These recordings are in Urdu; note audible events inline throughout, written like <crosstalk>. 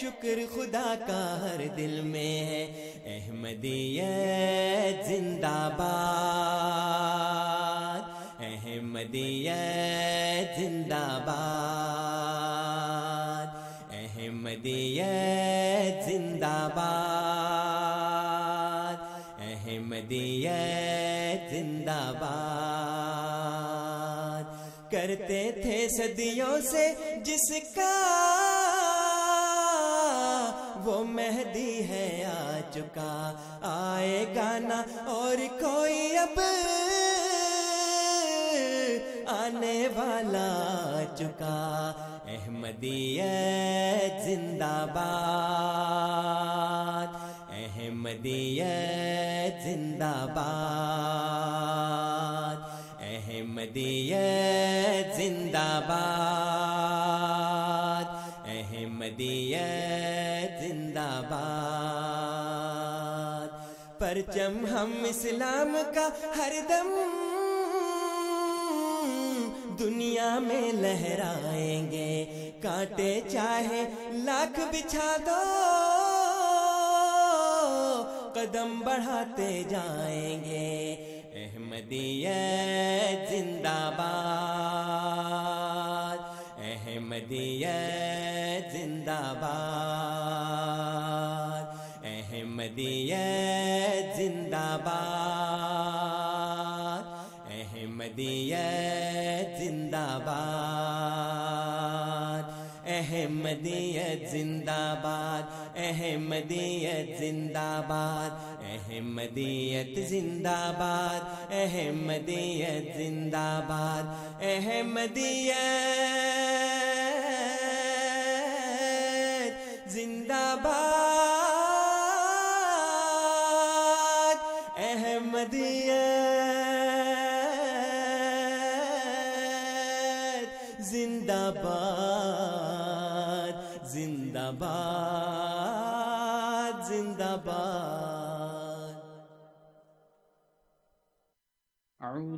شکر خدا کا ہر دل میں ہے۔ احمدیت زندہ باد۔ احمدیت زندہ باد۔ احمدیت زندہ باد۔ احمدیت زندہ باد۔ کرتے تھے صدیوں سے جس کا چکا آئے گانا اور کوئی اب آنے والا چکا احمدیت زندہ باد، احمدیت زندہ باد، احمدیت زندہ باد۔ پرچم ہم اسلام کا ہر دم دنیا میں لہرائیں گے۔ کانٹے چاہے لاکھ بچھا دو، قدم بڑھاتے جائیں گے۔ احمدیت زندہ باد۔ احمدیت زندہ باد۔ احمدیت زندہ باد۔ احمدیت زندہ باد۔ احمدیت زندہ باد۔ احمدیت زندہ باد۔ احمدیت زندہ باد۔ احمدیت زندہ باد۔ احمدیت زندہ باد۔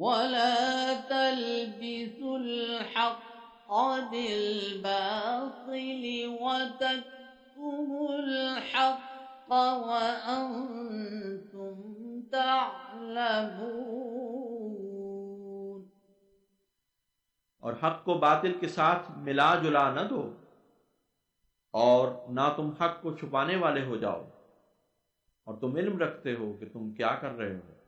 ولا تلبسوا الحق بالباطل وتكتموا الحق وأنتم تعلمون اور حق کو باطل کے ساتھ ملا جلا نہ دو اور نہ تم حق کو چھپانے والے ہو جاؤ اور تم علم رکھتے ہو کہ تم کیا کر رہے ہو۔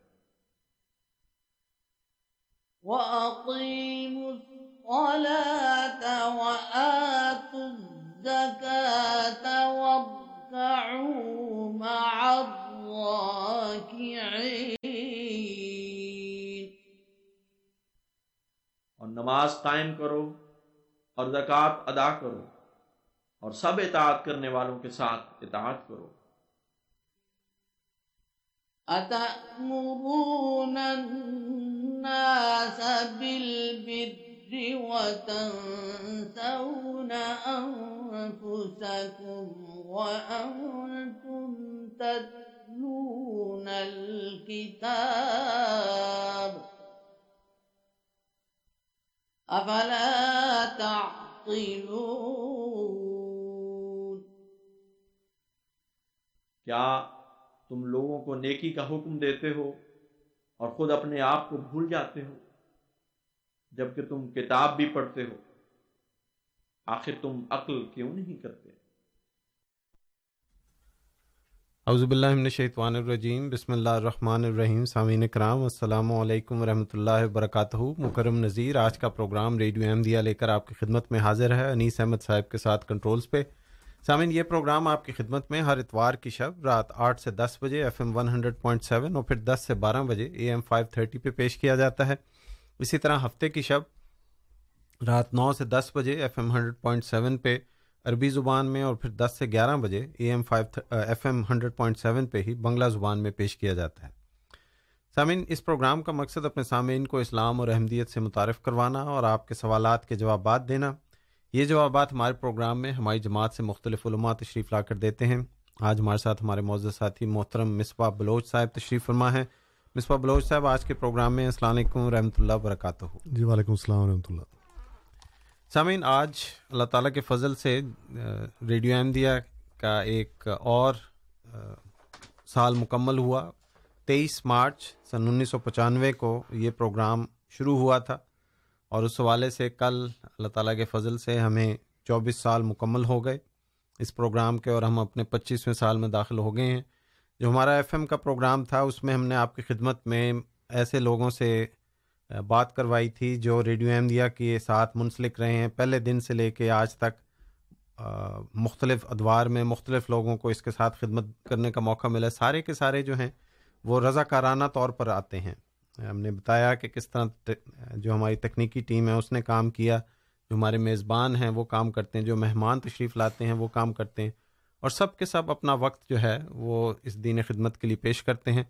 وأقيموا الصلاة وآتوا الزكاة واركعوا مع الراكعين اور نماز قائم کرو اور زکوٰۃ ادا کرو اور سب اطاعت کرنے والوں کے ساتھ اطاعت کرو۔ أتأمرون الناس بالبر وتنسون أنفسكم وأنتم تتلون الكتاب أفلا تعقلون کیا تم لوگوں کو نیکی کا حکم دیتے ہو؟ اور خود اپنے آپ کو بھول جاتے ہو، جبکہ تم کتاب بھی پڑھتے ہو۔ آخر تم عقل کیوں نہیں کرتے؟ اعوذ باللہ من الشیطان الرجیم۔ بسم اللہ الرحمن الرحیم۔ سامعین کرام، السلام علیکم ورحمۃ اللہ وبرکاتہ۔ مکرم نذیر، آج کا پروگرام ریڈیو ایم دیا لے کر آپ کی خدمت میں حاضر ہے۔ انیس احمد صاحب کے ساتھ کنٹرولز پہ۔ سامعین، یہ پروگرام آپ کی خدمت میں ہر اتوار کی شب رات آٹھ سے دس بجے F M one hundred point seven اور پھر دس سے بارہ بجے اے ایم فائیو تھرٹی پہ پیش کیا جاتا ہے۔ اسی طرح ہفتے کی شب رات نو سے دس بجے F M hundred point seven پہ عربی زبان میں اور پھر دس سے گیارہ بجے A M five F M hundred point seven پہ ہی بنگلہ زبان میں پیش کیا جاتا ہے۔ سامعین، اس پروگرام کا مقصد اپنے سامعین کو اسلام اور احمدیت سے متعارف کروانا اور آپ کے سوالات کے جوابات دینا۔ یہ جوابات ہمارے پروگرام میں ہماری جماعت سے مختلف علماء تشریف لا کر دیتے ہیں آج ہمارے ساتھ ہمارے معزز ساتھی محترم مصباح بلوچ صاحب تشریف فرما ہے مصباح بلوچ صاحب آج کے پروگرام میں السلام علیکم رحمۃ اللہ وبرکاتہ۔ جی وعلیکم السلام ورحمۃ اللہ۔ سامعین آج اللہ تعالیٰ کے فضل سے ریڈیو احمدیہ کا ایک اور سال مکمل ہوا۔ تیئیس مارچ سن انیس سو پچانوے کو یہ پروگرام شروع ہوا تھا۔ اور اس حوالے سے کل اللہ تعالیٰ کے فضل سے ہمیں چوبیس سال مکمل ہو گئے اس پروگرام کے اور ہم اپنے پچیسویں سال میں داخل ہو گئے ہیں۔ جو ہمارا ایف ایم کا پروگرام تھا، اس میں ہم نے آپ کی خدمت میں ایسے لوگوں سے بات کروائی تھی جو ریڈیو احمدیہ کے ساتھ منسلک رہے ہیں۔ پہلے دن سے لے کے آج تک مختلف ادوار میں مختلف لوگوں کو اس کے ساتھ خدمت کرنے کا موقع ملا۔ سارے کے سارے جو ہیں، وہ رضا کارانہ طور پر آتے ہیں۔ ہم نے بتایا کہ کس طرح جو ہماری تکنیکی ٹیم ہے، اس نے کام کیا، جو ہمارے میزبان ہیں، وہ کام کرتے ہیں، جو مہمان تشریف لاتے ہیں، وہ کام کرتے ہیں۔ اور سب کے سب اپنا وقت جو ہے، وہ اس دین خدمت کے لیے پیش کرتے ہیں۔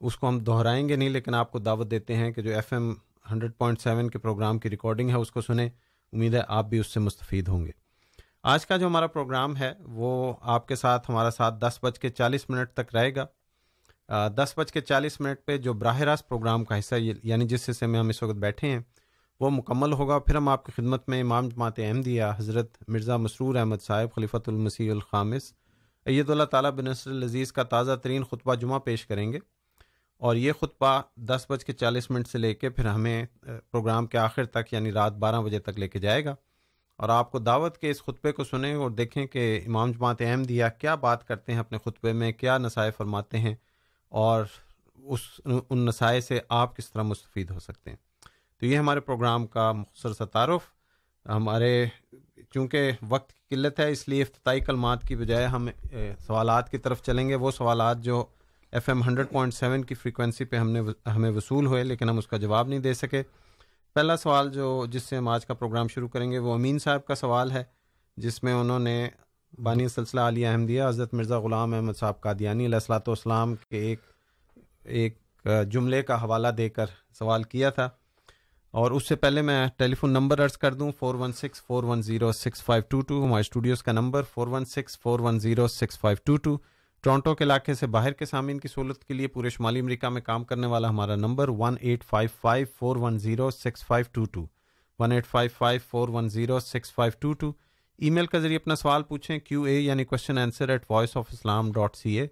اس کو ہم دہرائیں گے نہیں، لیکن آپ کو دعوت دیتے ہیں کہ جو F M hundred point seven کے پروگرام کی ریکارڈنگ ہے، اس کو سنیں۔ امید ہے آپ بھی اس سے مستفید ہوں گے۔ آج کا جو ہمارا پروگرام ہے، وہ آپ کے ساتھ، ہمارا ساتھ دس بج کے چالیس منٹ تک رہے گا۔ دس بج کے چالیس منٹ پہ جو براہ راست پروگرام کا حصہ یعنی جس حصے میں ہم اس وقت بیٹھے ہیں، وہ مکمل ہوگا۔ پھر ہم آپ کی خدمت میں امام جماعت احمدیہ حضرت مرزا مسرور احمد صاحب، خلیفۃ المسیح الخامس عید اللہ تعالیٰ بنصر العزیز کا تازہ ترین خطبہ جمعہ پیش کریں گے۔ اور یہ خطبہ دس بج کے چالیس منٹ سے لے کے پھر ہمیں پروگرام کے آخر تک یعنی رات بارہ بجے تک لے کے جائے گا۔ اور آپ کو دعوت کے اس خطبے کو سنیں اور دیکھیں کہ امام جماعت احمدیہ کیا بات کرتے ہیں اپنے خطبے میں، کیا نسائے فرماتے ہیں۔ اور اس ان نسائے سے آپ کس طرح مستفید ہو سکتے ہیں؟ تو یہ ہمارے پروگرام کا مختصر سا تعارف، ہمارے چونکہ وقت کی قلت ہے، اس لیے افتتاحی کلمات کی بجائے ہم سوالات کی طرف چلیں گے۔ وہ سوالات جو F M hundred point seven کی فریکوینسی پہ ہم نے ہمیں وصول ہوئے، لیکن ہم اس کا جواب نہیں دے سکے۔ پہلا سوال جو، جس سے ہم آج کا پروگرام شروع کریں گے، وہ امین صاحب کا سوال ہے، جس میں انہوں نے بانی سلسلہ علیہ احمدیہ، حضرت مرزا غلام احمد صاحب قادیانی علیہ السلاۃ والسلام کے ایک ایک جملے کا حوالہ دے کر سوال کیا تھا۔ اور اس سے پہلے میں ٹیلی فون نمبر عرض کر دوں، four one six, four one zero six five two two, ہمارے اسٹوڈیوز کا number four one six, four one zero six five two two. Toronto کے علاقے سے باہر کے سامعین کی سہولت کے لیے پورے شمالی امریکہ میں کام کرنے والا ہمارا number one eight five five four one zero six five two two. One eight five five four one zero six five two two. E mail کے ذریعے اپنا سوال پوچھیں کیو اے یعنی question answer at Voice of Islam dot C A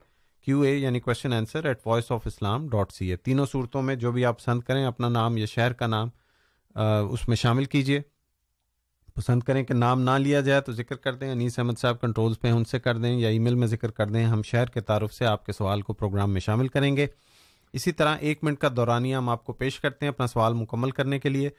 Q A یعنی question answer at Voice of Islam dot C A تینوں صورتوں میں جو بھی آپ پسند کریں، اپنا نام یا شہر کا نام اس میں شامل کیجیے پسند کریں کہ نام نہ لیا جائے تو ذکر کر دیں، انیس احمد صاحب کنٹرولز پہ ان سے کر دیں یا ای میل میں ذکر کر دیں، ہم شہر کے تعارف سے آپ کے سوال کو پروگرام میں شامل کریں گے۔ اسی طرح ایک منٹ کا دورانیہ ہم آپ کو پیش کرتے ہیں اپنا سوال مکمل کرنے کے لیے۔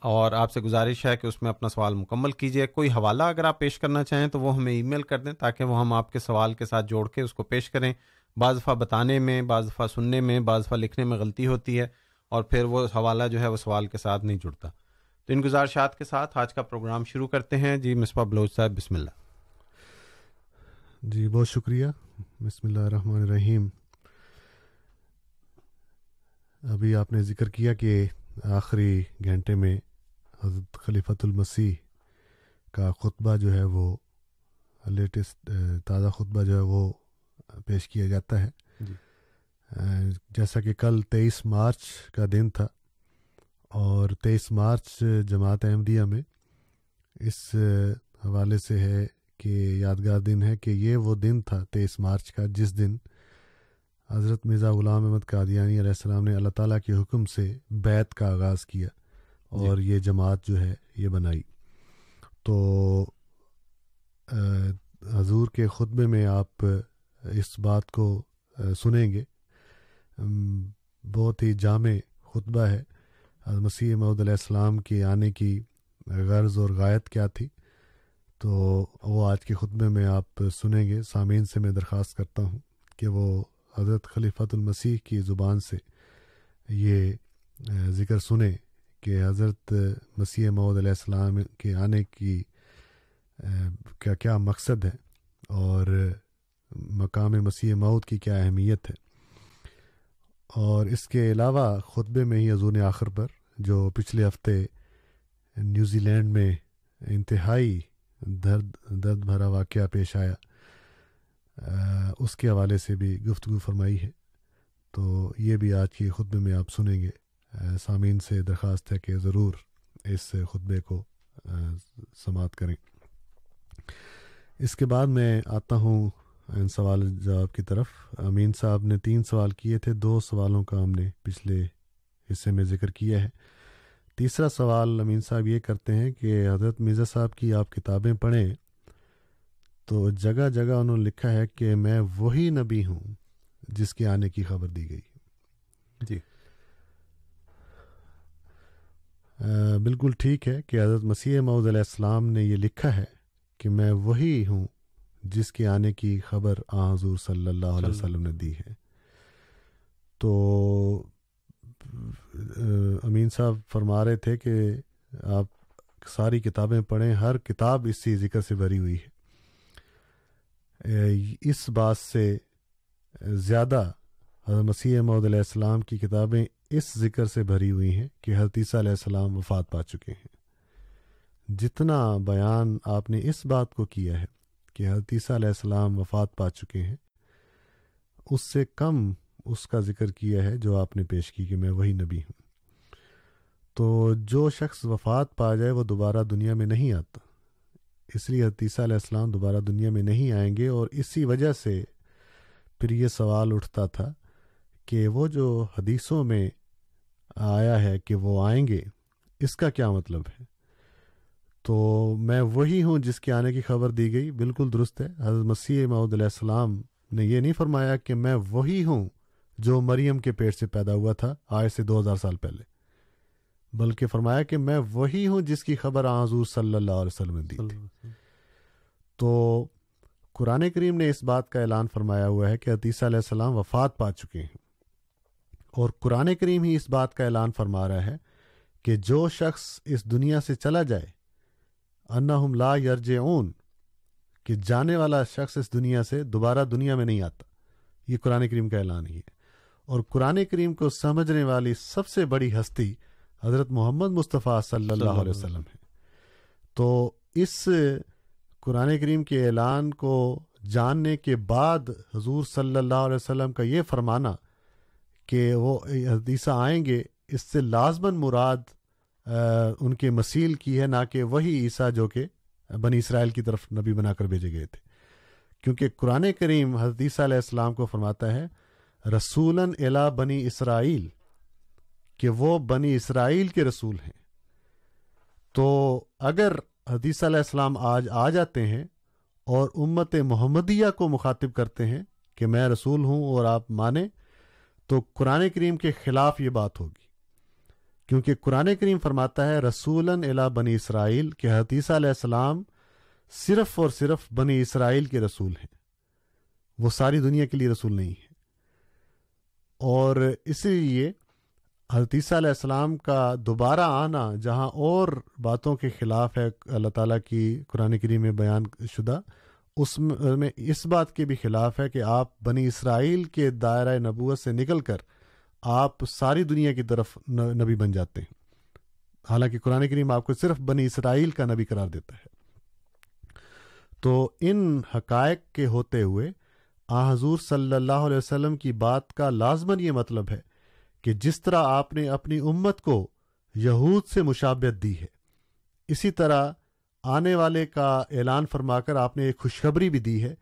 اور آپ سے گزارش ہے کہ اس میں اپنا سوال مکمل کیجیے کوئی حوالہ اگر آپ پیش کرنا چاہیں تو وہ ہمیں ای میل کر دیں تاکہ وہ ہم آپ کے سوال کے ساتھ جوڑ کے اس کو پیش کریں۔ بعض دفعہ بتانے میں، بعض دفعہ سننے میں، بعض دفعہ لکھنے میں غلطی ہوتی ہے اور پھر وہ حوالہ جو ہے وہ سوال کے ساتھ نہیں جڑتا۔ تو ان گزارشات کے ساتھ آج کا پروگرام شروع کرتے ہیں۔ جی مصباح بلوچ صاحب، بسم اللہ۔ جی بہت شکریہ۔ بسم اللہ الرحمن الرحیم۔ ابھی آپ نے ذکر کیا کہ آخری گھنٹے میں حضرت خلیفۃ المسیح کا خطبہ جو ہے وہ لیٹسٹ تازہ خطبہ جو ہے وہ پیش کیا جاتا ہے جی۔ جیسا کہ کل تیئیس مارچ کا دن تھا اور تیئیس مارچ جماعت احمدیہ میں اس حوالے سے ہے کہ یادگار دن ہے کہ یہ وہ دن تھا تیئیس مارچ کا جس دن حضرت مرزا غلام احمد قادیانی علیہ السلام نے اللہ تعالیٰ کے حکم سے بیت کا آغاز کیا جی۔ اور یہ جماعت جو ہے یہ بنائی۔ تو حضور کے خطبے میں آپ اس بات کو سنیں گے۔ بہت ہی جامع خطبہ ہے۔ مسیح محدود علیہ السلام کے آنے کی غرض اور غائط کیا تھی؟ تو وہ آج کے خطبے میں آپ سنیں گے۔ سامعین سے میں درخواست کرتا ہوں کہ وہ حضرت خلیفۃ المسیح کی زبان سے یہ ذکر سنیں۔ کہ حضرت مسیح معود علیہ السلام کے آنے کی کیا کیا مقصد ہے اور مقام مسیح مود کی کیا اہمیت ہے؟ اور اس کے علاوہ خطبے میں ہی حضور آخر پر جو پچھلے ہفتے نیوزی لینڈ میں انتہائی درد درد بھرا واقعہ پیش آیا اس کے حوالے سے بھی گفتگو فرمائی ہے۔ تو یہ بھی آج کی خطبے میں آپ سنیں گے۔ سامعین سے درخواست ہے کہ ضرور اس خطبے کو سماعت کریں۔ اس کے بعد میں آتا ہوں ان سوال جواب کی طرف۔ امین صاحب نے تین سوال کیے تھے، دو سوالوں کا ہم نے پچھلے حصے میں ذکر کیا ہے۔ تیسرا سوال امین صاحب یہ کرتے ہیں کہ حضرت مرزا صاحب کی آپ کتابیں پڑھیں تو جگہ جگہ انہوں نے لکھا ہے کہ میں وہی نبی ہوں جس کے آنے کی خبر دی گئی۔ جی۔ بالکل ٹھیک ہے کہ حضرت مسیح معود علیہ السلام نے یہ لکھا ہے کہ میں وہی ہوں جس کے آنے کی خبر آ حضور صلی اللہ علیہ وسلم نے دی ہے۔ تو امین صاحب فرما رہے تھے کہ آپ ساری کتابیں پڑھیں ہر کتاب اسی ذکر سے بھری ہوئی ہے۔ اس بات سے زیادہ حضرت مسیح محدود علیہ السلام کی کتابیں اس ذکر سے بھری ہوئی ہیں کہ حتیثہ علیہ السلام وفات پا چکے ہیں۔ جتنا بیان آپ نے اس بات کو کیا ہے کہ حتیثہ علیہ السلام وفات پا چکے ہیں، اس سے کم اس کا ذکر کیا ہے جو آپ نے پیش کی کہ میں وہی نبی ہوں۔ تو جو شخص وفات پا جائے وہ دوبارہ دنیا میں نہیں آتا۔ اس لیے حتیثہ علیہ السلام دوبارہ دنیا میں نہیں آئیں گے اور اسی وجہ سے پھر یہ سوال اٹھتا تھا کہ وہ جو حدیثوں میں آیا ہے کہ وہ آئیں گے؟ اس کا کیا مطلب ہے؟ تو میں وہی ہوں جس کے آنے کی خبر دی گئی بالکل درست ہے۔ حضرت مسیح محدود علیہ السلام نے یہ نہیں فرمایا کہ میں وہی ہوں جو مریم کے پیٹ سے پیدا ہوا تھا آج سے دو ہزار سال پہلے بلکہ فرمایا کہ میں وہی ہوں جس کی خبر حضور صلی اللہ علیہ وسلم نے دی تھی۔ تو قرآن کریم نے اس بات کا اعلان فرمایا ہوا ہے کہ عتیسہ علیہ السلام وفات پا چکے ہیں۔ اور قرآن کریم ہی اس بات کا اعلان فرما رہا ہے کہ جو شخص اس دنیا سے چلا جائے، انہم لا یرج اون کہ جانے والا شخص اس دنیا سے دوبارہ دنیا میں نہیں آتا۔ یہ قرآن کریم کا اعلان ہی ہے۔ اور قرآن کریم کو سمجھنے والی سب سے بڑی ہستی حضرت محمد مصطفیٰ صلی اللہ علیہ وسلم ہے۔ تو اس قرآن کریم کے اعلان کو جاننے کے بعد حضور صلی اللہ علیہ وسلم کا یہ فرمانا کہ وہ حدیثہ آئیں گے، اس سے لازمن مراد ان کے مسیل کی ہے، نہ کہ وہی عیسیٰ جو کہ بنی اسرائیل کی طرف نبی بنا کر بھیجے گئے تھے۔ کیونکہ قرآن کریم حدیثہ علیہ السلام کو فرماتا ہے رسولن الا بنی اسرائیل، کہ وہ بنی اسرائیل کے رسول ہیں۔ تو اگر حدیث علیہ السلام آج آ جاتے ہیں اور امت محمدیہ کو مخاطب کرتے ہیں کہ میں رسول ہوں اور آپ مانیں تو قرآن کریم کے خلاف یہ بات ہوگی۔ کیونکہ قرآن کریم فرماتا ہے رسول الا بنی اسرائیل کہ حدیثہ علیہ السلام صرف اور صرف بنی اسرائیل کے رسول ہیں۔ وہ ساری دنیا کے لیے رسول نہیں ہے اور اسی لیے حدیثہ علیہ السلام کا دوبارہ آنا جہاں اور باتوں کے خلاف ہے، اللہ تعالیٰ کی قرآن کریم میں بیان شدہ اس میں اس بات کے بھی خلاف ہے کہ آپ بنی اسرائیل کے دائرۂ نبوت سے نکل کر آپ ساری دنیا کی طرف نبی بن جاتے ہیں۔ حالانکہ قرآن کریم آپ کو صرف بنی اسرائیل کا نبی قرار دیتا ہے۔ تو ان حقائق کے ہوتے ہوئے آ حضور صلی اللہ علیہ وسلم کی بات کا لازمن یہ مطلب ہے کہ جس طرح آپ نے اپنی امت کو یہود سے مشابت دی ہے، اسی طرح آنے والے کا اعلان فرما کر آپ نے ایک خوشخبری بھی دی ہے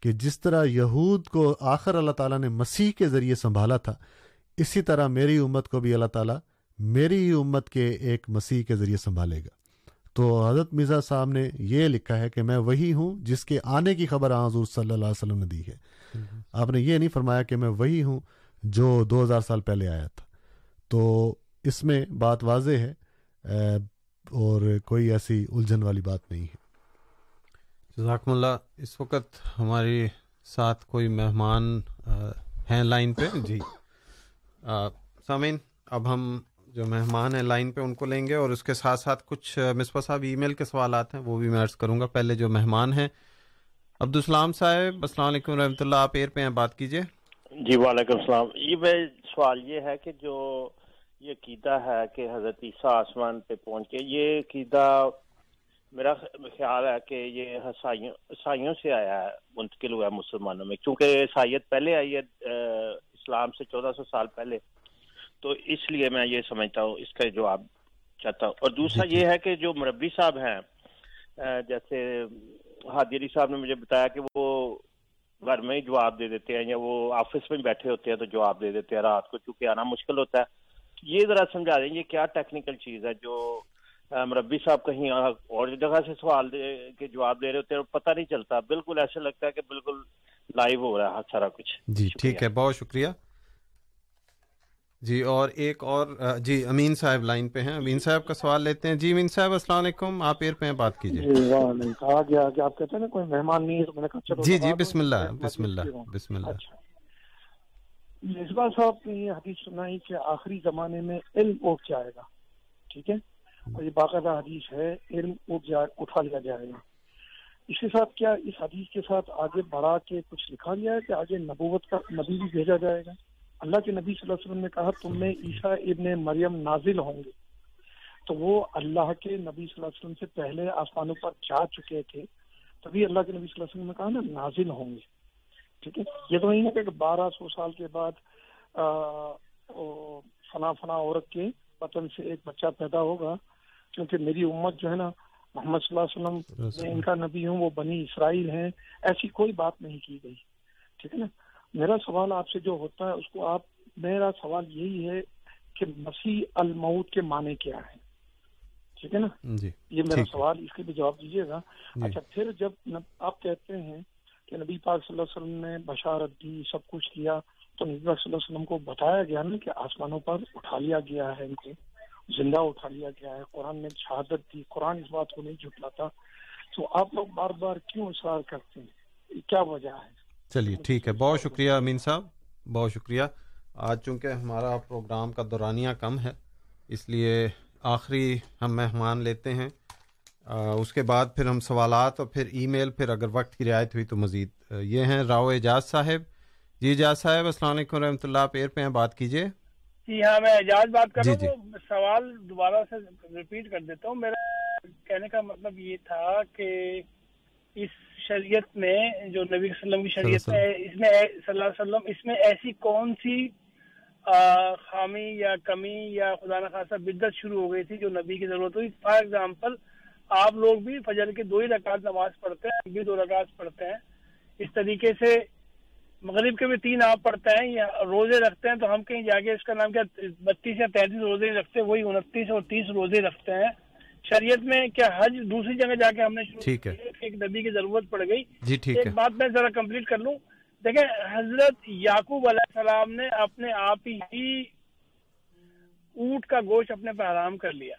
کہ جس طرح یہود کو آخر اللہ تعالیٰ نے مسیح کے ذریعے سنبھالا تھا، اسی طرح میری امت کو بھی اللہ تعالیٰ میری ہی امت کے ایک مسیح کے ذریعے سنبھالے گا۔ تو حضرت مرزا صاحب نے یہ لکھا ہے کہ میں وہی ہوں جس کے آنے کی خبر حضور صلی اللہ علیہ وسلم نے دی ہے۔ آپ نے یہ نہیں فرمایا کہ میں وہی ہوں جو دو ہزار سال پہلے آیا تھا۔ تو اس میں بات واضح ہے اور کوئی ایسی الجھن والی بات نہیں ہے۔ جزاکم اللہ اس وقت ہمارے ساتھ کوئی مہمان ہیں لائن پہ؟ جی۔ سامعین اب ہم جو مہمان ہیں لائن پہ ان کو لیں گے اور اس کے ساتھ ساتھ کچھ مصباح صاحب ای میل کے سوالات ہیں وہ بھی میں عرض کروں گا۔ پہلے جو مہمان ہیں عبدالسلام صاحب السلام علیکم رحمۃ اللہ آپ ایر پہ ہیں بات کیجیے جی وعلیکم السلام۔ یہ میں سوال یہ ہے کہ جو یہ عقیدہ ہے کہ حضرت عیسیٰ آسمان پہ پہنچ کے یہ عقیدہ میرا خیال ہے کہ یہ عیسائیوں سے آیا ہے منتقل ہوا ہے مسلمانوں میں۔ کیونکہ عیسائیت پہلے آئی ہے اسلام سے چودہ سو سال پہلے۔ تو اس لیے میں یہ سمجھتا ہوں اس کا جواب چاہتا ہوں۔ اور دوسرا جی، جی۔ یہ ہے کہ جو مربی صاحب ہیں جیسے حادری صاحب نے مجھے بتایا کہ وہ گھر میں ہی جواب دے دیتے ہیں یا وہ آفس میں بیٹھے ہوتے ہیں تو جواب دے دیتے ہیں۔ رات کو چونکہ آنا مشکل ہوتا ہے۔ یہ ذرا سمجھا دیں یہ کیا ٹیکنیکل چیز ہے جو مربی صاحب کہیں اور جگہ سے سوال دے کے جواب دے رہے ہوتے ہیں پتہ نہیں چلتا۔ بالکل ایسا لگتا ہے کہ بالکل لائیو ہو رہا ہے سارا کچھ۔ جی ٹھیک ہے بہت شکریہ۔ جی اور ایک اور جی امین صاحب لائن پہ ہیں۔ امین صاحب کا سوال لیتے ہیں۔ جی امین صاحب السلام علیکم۔ آپ ایر پہ ہیں بات کیجیے۔ جی کہا گیا کہ آپ کہتے ہیں نا کوئی مہمان نہیں ہے تو میں نے کہا جی جی بسم اللہ بسم اللہ بسم اللہ۔ اچھا۔ مصباح صاحب نے یہ حدیث سنائی کہ آخری زمانے میں علم اٹھ جائے گا، ٹھیک ہے؟ اور یہ باقاعدہ حدیث ہے، علم اٹھ جائے اٹھا لیا جائے گا۔ اس کے ساتھ کیا اس حدیث کے ساتھ آگے بڑھا کے کچھ لکھا گیا ہے کہ آگے نبوت کا نبی بھی بھیجا جائے گا؟ اللہ کے نبی صلی اللہ علیہ وسلم نے کہا، تم میں عیسیٰ ابن مریم نازل ہوں گے۔ تو وہ اللہ کے نبی صلی اللہ علیہ وسلم سے پہلے آسمانوں پر جا چکے تھے، تبھی اللہ کے نبی صلی اللہ علیہ وسلم نے کہا نا، نازل ہوں گے۔ ٹھیک ہے؟ یہ تو نہیں ہے کہ بارہ سو سال کے بعد فنا فنا عورت کے وطن سے ایک بچہ پیدا ہوگا کیونکہ میری امت جو ہے نا محمد صلی اللہ علیہ وسلم میں ان کا نبی ہوں وہ بنی اسرائیل ہیں ایسی کوئی بات نہیں کی گئی۔ ٹھیک ہے نا؟ میرا سوال آپ سے جو ہوتا ہے اس کو آپ میرا سوال یہی ہے کہ مسیح الموت کے معنی کیا ہے ٹھیک ہے نا؟ جی۔ یہ میرا سوال اس کے بھی جواب دیجیے گا۔ جی۔ اچھا پھر جب آپ کہتے ہیں کہ نبی پاک صلی اللہ علیہ وسلم نے بشارت دی، سب کچھ کیا۔ تو نبی پاک صلی اللہ علیہ وسلم کو بتایا گیا نا کہ آسمانوں پر اٹھا لیا گیا ہے، ان کو زندہ اٹھا لیا گیا ہے۔ قرآن نے شہادت دی، قرآن اس بات کو نہیں جھٹلاتا۔ تو آپ لوگ بار بار کیوں اصرار کرتے ہیں؟ کیا وجہ ہے؟ چلیے، ٹھیک ہے۔ بہت شکریہ امین صاحب، بہت شکریہ۔ آج چونکہ ہمارا پروگرام کا دورانیہ کم ہے، اس لیے آخری ہم مہمان لیتے ہیں۔ اس کے بعد پھر ہم سوالات اور پھر ای میل پھر اگر وقت کی رعایت ہوئی تو مزید یہ ہیں راؤ اعجاز صاحب۔ جی اعجاز صاحب السلام علیکم رحمۃ اللہ آپ ایر پہ ہیں بات کیجیے۔ جی ہاں میں اعجاز بات کر رہا جی، ہوں جی۔ سوال دوبارہ سے ریپیٹ کر دیتا ہوں۔ میرا کہنے کا مطلب یہ تھا کہ اس شریعت میں جو نبی صلی اللہ علیہ وسلم کی شریعت میں اس میں صلی اللہ علیہ وسلم اس میں ایسی کون سی خامی یا کمی یا خدا نخواستہ بدت شروع ہو گئی تھی جو نبی کی ضرورت ہوئی؟ فار ایگزامپل آپ لوگ بھی فجر کے دو ہی رکعت نماز پڑھتے ہیں بھی دو رکعت پڑھتے ہیں۔ اس طریقے سے مغرب کے بھی تین آپ پڑھتے ہیں یا روزے رکھتے ہیں تو ہم کہیں جا کے اس کا نام کیا بتیس یا تینتیس روزے رکھتے ہیں وہی انتیس اور تیس روزے رکھتے ہیں۔ شریعت میں کیا حج دوسری جگہ جا کے ہم نے ٹھیک ہے۔ ایک نبی کی ضرورت پڑ گئی۔ جی ٹھیک ایک بات میں ذرا کمپلیٹ کر لوں۔ دیکھیں حضرت یعقوب علیہ السلام نے اپنے آپ ہی اونٹ کا گوشت اپنے پہ حرام کر لیا۔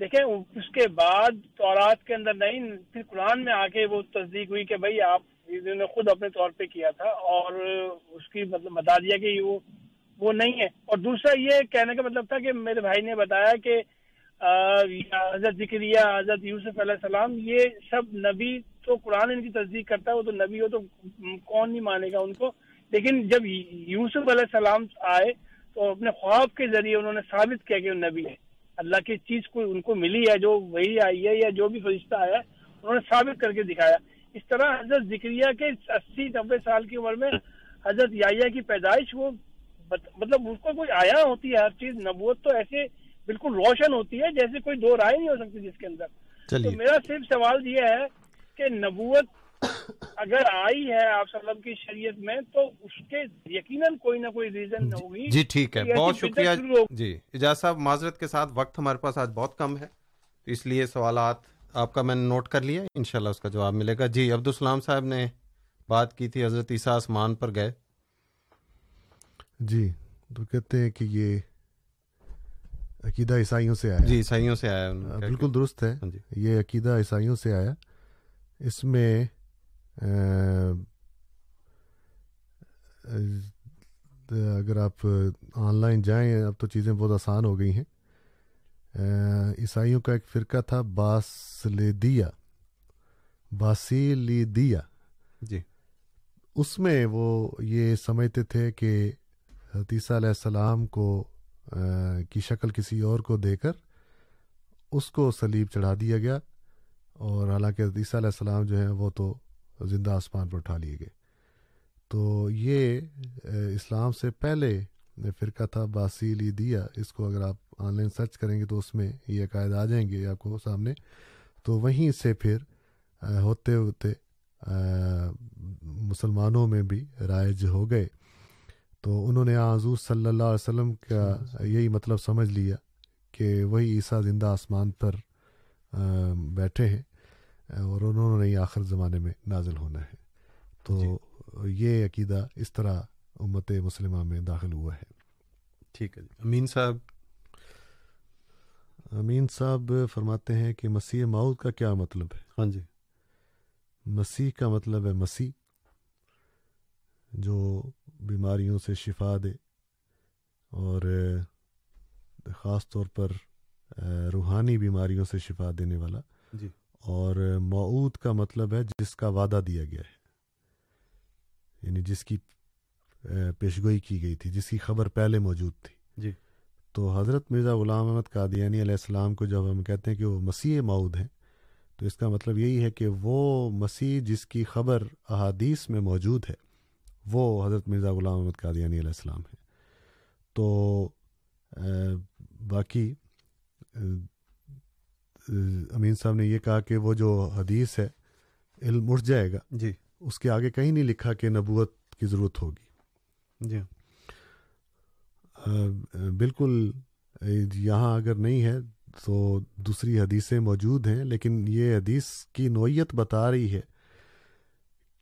دیکھیں، اس کے بعد تورات کے اندر نہیں پھر قرآن میں آ کے وہ تصدیق ہوئی کہ بھائی آپ نے خود اپنے طور پہ کیا تھا اور اس کی مطلب بتا دیا کہ وہ وہ نہیں ہے۔ اور دوسرا یہ کہنے کا مطلب تھا کہ میرے بھائی نے بتایا کہ حضرت ذکریہ، حضرت یوسف علیہ السلام، یہ سب نبی تو قرآن ان کی تصدیق کرتا ہے، وہ تو نبی ہو تو کون نہیں مانے گا ان کو؟ لیکن جب یوسف علیہ السلام آئے تو اپنے خواب کے ذریعے انہوں نے ثابت کیا کہ وہ نبی ہے۔ اللہ کی چیز کوئی ان کو ملی ہے جو وہی آئی ہے یا جو بھی فرشتہ آیا ہے انہوں نے ثابت کر کے دکھایا۔ اس طرح حضرت ذکریہ کے اسی نبے سال کی عمر میں حضرت یایا کی پیدائش وہ مطلب اس کو کوئی آیا ہوتی ہے ہر چیز نبوت تو ایسے بالکل روشن ہوتی ہے جیسے کوئی دو رائے نہیں ہو سکتی جس کے اندر۔ تو میرا صرف سوال یہ ہے کہ نبوت اگر آئی ہے آپ وسلم کی شریعت میں تو اس کے یقیناً کوئی نہ کوئی ریزن ہوگی جی ٹھیک ہے۔ بہت شکریہ۔ جی اجاز صاحب معذرت کے ساتھ وقت ہمارے پاس آج بہت کم ہے اس لیے سوالات آپ کا میں نے نوٹ کر لیا انشاءاللہ اس کا جواب ملے گا۔ جی عبدالسلام صاحب نے بات کی تھی حضرت عیسیٰ آسمان پر گئے۔ جی تو کہتے ہیں کہ یہ عقیدہ عیسائیوں سے آیا۔ جی عیسائیوں سے آیا۔ بالکل درست ہے۔ ہاں جی۔ یہ عقیدہ عیسائیوں سے آیا۔ اس میں اگر آپ آن لائن جائیں اب تو چیزیں بہت آسان ہو گئی ہیں۔ عیسائیوں کا ایک فرقہ تھا باسلیدیا باسیلیدیا۔ جی۔ اس میں وہ یہ سمجھتے تھے کہ حتیثہ علیہ السلام کو کی شکل کسی اور کو دے کر اس کو سلیب چڑھا دیا گیا۔ اور حالانکہ حتیثہ علیہ السلام جو ہیں وہ تو زندہ آسمان پر اٹھا لیے گئے۔ تو یہ اسلام سے پہلے فرقہ تھا باسیلی دیا۔ اس کو اگر آپ آن لائن سرچ کریں گے تو اس میں یہ عقائد آ جائیں گے آپ کو سامنے۔ تو وہیں سے پھر ہوتے ہوتے مسلمانوں میں بھی رائج ہو گئے۔ تو انہوں نے حضور صلی اللہ علیہ وسلم کا یہی مطلب سمجھ لیا کہ وہی عیسیٰ زندہ آسمان پر بیٹھے ہیں۔ اور انہوں نے آخر زمانے میں نازل ہونا ہے۔ تو جی۔ یہ عقیدہ اس طرح امت مسلمہ میں داخل ہوا ہے۔ ٹھیک ہے جی۔ امین صاحب؟ امین صاحب فرماتے ہیں کہ مسیح ماؤد کا کیا مطلب ہے؟ ہاں جی۔ مسیح کا مطلب ہے مسیح جو بیماریوں سے شفا دے اور خاص طور پر روحانی بیماریوں سے شفا دینے والا۔ جی۔ اور معود کا مطلب ہے جس کا وعدہ دیا گیا ہے۔ یعنی جس کی پیشگوئی کی گئی تھی جس کی خبر پہلے موجود تھی۔ جی۔ تو حضرت مرزا غلام احمد قادیانی علیہ السلام کو جب ہم کہتے ہیں کہ وہ مسیح معود ہیں تو اس کا مطلب یہی ہے کہ وہ مسیح جس کی خبر احادیث میں موجود ہے وہ حضرت مرزا غلام احمد قادیانی علیہ السلام ہے تو باقی امین صاحب نے یہ کہا کہ وہ جو حدیث ہے علم اٹھ جائے گا۔ جی۔ اس کے آگے کہیں نہیں لکھا کہ نبوت کی ضرورت ہوگی۔ جی۔ بالکل یہاں اگر نہیں ہے تو دوسری حدیثیں موجود ہیں لیکن یہ حدیث کی نوعیت بتا رہی ہے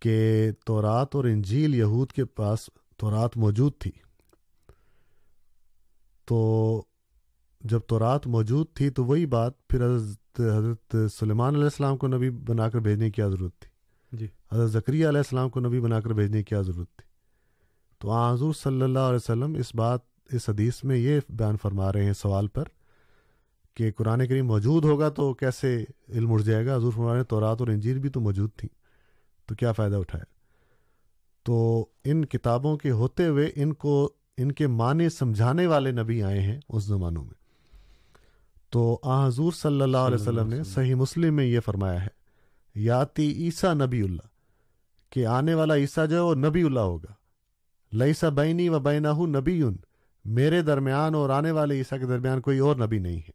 کہ تورات اور انجیل یہود کے پاس تورات موجود تھی۔ تو جب تورات موجود تھی تو وہی بات پھر حضرت حضرت سلیمان علیہ السلام کو نبی بنا کر بھیجنے کی کیا ضرورت تھی؟ جی۔ حضرت ذکریہ علیہ السلام کو نبی بنا کر بھیجنے کی کیا ضرورت تھی؟ تو حضور صلی اللہ علیہ وسلم اس بات اس حدیث میں یہ بیان فرما رہے ہیں سوال پر کہ قرآن کریم موجود ہوگا تو کیسے علم اٹھ جائے گا؟ حضور فرما رہے تورات اور انجیر بھی تو موجود تھیں تو کیا فائدہ اٹھایا؟ تو ان کتابوں کے ہوتے ہوئے ان کو ان کے معنی سمجھانے والے نبی آئے ہیں اس زمانوں میں۔ تو آ حضور صلی اللہ علیہ وسلم نے صحیح مسلم میں یہ فرمایا ہے یاتی عیسیٰ نبی اللہ کہ آنے والا عیسیٰ جو ہے وہ نبی اللہ ہوگا۔ لئی سا بینی و بینا ہوں نبی میرے درمیان اور آنے والے عیسیٰ کے درمیان کوئی اور نبی نہیں ہے۔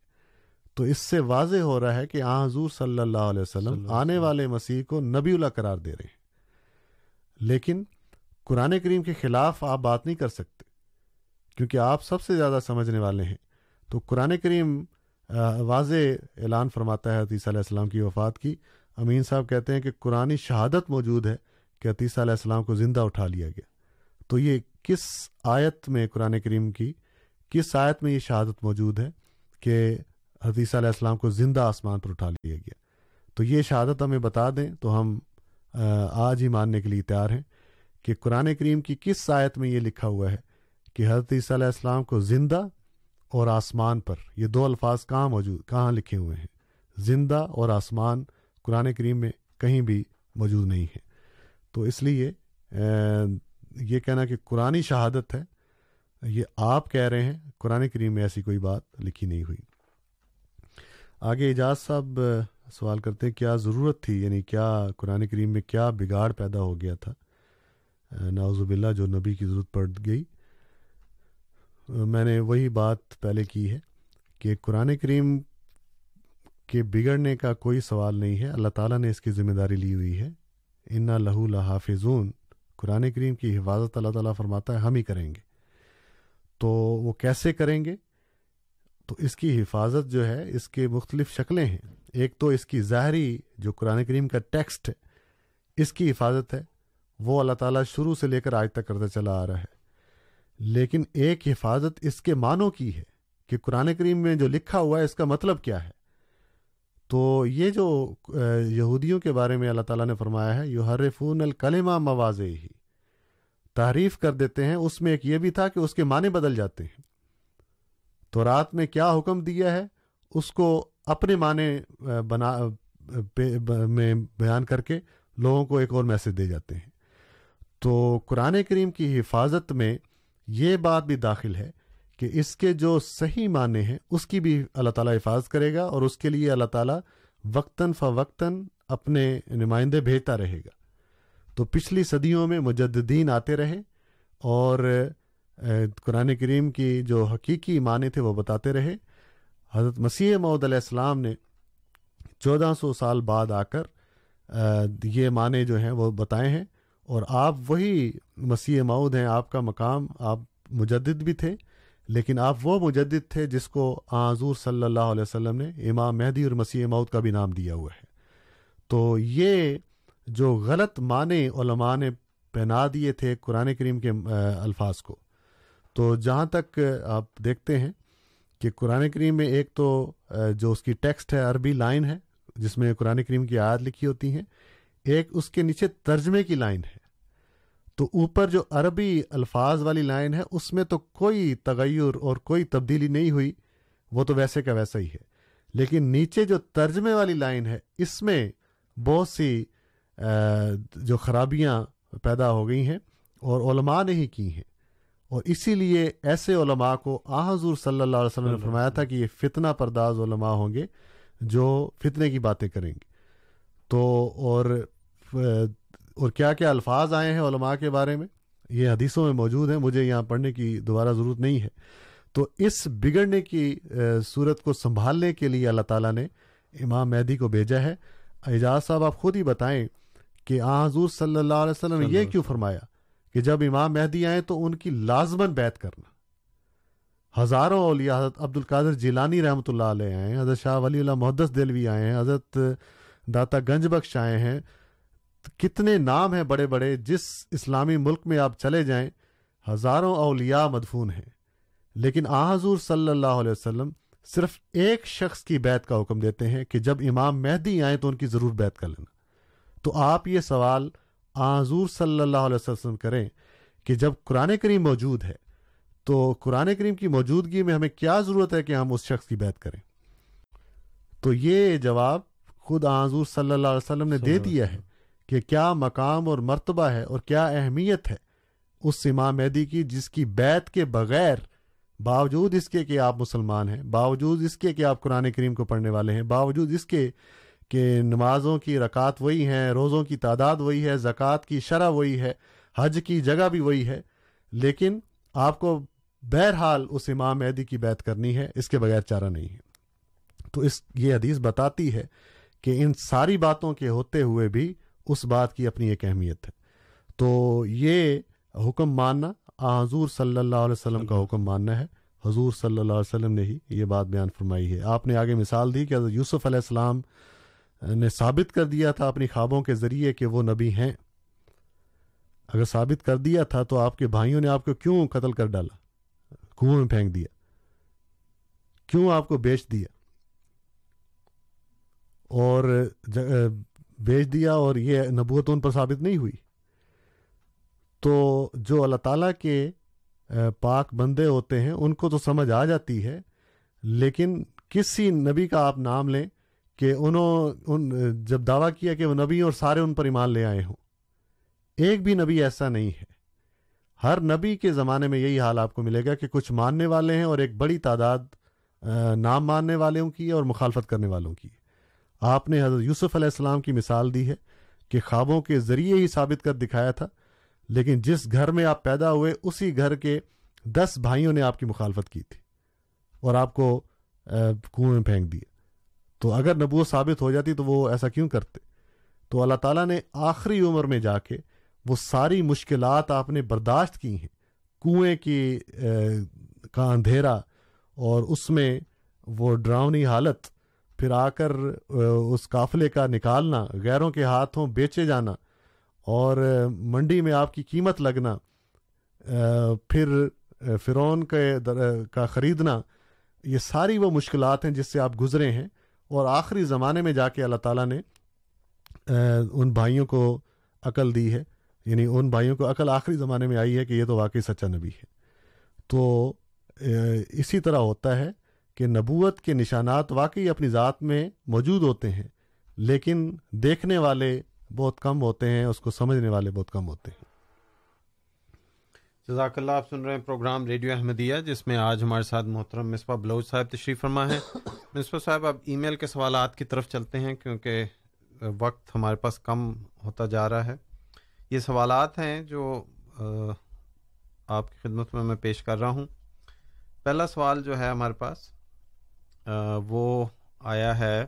تو اس سے واضح ہو رہا ہے کہ آ حضور صلی اللہ علیہ وسلم آنے والے مسیح کو نبی اللہ قرار دے رہے ہیں۔ لیکن قرآن کریم کے خلاف آپ بات نہیں کر سکتے کیونکہ آپ سب سے زیادہ سمجھنے والے ہیں۔ تو قرآن کریم واضح اعلان فرماتا ہے عتیسہ علیہ السلام کی وفات کی۔ امین صاحب کہتے ہیں کہ قرآن شہادت موجود ہے کہ عتیسہ علیہ السلام کو زندہ اٹھا لیا گیا۔ تو یہ کس آیت میں قرآن کریم کی، کس آیت میں یہ شہادت موجود ہے کہ حدیثہ علیہ السلام کو زندہ آسمان پر اٹھا لیا گیا؟ تو یہ شہادت ہمیں بتا دیں تو ہم آج ہی ماننے کے لیے تیار ہیں کہ قرآن کریم کی کس آیت میں یہ لکھا ہوا ہے کہ حضرت عیسیٰ علیہ السلام کو زندہ اور آسمان پر۔ یہ دو الفاظ کہاں موجود، کہاں لکھے ہوئے ہیں؟ زندہ اور آسمان قرآن کریم میں کہیں بھی موجود نہیں ہے۔ تو اس لیے یہ کہنا کہ قرآن شہادت ہے، یہ آپ کہہ رہے ہیں، قرآن کریم میں ایسی کوئی بات لکھی نہیں ہوئی۔ آگے اعجاز صاحب سوال کرتے ہیں، کیا ضرورت تھی؟ یعنی کیا قرآن کریم میں کیا بگاڑ پیدا ہو گیا تھا؟ ناوز باللہ جو نبی کی ضرورت پڑ گئی۔ میں نے وہی بات پہلے کی ہے کہ قرآن کریم کے بگڑنے کا کوئی سوال نہیں ہے۔ اللہ تعالیٰ نے اس کی ذمہ داری لی ہوئی ہے۔ انا لہو لحافظون۔ قرآن کریم کی حفاظت اللہ تعالیٰ فرماتا ہے، ہم ہی کریں گے۔ تو وہ کیسے کریں گے؟ تو اس کی حفاظت جو ہے، اس کے مختلف شکلیں ہیں۔ ایک تو اس کی ظاہری جو قرآن کریم کا ٹیکسٹ ہے، اس کی حفاظت ہے۔ وہ اللہ تعالیٰ شروع سے لے کر آج تک کرتا چلا آ رہا ہے۔ لیکن ایک حفاظت اس کے معنوں کی ہے کہ قرآن کریم میں جو لکھا ہوا ہے، اس کا مطلب کیا ہے؟ تو یہ جو یہودیوں کے بارے میں اللہ تعالیٰ نے فرمایا ہے یو ہر فون الکلمہ مواز ہی تعریف کر دیتے ہیں، اس میں ایک یہ بھی تھا کہ اس کے معنی بدل جاتے ہیں۔ تو رات میں کیا حکم دیا ہے؟ اس کو اپنے معنی بنا میں بیان کر کے لوگوں کو ایک اور میسج دے جاتے ہیں۔ تو قرآن کریم کی حفاظت میں یہ بات بھی داخل ہے کہ اس کے جو صحیح معنی ہیں، اس کی بھی اللہ تعالیٰ حفاظت کرے گا اور اس کے لیے اللہ تعالیٰ وقتاً فوقتاً اپنے نمائندے بھیجتا رہے گا۔ تو پچھلی صدیوں میں مجددین آتے رہے اور قرآن کریم کی جو حقیقی معنی تھے وہ بتاتے رہے۔ حضرت مسیح محدود علیہ السلام نے چودہ سو سال بعد آ کر یہ معنی جو ہیں وہ بتائے ہیں۔ اور آپ وہی مسیح معود ہیں، آپ کا مقام، آپ مجدد بھی تھے، لیکن آپ وہ مجدد تھے جس کو حضور صلی اللہ علیہ وسلم نے امام مہدی اور مسیح معود کا بھی نام دیا ہوا ہے۔ تو یہ جو غلط معنی علماء نے پہنا دیے تھے قرآن کریم کے الفاظ کو۔ تو جہاں تک آپ دیکھتے ہیں کہ قرآن کریم میں ایک تو جو اس کی ٹیکسٹ ہے، عربی لائن ہے، جس میں قرآن کریم کی آیت لکھی ہوتی ہیں ایک اس کے نیچے ترجمے کی لائن ہے۔ تو اوپر جو عربی الفاظ والی لائن ہے، اس میں تو کوئی تغیر اور کوئی تبدیلی نہیں ہوئی، وہ تو ویسے کا ویسا ہی ہے۔ لیکن نیچے جو ترجمے والی لائن ہے، اس میں بہت سی جو خرابیاں پیدا ہو گئی ہیں اور علماء نے ہی کی ہیں۔ اور اسی لیے ایسے علماء کو آ حضور صلی اللہ علیہ وسلم نے فرمایا تھا کہ یہ فتنہ پرداز علماء ہوں گے جو فتنے کی باتیں کریں گے۔ تو اور اور کیا کیا الفاظ آئے ہیں علماء کے بارے میں؟ یہ حدیثوں میں موجود ہیں مجھے یہاں پڑھنے کی دوبارہ ضرورت نہیں ہے۔ تو اس بگڑنے کی صورت کو سنبھالنے کے لیے اللہ تعالیٰ نے امام مہدی کو بھیجا ہے۔ اعجاز صاحب آپ خود ہی بتائیں کہ آ حضور صلی اللہ علیہ وسلم نے یہ کیوں فرمایا کہ جب امام مہدی آئیں تو ان کی لازمن بیت کرنا۔ ہزاروں اولیاء حضرت عبد القادر جیلانی رحمۃ اللہ علیہ آئے ہیں حضرت شاہ ولی اللہ محدث دلوی آئے ہیں حضرت داتا گنج بخش آئے ہیں۔ کتنے نام ہیں بڑے بڑے جس اسلامی ملک میں آپ چلے جائیں ہزاروں اولیاء مدفون ہیں۔ لیکن آ حضور صلی اللہ علیہ وسلم صرف ایک شخص کی بیت کا حکم دیتے ہیں کہ جب امام مہدی آئیں تو ان کی ضرور بیت کر لینا۔ تو آپ یہ سوال آ حضور صلی اللہ علیہ وسلم کریں کہ جب قرآن کریم موجود ہے تو قرآن کریم کی موجودگی میں ہمیں کیا ضرورت ہے کہ ہم اس شخص کی بیت کریں؟ تو یہ جواب خود آ حضور صلی اللہ علیہ وسلم نے دے دیا ہے۔ کہ کیا مقام اور مرتبہ ہے اور کیا اہمیت ہے۔ اس امام مہدی کی جس کی بیت کے بغیر باوجود اس کے کہ آپ مسلمان ہیں، باوجود اس کے کہ آپ قرآن کریم کو پڑھنے والے ہیں، باوجود اس کے کہ نمازوں کی رکعت وہی ہیں، روزوں کی تعداد وہی ہے، زکوٰۃ کی شرح وہی ہے، حج کی جگہ بھی وہی ہے، لیکن آپ کو بہرحال اس امام مہدی کی بیت کرنی ہے، اس کے بغیر چارہ نہیں ہے۔ تو اس یہ حدیث بتاتی ہے کہ ان ساری باتوں کے ہوتے ہوئے بھی اس بات کی اپنی ایک اہمیت ہے۔ تو یہ حکم ماننا حضور صلی اللہ علیہ وسلم کا حکم ماننا ہے۔ حضور صلی اللہ علیہ وسلم نے ہی یہ بات بیان فرمائی ہے۔ آپ نے آگے مثال دی کہ یوسف علیہ السلام نے ثابت کر دیا تھا اپنی خوابوں کے ذریعے کہ وہ نبی ہیں۔ اگر ثابت کر دیا تھا تو آپ کے بھائیوں نے آپ کو کیوں قتل کر ڈالا؟ کنویں میں پھینک دیا۔ کیوں آپ کو بیچ دیا؟ اور بیچ دیا اور یہ نبوت ان پر ثابت نہیں ہوئی۔ تو جو اللہ تعالیٰ کے پاک بندے ہوتے ہیں، ان کو تو سمجھ آ جاتی ہے، لیکن کسی نبی کا آپ نام لیں کہ انہوں، ان، جب دعویٰ کیا کہ وہ نبی اور سارے ان پر ایمان لے آئے ہوں۔ ایک بھی نبی ایسا نہیں ہے۔ ہر نبی کے زمانے میں یہی حال آپ کو ملے گا کہ کچھ ماننے والے ہیں اور ایک بڑی تعداد نام ماننے والوں کی اور مخالفت کرنے والوں کی۔ آپ نے حضرت یوسف علیہ السلام کی مثال دی ہے کہ خوابوں کے ذریعے ہی ثابت کر دکھایا تھا، لیکن جس گھر میں آپ پیدا ہوئے، اسی گھر کے دس بھائیوں نے آپ کی مخالفت کی تھی اور آپ کو کنویں میں پھینک دیا۔ تو اگر نبوت ثابت ہو جاتی تو وہ ایسا کیوں کرتے؟ تو اللہ تعالیٰ نے آخری عمر میں جا کے وہ ساری مشکلات آپ نے برداشت کی ہیں۔ کنویں کی کا اندھیرا اور اس میں وہ ڈراؤنی حالت پھر آ کر اس قافلے کا نکالنا، غیروں کے ہاتھوں بیچے جانا اور منڈی میں آپ کی قیمت لگنا پھر فرعون کے کا خریدنا، یہ ساری وہ مشکلات ہیں جس سے آپ گزرے ہیں اور آخری زمانے میں جا کے اللہ تعالیٰ نے ان بھائیوں کو عقل دی ہے یعنی ان بھائیوں کو عقل آخری زمانے میں آئی ہے کہ یہ تو واقعی سچا نبی ہے۔ تو اسی طرح ہوتا ہے کہ نبوت کے نشانات واقعی اپنی ذات میں موجود ہوتے ہیں لیکن دیکھنے والے بہت کم ہوتے ہیں اس کو سمجھنے والے بہت کم ہوتے ہیں۔ جزاک اللہ آپ سن رہے ہیں پروگرام ریڈیو احمدیہ جس میں آج ہمارے ساتھ محترم مصباح بلوچ صاحب تشریف فرما ہے <coughs> مصباح صاحب اب ای میل کے سوالات کی طرف چلتے ہیں کیونکہ وقت ہمارے پاس کم ہوتا جا رہا ہے۔ یہ سوالات ہیں جو آپ کی خدمت میں میں پیش کر رہا ہوں۔ پہلا سوال جو ہے ہمارے پاس وہ آیا ہے۔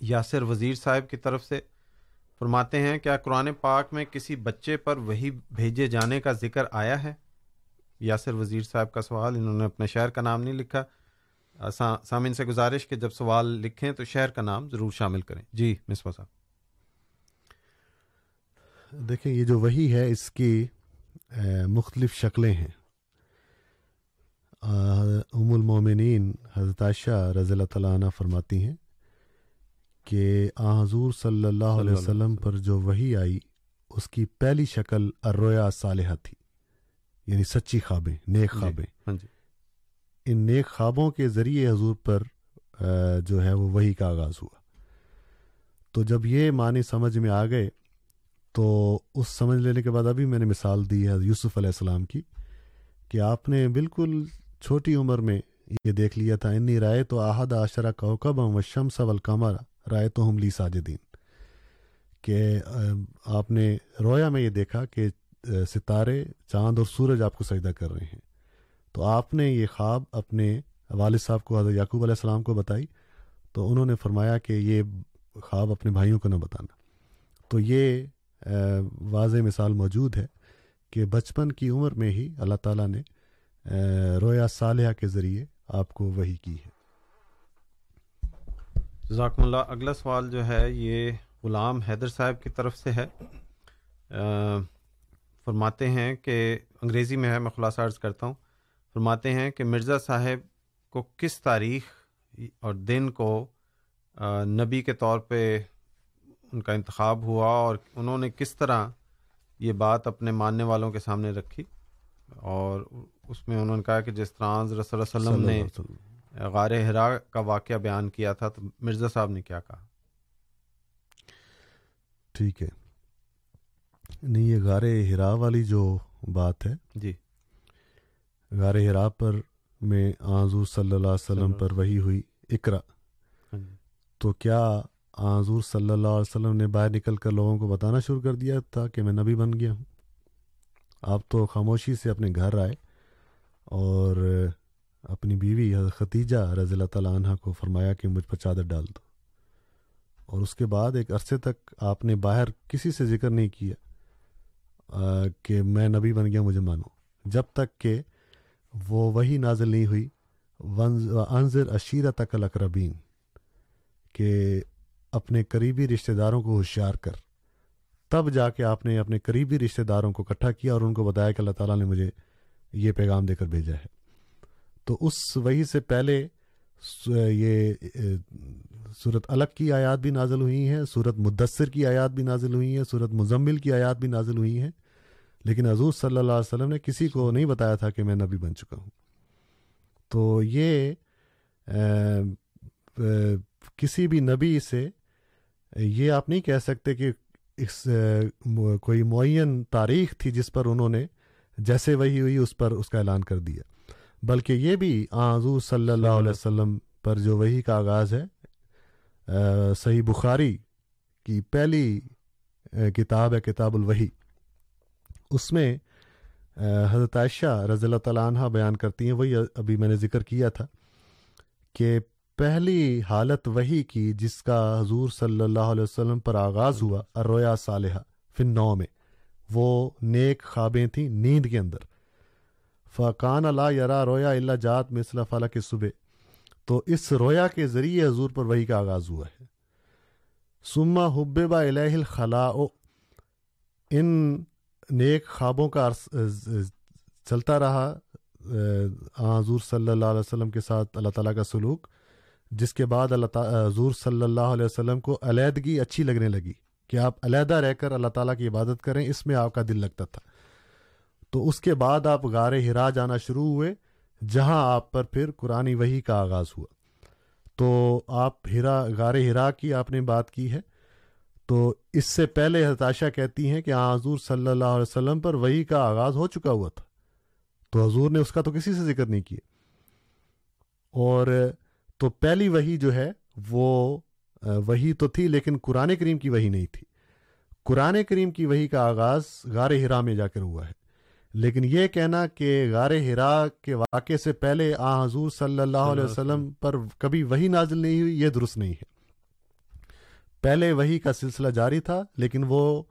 یاسر وزیر صاحب کی طرف سے فرماتے ہیں، کیا قرآن پاک میں کسی بچے پر وہی بھیجے جانے کا ذکر آیا ہے؟ یاسر وزیر صاحب کا سوال، انہوں نے اپنے شہر کا نام نہیں لکھا۔ سامعین سے گزارش کہ جب سوال لکھیں تو شہر کا نام ضرور شامل کریں۔ جی مصباح صاحب۔ دیکھیں، یہ جو وہی ہے، اس کی مختلف شکلیں ہیں۔ ام المومنین حضرت عائشہ رضی اللہ تعالیٰ عنہ فرماتی ہیں کہ آ حضور صلی اللہ علیہ وسلم پر جو وہی آئی اس کی پہلی شکل ارویا صالحہ تھی یعنی سچی خوابیں نیک جی، خوابیں۔ ہاں جی۔ ان نیک خوابوں کے ذریعے حضور پر جو ہے وہ وہی کا آغاز ہوا۔ تو جب یہ معنی سمجھ میں آ گئے تو اس سمجھ لینے کے بعد ابھی میں نے مثال دی ہے یوسف علیہ السلام کی کہ آپ نے بالکل چھوٹی عمر میں یہ دیکھ لیا تھا، انی رائے تو آحد آشرا کوکب و شمس والقمر، رائے تو ہم لی ساجدین۔ کہ آپ نے رویا میں یہ دیکھا کہ ستارے، چاند اور سورج آپ کو سجدہ کر رہے ہیں۔ تو آپ نے یہ خواب اپنے والد صاحب کو، حضرت یعقوب علیہ السلام کو بتائی۔ تو انہوں نے فرمایا کہ یہ خواب اپنے بھائیوں کو نہ بتانا۔ تو یہ واضح مثال موجود ہے کہ بچپن کی عمر میں ہی اللہ تعالیٰ نے رویا صالحہ کے ذریعے آپ کو وہی کی ہے۔ ذاکم اللہ۔ اگلا سوال جو ہے، یہ غلام حیدر صاحب کی طرف سے ہے۔ فرماتے ہیں کہ، انگریزی میں ہے، میں خلاصہ عرض کرتا ہوں۔ فرماتے ہیں کہ مرزا صاحب کو کس تاریخ اور دن کو نبی کے طور پہ ان کا انتخاب ہوا اور انہوں نے کس طرح یہ بات اپنے ماننے والوں کے سامنے رکھی؟ اور اس میں انہوں نے کہا کہ جس طرح رسول اللہ علیہ وسلم نے غار ہرا کا واقعہ بیان کیا تھا تو مرزا صاحب نے کیا کہا؟ ٹھیک ہے۔ نہیں یہ غار ہرا والی جو بات ہے جی۔ غار ہرا پر میں آذور صلی اللہ علیہ وسلم پر وہی ہوئی اقرا۔ ہاں جی۔ تو کیا آذور صلی اللہ علیہ وسلم نے باہر نکل کر لوگوں کو بتانا شروع کر دیا تھا کہ میں نبی بن گیا ہوں؟ آپ تو خاموشی سے اپنے گھر آئے۔ اور اپنی بیوی حضرت ختیجہ رضی اللہ تعالیٰ عنہ کو فرمایا کہ مجھ پر چادر ڈال دو۔ اور اس کے بعد ایک عرصے تک آپ نے باہر کسی سے ذکر نہیں کیا کہ میں نبی بن گیا، مجھے مانو۔ جب تک کہ وہ وہی نازل نہیں ہوئی انضر اشیرہ تک الاقربین، کہ اپنے قریبی رشتہ داروں کو ہوشیار کر۔ تب جا کے آپ نے اپنے قریبی رشتہ داروں کو اکٹھا کیا اور ان کو بتایا کہ اللہ تعالیٰ نے مجھے یہ پیغام دے کر بھیجا ہے۔ تو اس وہی سے پہلے یہ صورت الگ کی آیات بھی نازل ہوئی ہیں صورت مدثر کی آیات بھی نازل ہوئی ہیں صورت مزمل کی آیات بھی نازل ہوئی ہیں۔ لیکن حضور صلی اللہ علیہ وسلم نے کسی کو نہیں بتایا تھا کہ میں نبی بن چکا ہوں۔ تو یہ کسی بھی نبی سے یہ آپ نہیں کہہ سکتے کہ اس کوئی معین تاریخ تھی جس پر انہوں نے جیسے وہی ہوئی، اس پر اس کا اعلان کر دیا۔ بلکہ یہ بھی حضور صلی اللہ علیہ وسلم پر جو وہی کا آغاز ہے صحیح بخاری کی پہلی کتاب ہے، کتاب الوحی۔ اس میں حضرت عائشہ رضی اللہ تعالیٰ عنہ بیان کرتی ہیں، وہی ابھی میں نے ذکر کیا تھا کہ پہلی حالت وہی کی جس کا حضور صلی اللہ علیہ وسلم پر آغاز ہوا ارویا صالحہ فن نو میں وہ نیک خوابیں تھیں نیند کے اندر۔ فقان اللہ یرا رویا اللہ جات مثلا فلا کے صبح تو اس رویا کے ذریعے حضور پر وہی کا آغاز ہوا ہے۔ سما حب با الہ الخلا ان نیک خوابوں کا چلتا رہا حضور صلی اللہ علیہ وسلم کے ساتھ اللہ تعالیٰ کا سلوک، جس کے بعد اللہ تعالیٰ حضور صلی اللہ علیہ وسلم کو علیحدگی اچھی لگنے لگی۔ کہ آپ علیحدہ رہ کر اللہ تعالیٰ کی عبادت کریں، اس میں آپ کا دل لگتا تھا۔ تو اس کے بعد آپ غار ہرا جانا شروع ہوئے، جہاں آپ پر پھر قرآن وہی کا آغاز ہوا۔ تو آپ ہرا، غار ہرا کی آپ نے بات کی ہے۔ تو اس سے پہلے حتاشہ کہتی ہیں کہ ہاں حضور صلی اللہ علیہ وسلم پر وہی کا آغاز ہو چکا ہوا تھا۔ تو حضور نے اس کا تو کسی سے ذکر نہیں کیا۔ اور تو پہلی وہی جو ہے، وہ وہی تو تھی لیکن قرآن کریم کی وہی نہیں تھی۔ قرآن کریم کی وہی کا آغاز غار ہرا میں جا کر ہوا ہے۔ لیکن یہ کہنا کہ غار ہرا کے واقعے سے پہلے آ حضور صلی اللہ علیہ وسلم پر کبھی وہی نازل نہیں ہوئی یہ درست نہیں ہے۔ پہلے وہی کا سلسلہ جاری تھا لیکن وہ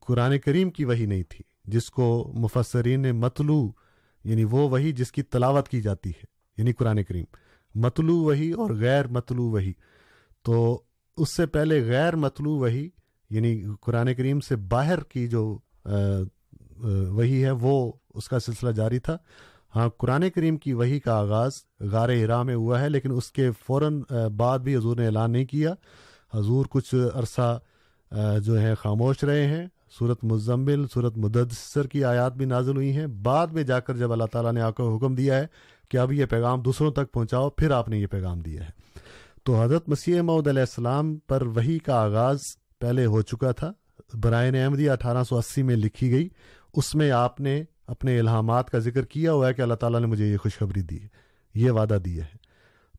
قرآن کریم کی وہی نہیں تھی جس کو مفسرین متلو یعنی وہ وہی جس کی تلاوت کی جاتی ہے یعنی قرآن کریم۔ متلو وہی اور غیر متلو وہی تو اس سے پہلے غیر متلو وہی یعنی قرآن کریم سے باہر کی جو وہی ہے، وہ اس کا سلسلہ جاری تھا۔ ہاں قرآن کریم کی وہی کا آغاز غار ہرا میں ہوا ہے، لیکن اس کے فوراً بعد بھی حضور نے اعلان نہیں کیا۔ حضور کچھ عرصہ جو ہے خاموش رہے ہیں۔ صورت مزمل صورت مدثر کی آیات بھی نازل ہوئی ہیں۔ بعد میں جا کر جب اللہ تعالیٰ نے آپ کو حکم دیا ہے کہ اب یہ پیغام دوسروں تک پہنچاؤ، پھر آپ نے یہ پیغام دیا ہے۔ تو حضرت مسیح معود علیہ السلام پر وہی کا آغاز پہلے ہو چکا تھا۔ برائن احمدی اٹھارہ سو اسی میں لکھی گئی۔ اس میں آپ نے اپنے الہامات کا ذکر کیا، ہوا ہے کہ اللہ تعالیٰ نے مجھے یہ خوشخبری دی ہے یہ وعدہ دیا ہے۔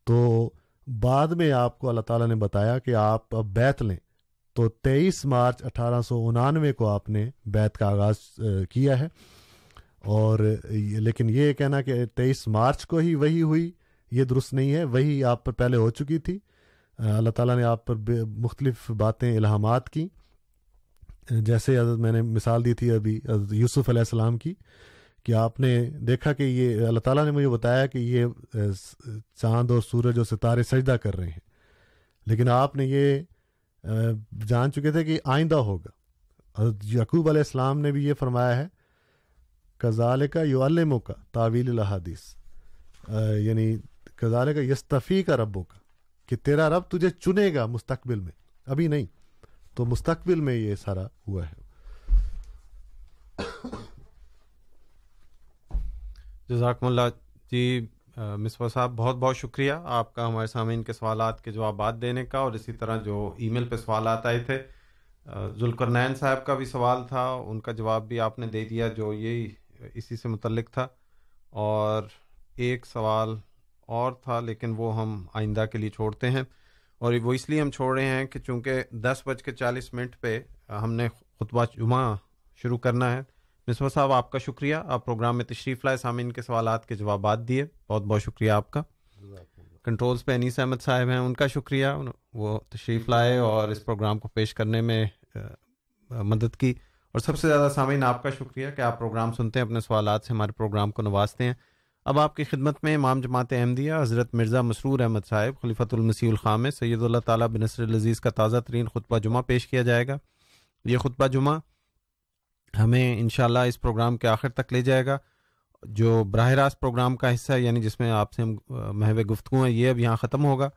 تو بعد میں آپ کو اللہ تعالیٰ نے بتایا کہ آپ اب بیت لیں۔ تو تیئیس مارچ اٹھارہ سو انانوے کو آپ نے بیت کا آغاز کیا ہے۔ اور لیکن یہ کہنا کہ تیئیس مارچ کو ہی وہی ہوئی، یہ درست نہیں ہے، وہی آپ پر پہلے ہو چکی تھی۔ اللہ تعالیٰ نے آپ پر مختلف باتیں الہامات کی جیسے حضرت میں نے مثال دی تھی ابھی یوسف علیہ السلام کی، کہ آپ نے دیکھا کہ یہ اللہ تعالیٰ نے مجھے بتایا کہ یہ چاند اور سورج اور ستارے سجدہ کر رہے ہیں۔ لیکن آپ نے یہ جان چکے تھے کہ آئندہ ہوگا۔ حضرت یعقوب علیہ السلام نے بھی یہ فرمایا ہے کزال کا یو علموں کا تعویل الحادیث یعنی کزال کا یستفی کا ربوں کا کہ تیرا رب تجھے چنے گا مستقبل میں۔ ابھی نہیں، تو مستقبل میں یہ سارا ہوا ہے۔ جزاکم اللہ جی مصباح صاحب، بہت بہت شکریہ آپ کا ہمارے سامعین کے سوالات کے جوابات دینے کا اور اسی طرح جو ای میل پہ سوالات آئے تھے۔ ذوالقرنین صاحب کا بھی سوال تھا، ان کا جواب بھی آپ نے دے دیا جو یہی اسی سے متعلق تھا۔ اور ایک سوال اور تھا، لیکن وہ ہم آئندہ کے لیے چھوڑتے ہیں۔ اور وہ اس لیے ہم چھوڑ رہے ہیں کہ چونکہ دس بج کے چالیس منٹ پہ ہم نے خطبہ جمعہ شروع کرنا ہے۔ مصباح صاحب، آپ کا شکریہ۔ آپ پروگرام میں تشریف لائے، سامعین کے سوالات کے جوابات دیے۔ بہت بہت شکریہ آپ کا۔ کنٹرولز پہ انیس احمد صاحب ہیں، ان کا شکریہ۔ وہ تشریف لائے اور اس پروگرام کو پیش کرنے میں مدد کی۔ اور سب سے زیادہ سامعین، آپ کا شکریہ کہ آپ پروگرام سنتے ہیں، اپنے سوالات سے ہمارے پروگرام کو نوازتے ہیں۔ اب آپ کی خدمت میں امام جماعت احمدیہ، حضرت مرزا مسرور احمد صاحب، خلیفۃ المسیح الخام سید اللہ تعالیٰ بنصر العزیز کا تازہ ترین خطبہ جمعہ پیش کیا جائے گا۔ یہ خطبہ جمعہ ہمیں انشاءاللہ اس پروگرام کے آخر تک لے جائے گا۔ جو براہ راست پروگرام کا حصہ ہے یعنی جس میں آپ سے محو گفتگو ہیں، یہ اب یہاں ختم ہوگا۔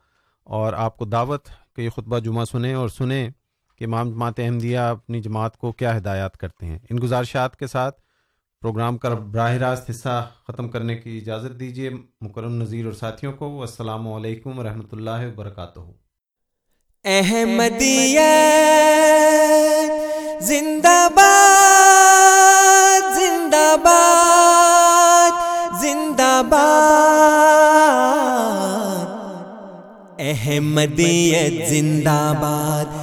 اور آپ کو دعوت کہ یہ خطبہ جمعہ سنیں اور سنیں۔ کہ امام جماعت احمدیہ اپنی جماعت کو کیا ہدایات کرتے ہیں؟ ان گزارشات کے ساتھ پروگرام کا براہ راست حصہ ختم کرنے کی اجازت دیجیے مکرم نذیر اور ساتھیوں کو۔ السلام علیکم ورحمۃ اللہ وبرکاتہ۔ احمدیہ زندہ باد زندہ باد زندہ باد۔ احمدیت زندہ باد۔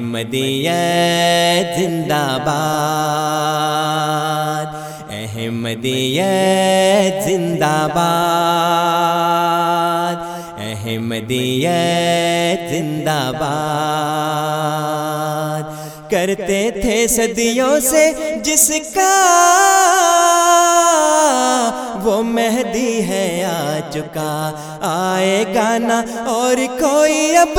احمدیت زندہ باد احمدیت زندہ باد احمدیت زندہ باد کرتے تھے صدیوں سے جس کا وہ مہدی ہے آ چکا آئے گانا اور کوئی اب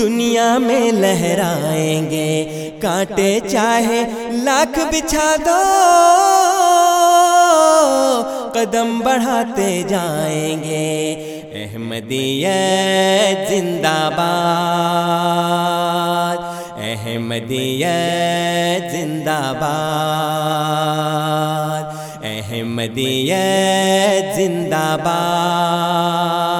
دنیا میں لہرائیں گے۔ کانٹے چاہے لاکھ بچھا دو۔ قدم بڑھاتے جائیں گے۔ احمدیت زندہ باد۔ احمدیت زندہ باد۔ احمدیت زندہ باد۔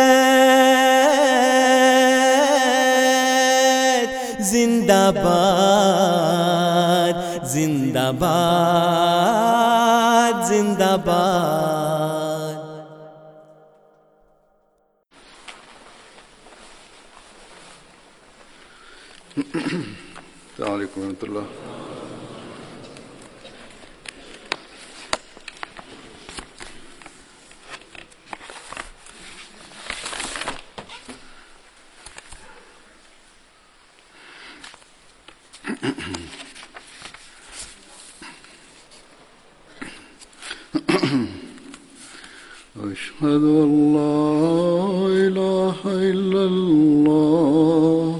زندہ باد زندہ باد زندہ باد السلام علیکم ورحمۃ اللہ۔ أشهد أن لا إله إلا الله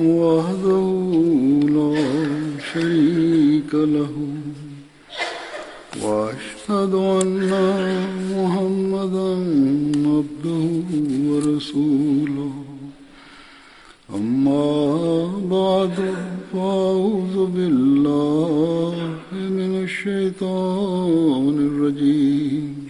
وحده لا شريك له وأشهد أن محمدا عبده ورسوله. أما بعد، فأعوذ بالله من الشيطان الرجيم.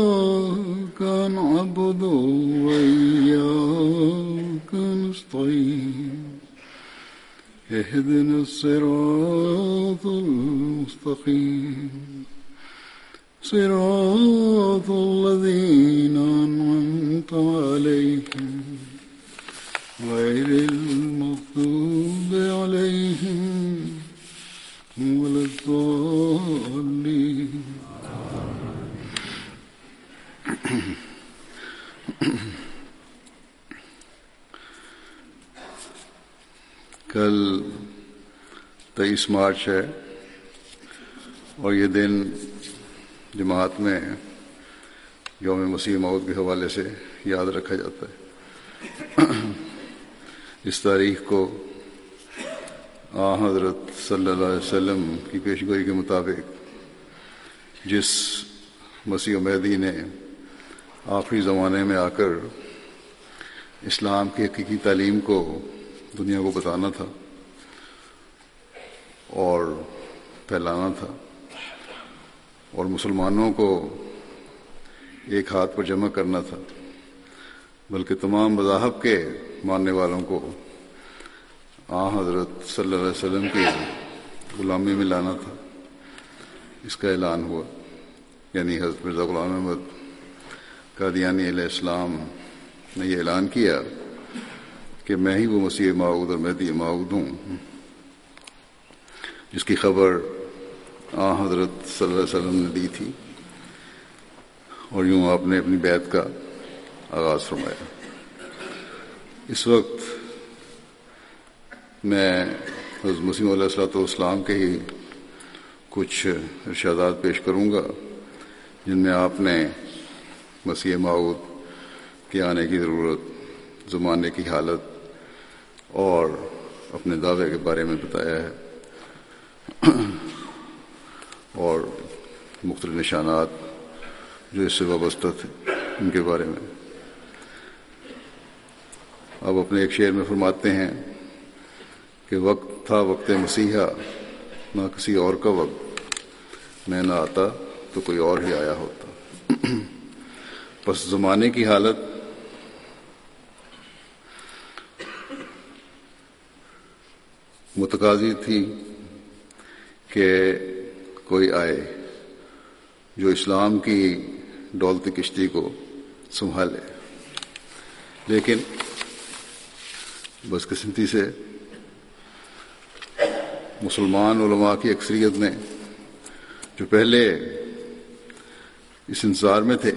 نعبد وإياك نستعين. اهدنا الصراط المستقيم. صراط الذين أنعمت عليهم. غير المغضوب عليهم ولا الضالين. کل تیئیس مارچ ہے اور یہ دن جماعت میں یوم مسیح مود کے حوالے سے یاد رکھا جاتا ہے۔ اس تاریخ کو آ حضرت صلی اللہ علیہ وسلم کی پیشگوئی کے مطابق جس مسیح مہدی نے آخری زمانے میں آ کر اسلام کی حقیقی تعلیم کو دنیا کو بتانا تھا اور پھیلانا تھا اور مسلمانوں کو ایک ہاتھ پر جمع کرنا تھا، بلکہ تمام مذاہب کے ماننے والوں کو آ حضرت صلی اللہ علیہ وسلم کی غلامی میں لانا تھا۔ اس کا اعلان ہوا یعنی حضرت مرزا غلام احمد قادیانی علیہ السلام نے یہ اعلان کیا۔ کہ میں ہی وہ مسیح معود اور مہدی معود ہوں۔ جس کی خبر آ حضرت صلی اللہ علیہ وسلم نے دی تھی۔ اور یوں آپ نے اپنی بیت کا آغاز فرمایا۔ اس وقت میں حضرت مسیم علیہ السلاۃ والسلام کے ہی کچھ ارشادات پیش کروں گا، جن میں آپ نے مسیح معود کے آنے کی ضرورت، زمانے کی حالت اور اپنے دعوے کے بارے میں بتایا ہے۔ اور مختلف نشانات جو اس سے وابستہ تھے، ان کے بارے میں۔ اب اپنے ایک شعر میں فرماتے ہیں کہ وقت تھا وقت مسیحا، نہ کسی اور کا وقت میں نہ آتا تو کوئی اور ہی آیا ہوتا۔ بس زمانے کی حالت متقاضی تھی کہ کوئی آئے جو اسلام کی ڈولتی کشتی کو سنبھالے۔ لیکن بس قسمتی سے مسلمان علماء کی اکثریت نے جو پہلے اس انتظار میں تھے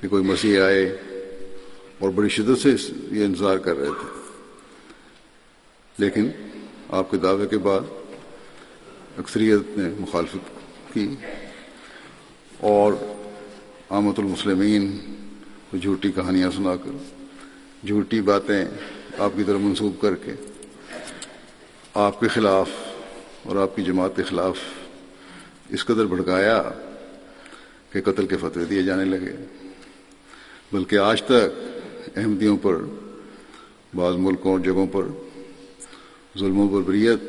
کہ کوئی مسیح آئے اور بڑی شدت سے یہ انتظار کر رہے تھے۔ لیکن آپ کے دعوے کے بعد اکثریت نے مخالفت کی اور آمد المسلمین کو جھوٹی کہانیاں سنا کر، جھوٹی باتیں آپ کی طرف منسوب کر کے آپ کے خلاف اور آپ کی جماعت کے خلاف اس قدر بھڑکایا کہ قتل کے فتوے دیے جانے لگے۔ بلکہ آج تک احمدیوں پر، بعض ملکوں اور جگہوں پر ظلم و بربریت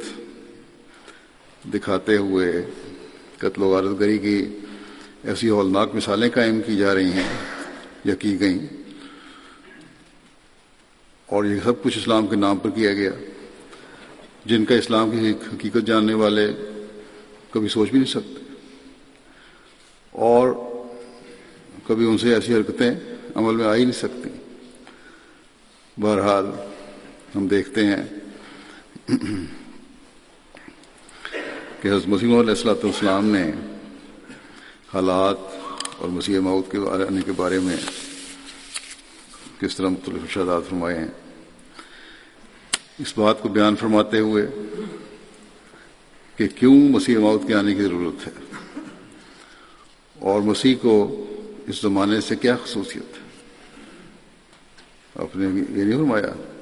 دکھاتے ہوئے قتل و غارت گری کی ایسی ہولناک مثالیں قائم کی جا رہی ہیں، یا کی گئیں۔ اور یہ سب کچھ اسلام کے نام پر کیا گیا۔ جن کا اسلام کی حقیقت جاننے والے کبھی سوچ بھی نہیں سکتے۔ اور کبھی ان سے ایسی حرکتیں عمل میں آ ہی نہیں سکتی۔ بہرحال ہم دیکھتے ہیں کہ حضرت مسیم علیہ السلاۃ والسلام نے حالات اور مسیح موت کے آنے کے بارے میں کس طرح مختلف ارشادات فرمائے ہیں۔ اس بات کو بیان فرماتے ہوئے کہ کیوں مسیح موت کے آنے کی ضرورت ہے اور مسیح کو اس زمانے سے کیا خصوصیت ہے۔ آپ نے یہ نہیں فرمایا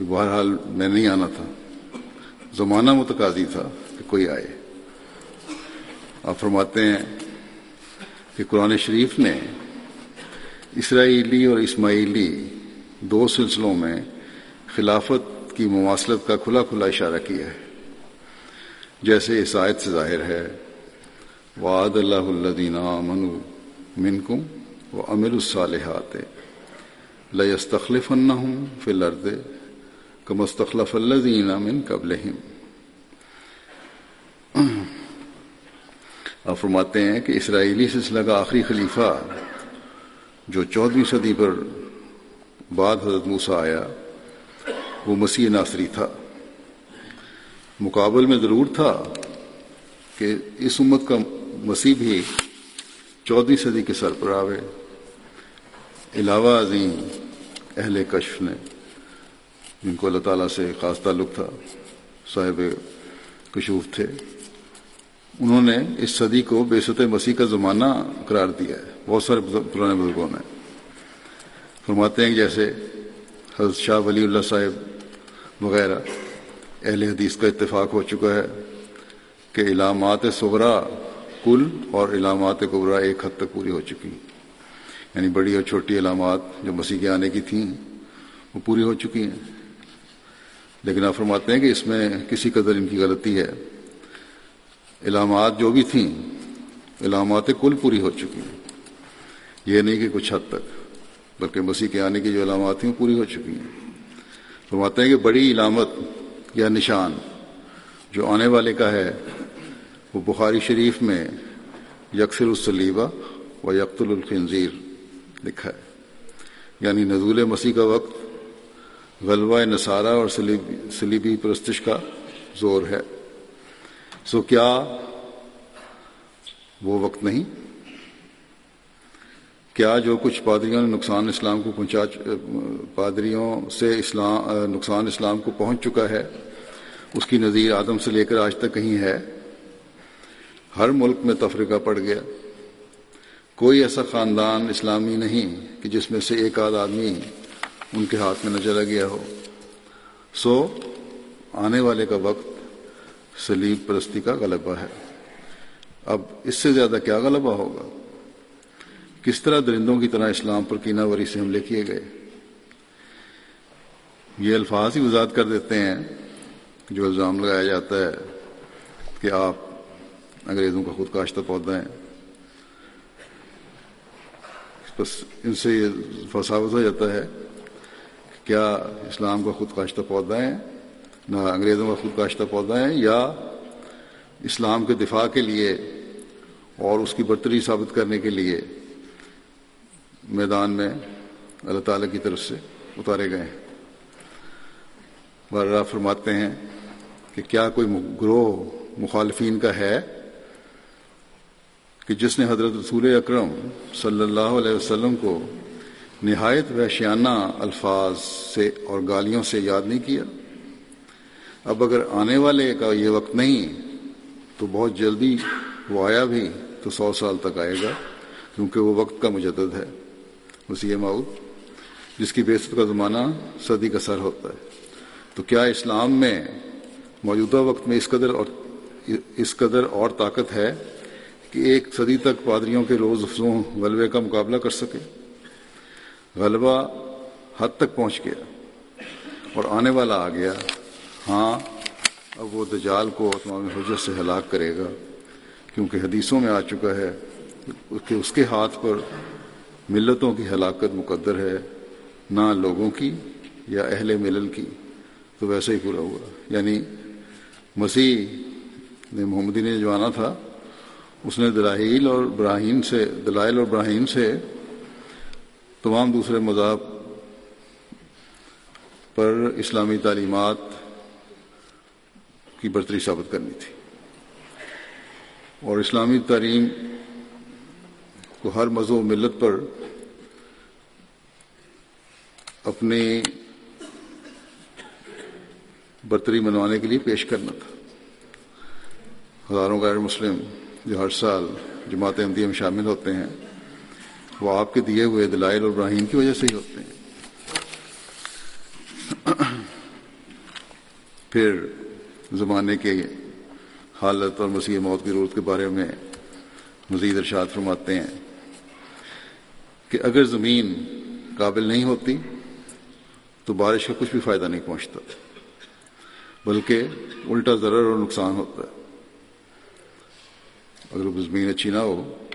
بہرحال میں نہیں آنا تھا۔ زمانہ متقاضی تھا کہ کوئی آئے۔ آپ فرماتے ہیں کہ قرآن شریف نے اسرائیلی اور اسماعیلی دو سلسلوں میں خلافت کی مواصلت کا کھلا کھلا اشارہ کیا ہے۔ جیسے اس آیت سے ظاہر ہے، وعد اللہ الدین من منکم و امر الصالحات لستخلف ہوں فی الارض کمستخلف الذین من قبلہم آپ فرماتے ہیں کہ اسرائیلی سلسلہ کا آخری خلیفہ جو چودہویں صدی پر بعد حضرت موسیٰ آیا، وہ مسیح ناصری تھا۔ مقابل میں ضرور تھا کہ اس امت کا مسیح بھی چودہ صدی کے سر پر آوے۔ علاوہ عظیم اہل کشف نے جن کو اللہ تعالیٰ سے خاص تعلق تھا، صاحب کشوف تھے۔ انہوں نے اس صدی کو بے ست مسیح کا زمانہ قرار دیا ہے۔ بہت سارے پرانے بزرگوں نے۔ فرماتے ہیں کہ جیسے حضرت شاہ ولی اللہ صاحب وغیرہ، اہل حدیث کا اتفاق ہو چکا ہے کہ علامات صغرا کل اور علامات قبرا ایک حد تک پوری ہو چکی۔ یعنی بڑی اور چھوٹی علامات جو مسیح کے آنے کی تھیں، وہ پوری ہو چکی ہیں۔ لیکن آپ فرماتے ہیں کہ اس میں کسی قدر ان کی غلطی ہے۔ علامات جو بھی تھیں، علامات کل پوری ہو چکی ہیں۔ یہ نہیں کہ کچھ حد تک، بلکہ مسیح کے آنے کی جو علامات تھیں وہ پوری ہو چکی ہیں۔ فرماتے ہیں کہ بڑی علامت یا نشان جو آنے والے کا ہے، وہ بخاری شریف میں یکسر السلیبہ و یکت الخنزیر لکھا ہے۔ یعنی نزول مسیح کا وقت غلبہ نصارہ اور سلیبی پرستش کا زور ہے۔ سو کیا وہ وقت نہیں؟ کیا جو کچھ پادریوں نے نقصان اسلام کو پہنچا پادریوں سے اسلام، نقصان اسلام کو پہنچ چکا ہے، اس کی نظیر آدم سے لے کر آج تک کہیں ہے۔ ہر ملک میں تفریقہ پڑ گیا۔ کوئی ایسا خاندان اسلامی نہیں کہ جس میں سے ایک آدھ آدمی ان کے ہاتھ میں نہ چلا گیا ہو۔ سو، آنے والے کا وقت سلیب پرستی کا غلبہ ہے۔ اب اس سے زیادہ کیا غلبہ ہوگا؟ کس طرح درندوں کی طرح اسلام پر کینہ وری سے حملے کیے گئے؟ یہ الفاظ ہی وضاحت کر دیتے ہیں، جو الزام لگایا جاتا ہے کہ آپ انگریزوں کا خود کاشتہ پودا ہیں۔ بس ان سے یہ فساوت ہو جاتا ہے۔ کیا اسلام کا خود کاشتہ پودا ہے نہ انگریزوں کا خود کاشتہ پودا ہے یا اسلام کے دفاع کے لیے اور اس کی برتری ثابت کرنے کے لیے میدان میں اللہ تعالیٰ کی طرف سے اتارے گئے ہیں؟ بارہ فرماتے ہیں کہ کیا کوئی گروہ مخالفین کا ہے کہ جس نے حضرت رسول اکرم صلی اللہ علیہ وسلم کو نہایت وحشیانہ الفاظ سے اور گالیوں سے یاد نہیں کیا۔ اب اگر آنے والے کا یہ وقت نہیں، تو بہت جلدی وہ آیا بھی تو سو سال تک آئے گا، کیونکہ وہ وقت کا مجدد ہے۔ وسیع ماؤد جس کی بیست کا زمانہ صدی کا سر ہوتا ہے۔ تو کیا اسلام میں موجودہ وقت میں اس قدر اور اس قدر اور طاقت ہے کہ ایک صدی تک پادریوں کے روز افزوں، غلبے کا مقابلہ کر سکے؟ غلبہ حد تک پہنچ گیا اور آنے والا آ گیا۔ ہاں اب وہ دجال کو تمام حجت سے ہلاک کرے گا، کیونکہ حدیثوں میں آ چکا ہے کہ اس کے ہاتھ پر ملتوں کی ہلاکت مقدر ہے، نہ لوگوں کی یا اہل ملل کی۔ تو ویسے ہی پورا ہوا۔ یعنی مسیح نے محمدی نے جو آنا تھا، اس نے دلائل اور براہین سے، دلائل اور براہین سے تمام دوسرے مذہب پر اسلامی تعلیمات کی برتری ثابت کرنی تھی۔ اور اسلامی تعلیم کو ہر مذہب ملت پر اپنی برتری منوانے کے لیے پیش کرنا تھا۔ ہزاروں غیر مسلم جو ہر سال جماعت احمدیہ میں شامل ہوتے ہیں۔ وہ آپ کے دیے ہوئے دلائل اور ابراہیم کی وجہ سے ہی ہوتے ہیں۔ پھر زمانے کے حالت اور مسیح موت کی ضرورت کے بارے میں مزید ارشاد فرماتے ہیں کہ اگر زمین قابل نہیں ہوتی تو بارش کا کچھ بھی فائدہ نہیں پہنچتا، بلکہ الٹا ضرر اور نقصان ہوتا ہے۔ اگر زمین اچھی نہ ہو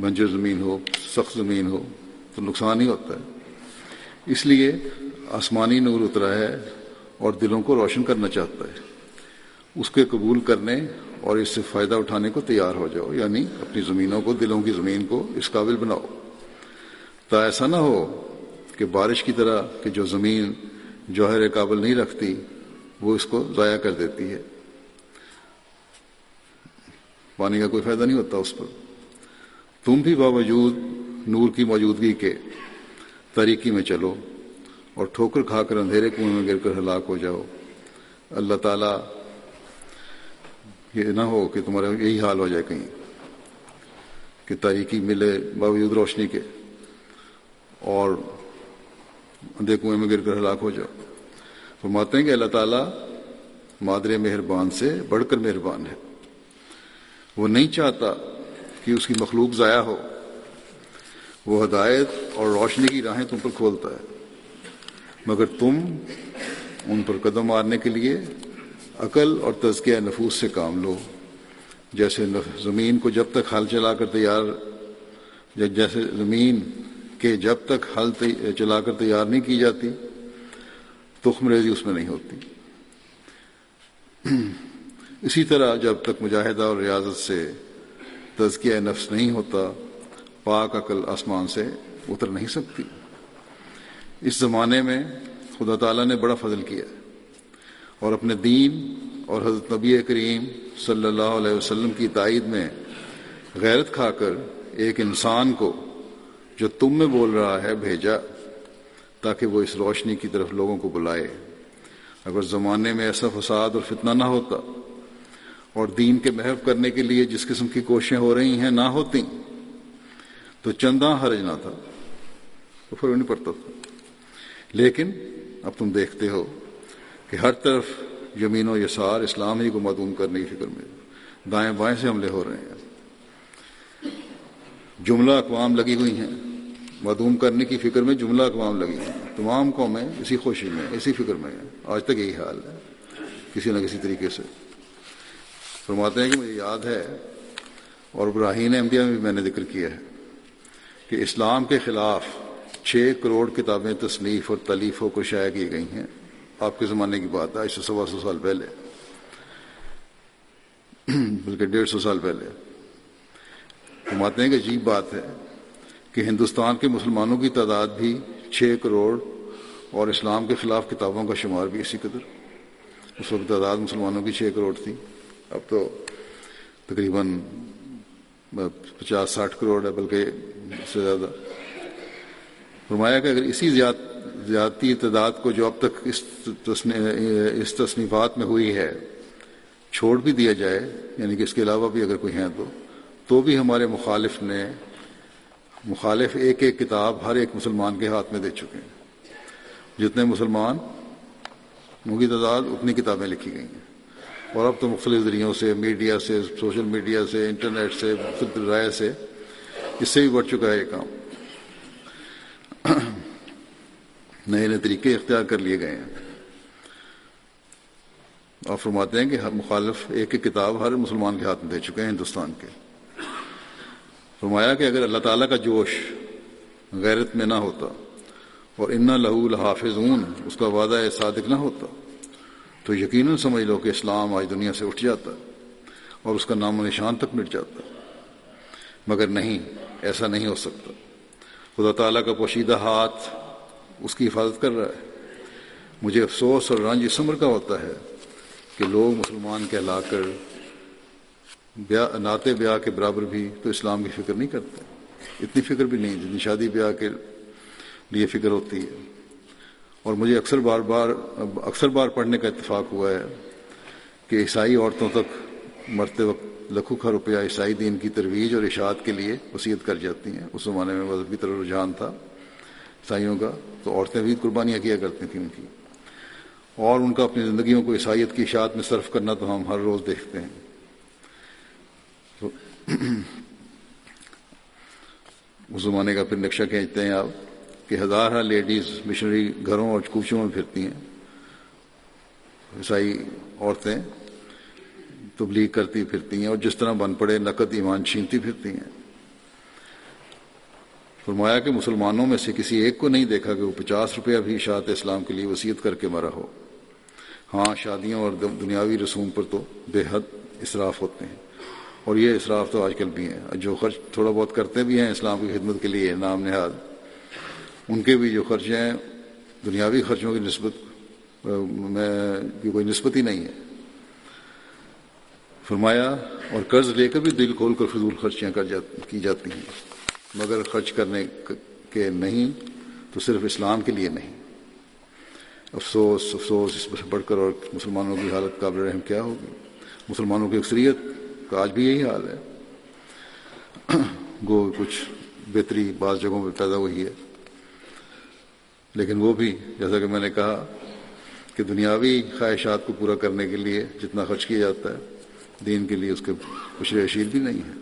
بنجر زمین ہو، سخت زمین ہو، تو نقصان ہی ہوتا ہے۔ اس لیے آسمانی نور اترا ہے اور دلوں کو روشن کرنا چاہتا ہے۔ اس کے قبول کرنے اور اس سے فائدہ اٹھانے کو تیار ہو جاؤ یعنی اپنی زمینوں کو، دلوں کی زمین کو اس قابل بناؤ۔ تا ایسا نہ ہو کہ بارش کی طرح کہ جو زمین جوہر قابل نہیں رکھتی، وہ اس کو ضائع کر دیتی ہے۔ پانی کا کوئی فائدہ نہیں ہوتا اس پر۔ تم بھی باوجود نور کی موجودگی کے طریقی میں چلو اور ٹھوکر کھا کر اندھیرے کنویں میں گر کر ہلاک ہو جاؤ۔ اللہ تعالیٰ یہ نہ ہو کہ تمہارا یہی حال ہو جائے کہیں، کہ تاریخی ملے باوجود روشنی کے اور اندھے کنویں میں گر کر ہلاک ہو جاؤ۔ فرماتے ہیں کہ اللہ تعالیٰ مادر مہربان سے بڑھ کر مہربان ہے۔ وہ نہیں چاہتا کہ اس کی مخلوق ضائع ہو۔ وہ ہدایت اور روشنی کی راہیں تم پر کھولتا ہے۔ مگر تم ان پر قدم مارنے کے لیے عقل اور تزکیہ نفوس سے کام لو۔ جیسے زمین کو جب تک ہل چلا کر تیار جیسے زمین کے جب تک ہل چلا کر تیار نہیں کی جاتی، تخم ریزی اس میں نہیں ہوتی۔ <clears throat> اسی طرح جب تک مجاہدہ اور ریاضت سے تزکیہ نفس نہیں ہوتا، پاک عقل آسمان سے اتر نہیں سکتی۔ اس زمانے میں خدا تعالیٰ نے بڑا فضل کیا اور اپنے دین اور حضرت نبی کریم صلی اللہ علیہ وسلم کی تائید میں غیرت کھا کر ایک انسان کو جو تم میں بول رہا ہے بھیجا تاکہ وہ اس روشنی کی طرف لوگوں کو بلائے۔ اگر زمانے میں ایسا فساد اور فتنہ نہ ہوتا اور دین کے محب کرنے کے لیے جس قسم کی کوششیں ہو رہی ہیں، نہ ہوتی تو چندہ حرج نہ تھا، تو فرق نہیں پڑتا تھا۔ لیکن اب تم دیکھتے ہو کہ ہر طرف یمین و یسار اسلام ہی کو معدوم کرنے کی فکر میں دائیں بائیں سے حملے ہو رہے ہیں۔ جملہ اقوام لگی ہوئی ہیں۔ معدوم کرنے کی فکر میں جملہ اقوام لگی ہیں۔ تمام قومیں اسی خوشی میں، اسی فکر میں ہیں۔ آج تک یہی حال ہے، کسی نہ کسی طریقے سے۔ فرماتے ہیں کہ مجھے یاد ہے اور ابراہین انبیاء میں بھی میں نے ذکر کیا ہے کہ اسلام کے خلاف چھ کروڑ کتابیں تصنیف اور تلیفوں کو شائع کی گئی ہیں۔ آپ کے زمانے کی بات ہے اس سے سوا سو سال پہلے۔ بلکہ ڈیڑھ سو سال پہلے۔ فرماتے ہیں کہ عجیب بات ہے کہ ہندوستان کے مسلمانوں کی تعداد بھی چھ کروڑ اور اسلام کے خلاف کتابوں کا شمار بھی اسی قدر۔ اس وقت تعداد مسلمانوں کی چھ کروڑ تھی۔ اب تو تقریباً پچاس ساٹھ کروڑ ہے، بلکہ اس سے زیادہ۔ فرمایا کہ اگر اسی زیادتی تعداد کو جو اب تک اس اس تصنیفات میں ہوئی ہے، چھوڑ بھی دیا جائے یعنی کہ اس کے علاوہ بھی اگر کوئی ہیں تو تو بھی ہمارے مخالف نے، مخالف ایک ایک کتاب ہر ایک مسلمان کے ہاتھ میں دے چکے ہیں۔ جتنے مسلمان ان کی تعداد اتنی کتابیں لکھی گئی ہیں۔ اور اب تو مختلف ذریعوں سے، میڈیا سے، سوشل میڈیا سے، انٹرنیٹ سے مختلف رائے سے، اس سے بھی بڑھ چکا ہے یہ کام۔ <clears throat> نئے نئے طریقے اختیار کر لیے گئے ہیں۔ اور فرماتے ہیں کہ ہر مخالف ایک ایک کتاب ہر مسلمان کے ہاتھ میں دے چکے ہیں ہندوستان کے۔ فرمایا کہ اگر اللہ تعالیٰ کا جوش غیرت میں نہ ہوتا اور ان لہو الحافظ اس کا وعدہ صادق نہ ہوتا۔ تو یقیناً سمجھ لو کہ اسلام آج دنیا سے اٹھ جاتا اور اس کا نام و نشان تک مٹ جاتا مگر نہیں، ایسا نہیں ہو سکتا۔ خدا تعالیٰ کا پوشیدہ ہاتھ اس کی حفاظت کر رہا ہے۔ مجھے افسوس اور رنج اس عمر کا ہوتا ہے کہ لوگ مسلمان کہلا کر ناطے بیاہ کے برابر بھی تو اسلام کی فکر نہیں کرتے۔ اتنی فکر بھی نہیں، جتنی شادی بیاہ کے لیے فکر ہوتی ہے۔ اور مجھے اکثر بار بار اکثر بار پڑھنے کا اتفاق ہوا ہے کہ عیسائی عورتوں تک مرتے وقت لکھوں کا روپیہ عیسائی دین کی ترویج اور اشاعت کے لیے وصیت کر جاتی ہیں۔ اس زمانے میں مذہبی طرح رجحان تھا عیسائیوں کا، تو عورتیں بھی قربانیاں کیا کرتی تھیں ان کی۔ اور ان کا اپنی زندگیوں کو عیسائیت کی اشاعت میں صرف کرنا تو ہم ہر روز دیکھتے ہیں۔ تو <clears throat> اس زمانے کا پھر نقشہ کھینچتے ہیں آپ۔ کہ ہزارہ لیڈیز مشنری گھروں اور کوچوں میں پھرتی ہیں۔ عیسائی عورتیں تبلیغ کرتی پھرتی ہیں اور جس طرح بن پڑے نقد ایمان چھینتی پھرتی ہیں۔ فرمایا کہ مسلمانوں میں سے کسی ایک کو نہیں دیکھا کہ وہ پچاس روپیہ بھی اشاعت اسلام کے لیے وسیعت کر کے مرا ہو۔ ہاں شادیوں اور دنیاوی رسوم پر تو بے حد اصراف ہوتے ہیں۔ اور یہ اصراف تو آج کل بھی ہیں۔ جو خرچ تھوڑا بہت کرتے بھی ہیں اسلام کی خدمت کے لیے، نام نہاد۔ ان کے بھی جو خرچے ہیں، دنیاوی خرچوں کی نسبت، میں کی کوئی نسبت ہی نہیں ہے۔ فرمایا، اور قرض لے کر بھی دل کھول کر فضول خرچیاں کر جات کی جاتی ہیں۔ مگر خرچ کرنے کے نہیں، تو صرف اسلام کے لیے نہیں۔ افسوس افسوس، اس پر بڑھ کر اور مسلمانوں کی حالت قابل رحم کیا ہوگی؟ مسلمانوں کی اکثریت کا آج بھی یہی حال ہے۔ <clears throat> گو، کچھ بہتری بعض جگہوں پہ پیدا ہوئی ہے۔ لیکن وہ بھی، جیسا کہ میں نے کہا کہ دنیاوی خواہشات کو پورا کرنے کے لیے جتنا خرچ کیا جاتا ہے، دین کے لیے اس کے کچھ اشیل بھی نہیں ہے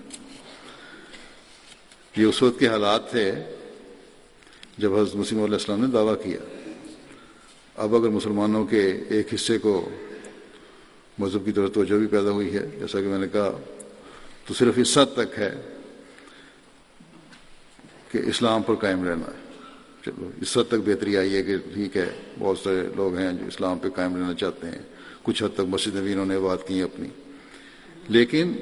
یہ اس وقت کے حالات تھے جب حضرت مسیم علیہ السلام نے دعویٰ کیا۔ اب اگر مسلمانوں کے ایک حصے کو مذہب کی طرف توجہ بھی پیدا ہوئی ہے، جیسا کہ میں نے کہا، تو صرف اس حد تک ہے کہ اسلام پر قائم رہنا ہے۔ چلو اس حد تک بہتری آئی ہے کہ ٹھیک ہے، بہت سارے لوگ ہیں جو اسلام پہ قائم رہنا چاہتے ہیں۔ کچھ حد تک مسجد بھی انہوں نے بات کی اپنی۔ لیکن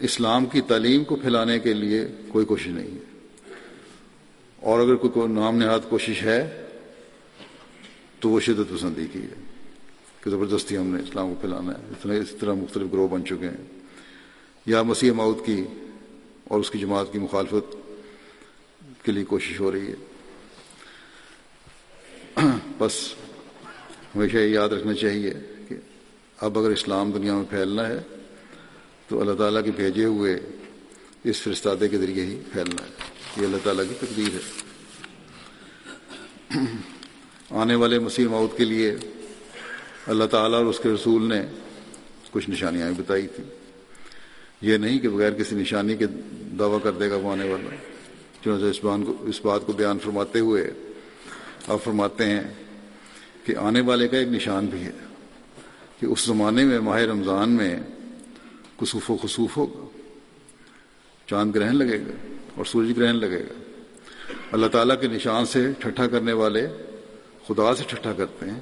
اسلام کی تعلیم کو پھیلانے کے لیے کوئی کوشش نہیں ہے۔ اور اگر کوئی نام نہاد کوشش ہے، تو وہ شدت پسندی کی ہے کہ زبردستی ہم نے اسلام کو پھیلانا ہے۔ اتنے اس طرح مختلف گروہ بن چکے ہیں۔ یا مسیح ماؤد کی اور اس کی جماعت کی مخالفت کے لیے کوشش ہو رہی ہے۔ <clears throat> بس ہمیشہ یہ یاد رکھنا چاہیے کہ اب اگر اسلام دنیا میں پھیلنا ہے تو اللہ تعالیٰ کے بھیجے ہوئے اس فرستادے کے ذریعے ہی پھیلنا ہے۔ یہ اللہ تعالیٰ کی تقدیر ہے۔ <clears throat> آنے والے مسیح موت کے لیے اللہ تعالیٰ اور اس کے رسول نے کچھ نشانیاں بتائی تھیں۔ یہ نہیں کہ بغیر کسی نشانی کے دعویٰ کر دے گا وہ آنے والا۔ چنانچہ اس بات کو، اس بات کو بیان فرماتے ہوئے آپ فرماتے ہیں کہ آنے والے کا ایک نشان بھی ہے کہ اس زمانے میں، ماہ رمضان میں کسوف و خصوف ہوگا، چاند گرہن لگے گا اور سورج گرہن لگے گا۔ اللہ تعالیٰ کے نشان سے ٹھٹھا کرنے والے خدا سے ٹھٹھا کرتے ہیں۔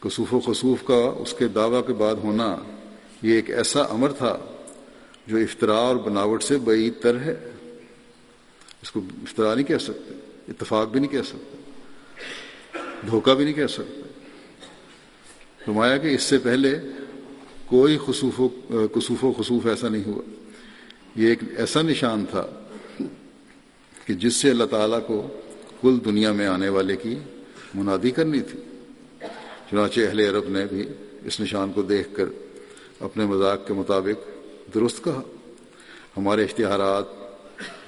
کسوف و خصوف کا اس کے دعویٰ کے بعد ہونا یہ ایک ایسا امر تھا جو افطرا اور بناوٹ سے بعید تر ہے۔ اس کو افطرا نہیں کہہ سکتے، اتفاق بھی نہیں کہہ سکتے۔ دھوکہ بھی نہیں کہہ سکتے نمایا کہ اس سے پہلے کوئی خصوف و کسوف و خصوف ایسا نہیں ہوا۔ یہ ایک ایسا نشان تھا کہ جس سے اللہ تعالیٰ کو کل دنیا میں آنے والے کی منادی کرنی تھی۔ چنانچہ اہل عرب نے بھی اس نشان کو دیکھ کر اپنے مذاق کے مطابق درست کہا۔ ہمارے اشتہارات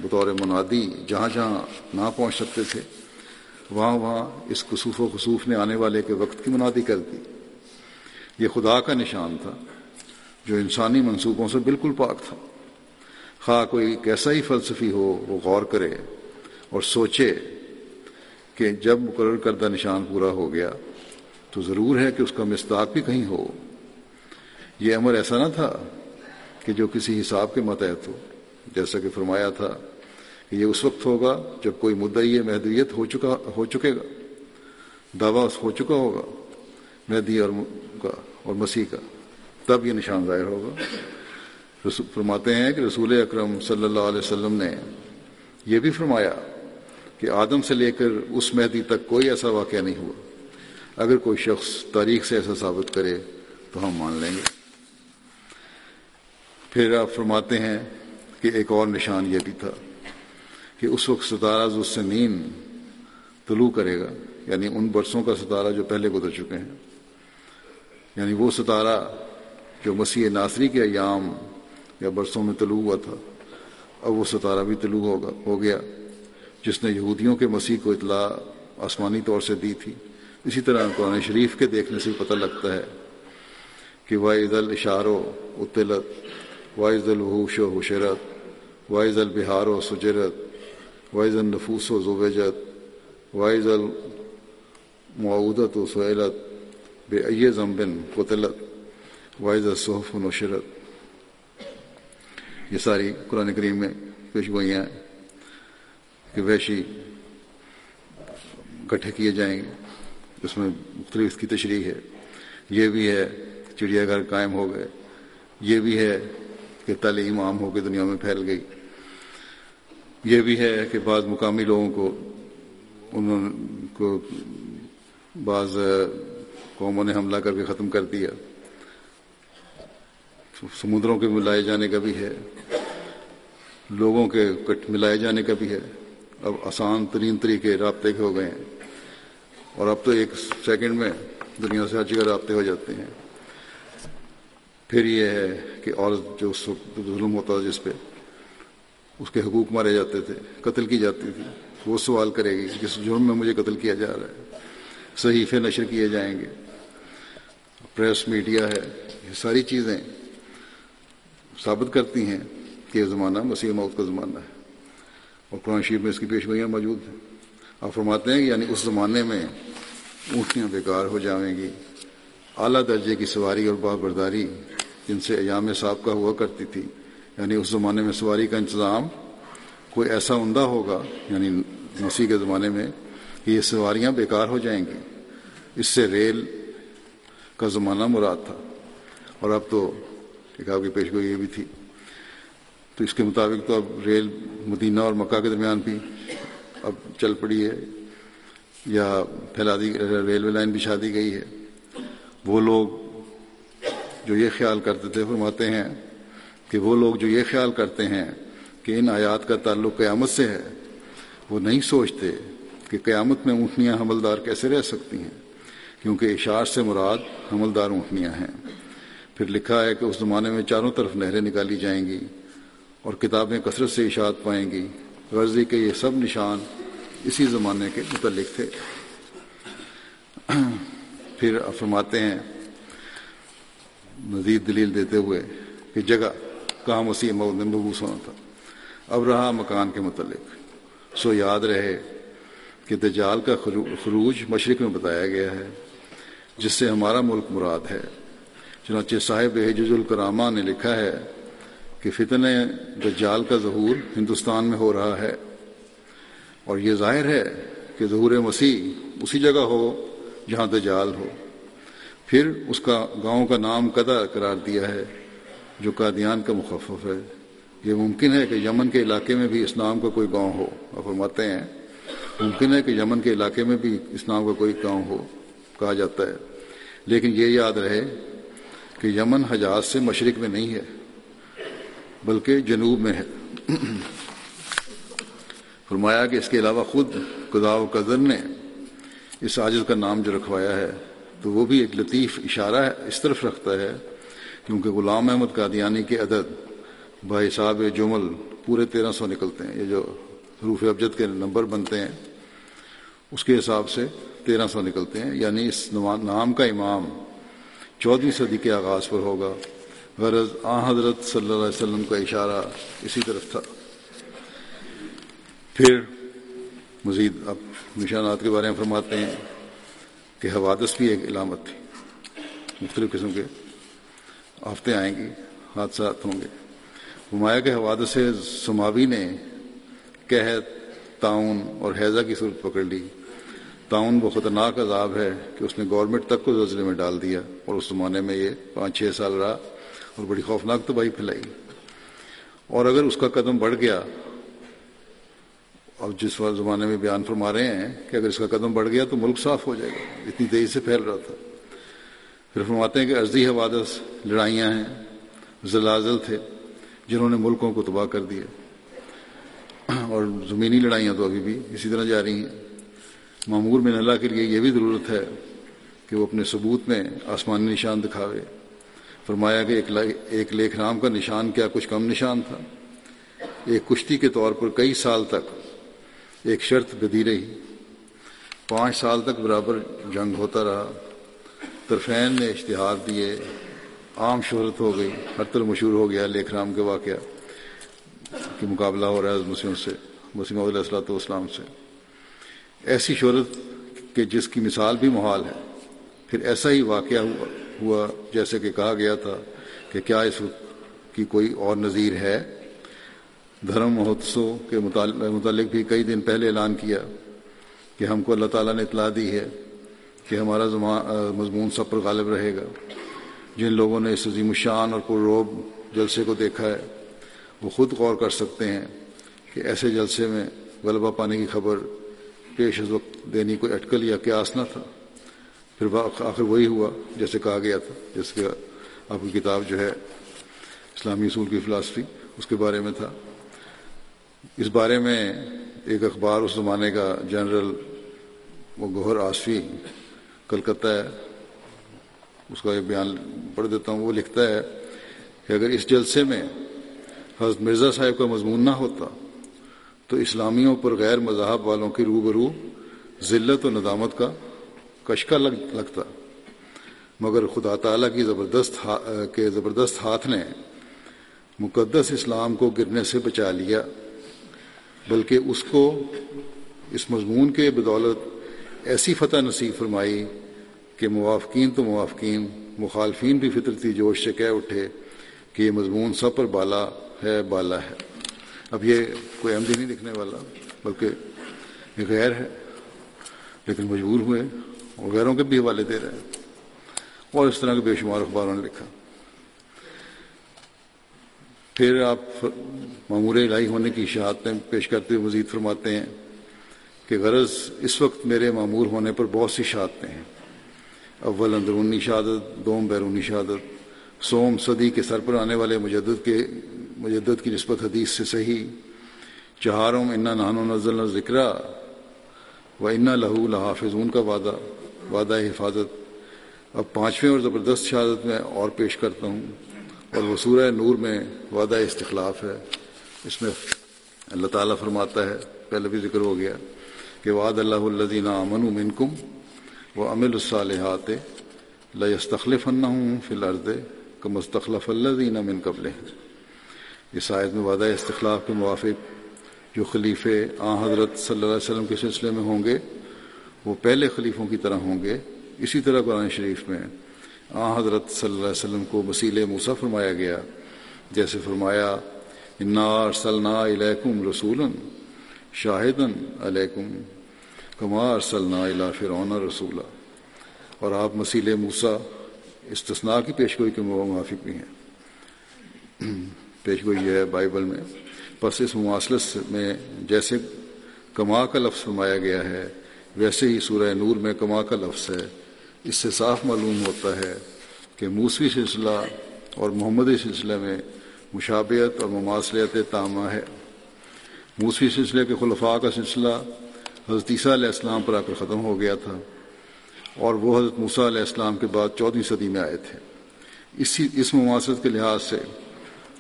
بطور منادی جہاں جہاں نہ پہنچ سکتے تھے وہاں وہاں اس خصوف و خصوف نے آنے والے کے وقت کی منادی کر دی۔ یہ خدا کا نشان تھا جو انسانی منصوبوں سے بالکل پاک تھا۔ خواہ کوئی کیسا ہی فلسفی ہو، وہ غور کرے اور سوچے کہ جب مقرر کردہ نشان پورا ہو گیا تو ضرور ہے کہ اس کا مستاق بھی کہیں ہو۔ یہ امر ایسا نہ تھا کہ جو کسی حساب کے متحد ہو، جیسا کہ فرمایا تھا کہ یہ اس وقت ہوگا جب کوئی مدعی محدودیت ہو چکا، ہو چکے گا دعویٰ ہو چکا ہوگا، مہدی اور کا، اور مسیح کا، تب یہ نشان ظاہر ہوگا۔ فرماتے ہیں کہ رسول اکرم صلی اللہ علیہ وسلم نے یہ بھی فرمایا کہ آدم سے لے کر اس مہدی تک کوئی ایسا واقعہ نہیں ہوا۔ اگر کوئی شخص تاریخ سے ایسا ثابت کرے تو ہم مان لیں گے۔ پھر آپ فرماتے ہیں کہ ایک اور نشان یہ بھی تھا۔ کہ اس وقت ستارہ جو طلوع کرے گا یعنی ان برسوں کا ستارہ جو پہلے گزر چکے ہیں۔ یعنی وہ ستارہ جو مسیح ناصری کے ایام یا برسوں میں طلوع ہوا تھا، اب وہ ستارہ بھی طلوع ہوگا ہو گیا۔ جس نے یہودیوں کے مسیح کو اطلاع آسمانی طور سے دی تھی۔ اسی طرح قرآن شریف کے دیکھنے سے پتہ لگتا ہے کہ واحد الاشار و اطلت واحد الحوش و حشرت واحد البہار و سجرت واحد النفوس و زوجت واحد المعودت و سہیلت بے اے ضمبن قطلت واحد الصحف و نشرت یہ ساری قرآن کریم میں پیش گوئیاں ہیں کہ وحشی اکٹھے کیے جائیں گے اس میں مختلف اس کی تشریح ہے۔ یہ بھی ہے چڑیا گھر قائم ہو گئے۔ یہ بھی ہے کہ تعلیم عام ہو کے دنیا میں پھیل گئی۔ یہ بھی ہے کہ بعض مقامی لوگوں کو انہوں کو بعض قوموں نے حملہ کر کے ختم کر دیا۔ سمندروں کے ملائے جانے کا بھی ہے۔ لوگوں کے کٹ ملائے جانے کا بھی ہے۔ اب آسان ترین طریقے رابطے کے ہو گئے ہیں۔ اور اب تو ایک سیکنڈ میں دنیا سے ہر جگہ رابطے ہو جاتے ہیں۔ پھر یہ ہے کہ عورت جو ظلم ہوتا تھا جس پہ اس کے حقوق مارے جاتے تھے، قتل کی جاتی تھی۔ وہ سوال کرے گی کس جرم میں مجھے قتل کیا جا رہا ہے؟ صحیفے نشر کیے جائیں گے۔ پریس میڈیا ہے، یہ ساری چیزیں ثابت کرتی ہیں کہ یہ زمانہ مسیح موت کا زمانہ ہے۔ اور قرآن شریف میں اس کی پیشگوئیاں موجود ہیں۔ آپ فرماتے ہیں کہ یعنی اس زمانے میں اونٹیاں بیکار ہو جائیں گی۔ اعلیٰ درجے کی سواری اور باغ برداری جن سے ایام صاحب کا ہوا کرتی تھی یعنی اس زمانے میں سواری کا انتظام کوئی ایسا عمدہ ہوگا یعنی مسیح کے زمانے میں، کہ یہ سواریاں بیکار ہو جائیں گی۔ اس سے ریل کا زمانہ مراد تھا۔ اور اب تو ایک آپ کی پیشگوئی یہ بھی تھی۔ تو اس کے مطابق تو اب ریل مدینہ اور مکہ کے درمیان بھی اب چل پڑی ہے، یا پھیلا دی ریلوے لائن بچھا دی گئی ہے۔ وہ لوگ جو یہ خیال کرتے تھے، فرماتے ہیں کہ وہ لوگ جو یہ خیال کرتے ہیں کہ ان آیات کا تعلق قیامت سے ہے، وہ نہیں سوچتے کہ قیامت میں اونٹنیاں حملدار کیسے رہ سکتی ہیں، کیونکہ اشار سے مراد حملدار اونٹنیاں ہیں۔ پھر لکھا ہے کہ اس زمانے میں چاروں طرف نہریں نکالی جائیں گی اور کتابیں کثرت سے اشاعت پائیں گی۔ غرضی کے یہ سب نشان اسی زمانے کے متعلق تھے۔ پھر فرماتے ہیں، مزید دلیل دیتے ہوئے کہ جگہ کہاں مسیح نے مبوس ہونا تھا۔ اب رہا مکان کے متعلق۔ سو یاد رہے کہ دجال کا خروج مشرق میں بتایا گیا ہے، جس سے ہمارا ملک مراد ہے۔ چنانچہ صاحب حجز الکرامہ نے لکھا ہے کہ فتن دجال کا ظہور ہندوستان میں ہو رہا ہے۔ اور یہ ظاہر ہے کہ ظہور مسیح اسی جگہ ہو جہاں دجال ہو۔ پھر اس کا، گاؤں کا نام قدا قرار دیا ہے۔ جو قادیان کا مخفف ہے، یہ ممکن ہے کہ یمن کے علاقے میں بھی اس نام کا کوئی گاؤں ہو۔ اور فرماتے ہیں، ممکن ہے کہ یمن کے علاقے میں بھی اس نام کا کوئی گاؤں ہو، کہا جاتا ہے۔ لیکن یہ یاد رہے کہ یمن حجاز سے مشرق میں نہیں ہے، بلکہ جنوب میں ہے۔ <clears throat> فرمایا کہ اس کے علاوہ خود خدا و قدر نے اس عاجز کا نام جو رکھوایا ہے، تو وہ بھی ایک لطیف اشارہ اس طرف رکھتا ہے کیونکہ غلام احمد قادیانی کے عدد بھائی جمل پورے تیرہ سو نکلتے ہیں، یہ جو حروف ابجد کے نمبر بنتے ہیں، اس کے حساب سے تیرہ سو نکلتے ہیں۔ یعنی اس نام کا امام چودہویں صدی کے آغاز پر ہوگا۔ غرض آ حضرت صلی اللہ علیہ وسلم کا اشارہ اسی طرف تھا۔ پھر مزید اب نشانات کے بارے میں فرماتے ہیں کہ حوادث بھی ایک علامت تھی، مختلف قسم کے۔ آفتے آئیں گی حادثات ہوں گے۔ ہمایا کے حوادث سماوی نے قحط، تعاون اور حیضہ کی صورت پکڑ لی۔ تعاون وہ خطرناک عذاب ہے کہ اس نے گورنمنٹ تک کو زلزلے میں ڈال دیا اور اس زمانے میں یہ پانچ چھ سال رہا اور بڑی خوفناک تباہی پھیلائی۔ اور اگر اس کا قدم بڑھ گیا، اب جس زمانے میں بیان فرما رہے ہیں کہ اگر اس کا قدم بڑھ گیا تو ملک صاف ہو جائے گا۔ اتنی تیزی سے پھیل رہا تھا۔ پھر فرماتے ہیں کہ عرضی حوادث لڑائیاں ہیں، زلازل تھے، جنہوں نے ملکوں کو تباہ کر دیا۔ اور زمینی لڑائیاں تو ابھی بھی اسی طرح جاری ہیں۔ معمور میں اللہ کے لیے یہ بھی ضرورت ہے کہ وہ اپنے ثبوت میں آسمانی نشان دکھاوے۔ فرمایا کہ ایک لیکھ نام کا نشان کیا کچھ کم نشان تھا۔ ایک کشتی کے طور پر کئی سال تک ایک شرط بدی رہی۔ پانچ سال تک برابر جنگ ہوتا رہا۔ طرفین نے اشتہار دیے، عام شہرت ہو گئی ہر طرح مشہور ہو گیا لیکھ رام کے واقعہ کہ مقابلہ ہو رہا ہے مسلم سے مسلم علیہ السلاۃ والسلام سے۔ ایسی شہرت کہ جس کی مثال بھی محال ہے، پھر ایسا ہی واقعہ ہوا ہوا جیسے کہ کہا گیا تھا کہ کیا اس کی کوئی اور نظیر ہے؟ دھرم مہوتسو کے متعلق بھی کئی دن پہلے اعلان کیا کہ ہم کو اللہ تعالیٰ نے اطلاع دی ہے۔ کہ ہمارا مضمون سب پر غالب رہے گا۔ جن لوگوں نے اس عظیم الشان اور پرروب جلسے کو دیکھا ہے، وہ خود غور کر سکتے ہیں کہ ایسے جلسے میں غلبہ پانے کی خبر پیش از وقت دینی کوئی اٹکل یا قیاس نہ تھا۔ پھر آخر وہی ہوا جیسے کہا گیا تھا، جیسے کہ آپ کی کتاب جو ہے اسلامی اصول کی فلاسفی، اس کے بارے میں تھا۔ اس بارے میں ایک اخبار اس زمانے کا، جنرل وہ گوہر آصفی کلکتہ ہے، اس کا ایک بیان پڑھ دیتا ہوں، وہ لکھتا ہے کہ اگر اس جلسے میں حضرت مرزا صاحب کا مضمون نہ ہوتا تو اسلامیوں پر غیر مذہب والوں کی روبرو ذلت و ندامت کا کشکا لگ، لگتا۔ مگر خدا تعالیٰ کی زبردست کے زبردست ہاتھ نے مقدس اسلام کو گرنے سے بچا لیا، بلکہ اس کو اس مضمون کے بدولت ایسی فتح نصیب فرمائی کہ موافقین تو موافقین، مخالفین بھی فطرتی جوش سے کہہ اٹھے کہ یہ مضمون سب پر بالا ہے بالا ہے۔ اب یہ کوئی احمدی نہیں لکھنے والا، بلکہ یہ غیر ہے، لیکن مجبور ہوئے اور غیروں کے بھی حوالے دے رہے ہیں۔ اور اس طرح کے بے شمار اخباروں نے لکھا۔ پھر آپ معمور الہی ہونے کی اشاعت میں پیش کرتے ہوئے مزید فرماتے ہیں۔ کہ غرض اس وقت میرے معمور ہونے پر بہت سی شہادتیں ہیں۔ اول اندرونی شہادت، دوم بیرونی شہادت، سوم صدی کے سر پر آنے والے مجدد کے مجدد کی نسبت حدیث سے صحیح۔ چہارم، انا نہان و نزل ذکر و انا لہو لحافظون کا وعدہ وعدہ حفاظت۔ اب پانچویں اور زبردست شہادت میں اور پیش کرتا ہوں۔ اور وہ سورہ نور میں وعدہ استخلاف ہے۔ اس میں اللہ تعالیٰ فرماتا ہے، پہلے بھی ذکر ہو گیا۔ کہ وعد اللہ الدین امن منکم و امل الصالحات لستخلف ہوں کما ارسلنا الا فرعون رسولہ اور آپ مسیل موسا استثناء کی پیشگوئی کے موافق بھی ہیں۔ پیشگوئی ہے بائبل میں۔ بس اس مواصلت میں جیسے کما کا لفظ فرمایا گیا ہے، ویسے ہی سورہ نور میں کما کا لفظ ہے۔ اس سے صاف معلوم ہوتا ہے کہ موسوی سلسلہ اور محمدی سلسلے میں مشابہت اور مماثلیت تامہ ہے۔ موسوی سلسلے کے خلفاء کا سلسلہ حضرت عیسیٰ علیہ السلام پر آ کر ختم ہو گیا تھا اور وہ حضرت موسیٰ علیہ السلام کے بعد چودھویں صدی میں آئے تھے۔ اسی، اس مماثلت کے لحاظ سے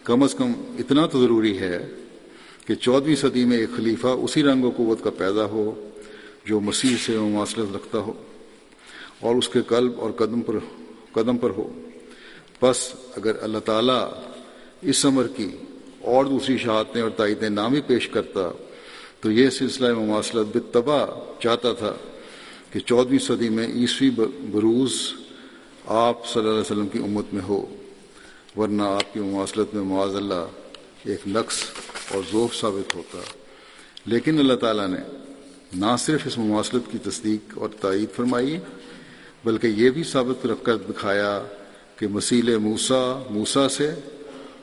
کم از کم اتنا تو ضروری ہے کہ چودھویں صدی میں ایک خلیفہ اسی رنگ و قوت کا پیدا ہو جو مسیح سے مماثلت رکھتا ہو اور اس کے قلب اور قدم پر قدم پر ہو۔ بس اگر اللہ تعالیٰ اس عمر کی اور دوسری شہادتیں اور تائیدیں نام ہی پیش کرتا تو یہ سلسلہ مماثلت بتبا چاہتا تھا کہ چودہویں صدی میں عیسوی بروز آپ صلی اللہ علیہ وسلم کی امت میں ہو، ورنہ آپ کی مواصلت میں معاذ اللہ ایک نقص اور ذوف ثابت ہوتا۔ لیکن اللہ تعالیٰ نے نہ صرف اس مواصلت کی تصدیق اور تائید فرمائی، بلکہ یہ بھی ثابت رکھ کر دکھایا کہ مسیل موسا موسا سے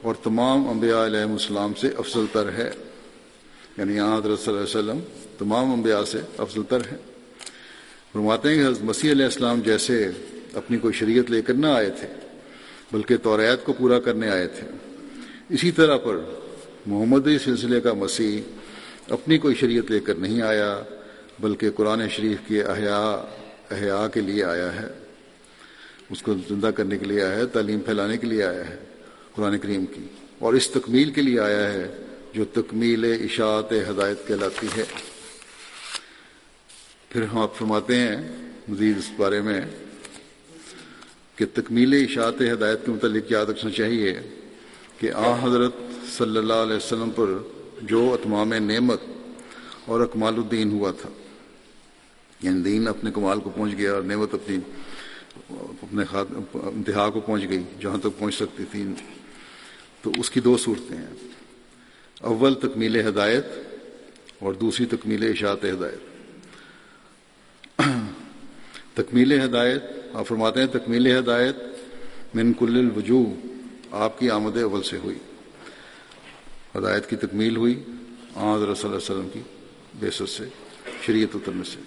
اور تمام انبیاء علیہ السلام سے افضل تر ہے۔ یعنی یہاں حضرت صلی اللہ علیہ وسلم تمام انبیاء سے افضل تر ہے فرماتے ہیں کہ حضرت مسیح علیہ السلام جیسے اپنی کوئی شریعت لے کر نہ آئے تھے، بلکہ توریت کو پورا کرنے آئے تھے۔ اسی طرح پر محمدی سلسلے کا مسیح اپنی کوئی شریعت لے کر نہیں آیا، بلکہ قرآن شریف کے احیاء احیاء کے لیے آیا ہے۔ اس کو زندہ کرنے کے لیے آیا ہے، تعلیم پھیلانے کے لیے آیا ہے، قرآن کریم کی، اور اس تکمیل کے لیے آیا ہے۔ جو تکمیل اشاعت ہدایت کہلاتی ہے۔ پھر ہم آپ فرماتے ہیں مزید اس بارے میں کہ تکمیل اشاعت ہدایت کے متعلق یاد رکھنا چاہیے کہ آ حضرت صلی اللہ علیہ وسلم پر جو اتمام نعمت اور اکمال الدین ہوا تھا یعنی دین اپنے کمال کو پہنچ گیا اور نعمت اپنی، اپنے انتہا کو پہنچ گئی، جہاں تک پہنچ سکتی تھی، تو اس کی دو صورتیں ہیں۔ اول تکمیل ہدایت اور دوسری تکمیل اشاعت ہدایت۔ تکمیل ہدایت، آپ فرماتے ہیں تکمیل ہدایت من کل الوجوہ، آپ کی آمد اول سے ہوئی۔ ہدایت کی تکمیل ہوئی حضرت صلی اللہ علیہ وسلم کی بیست سے، شریعت اترنے سے۔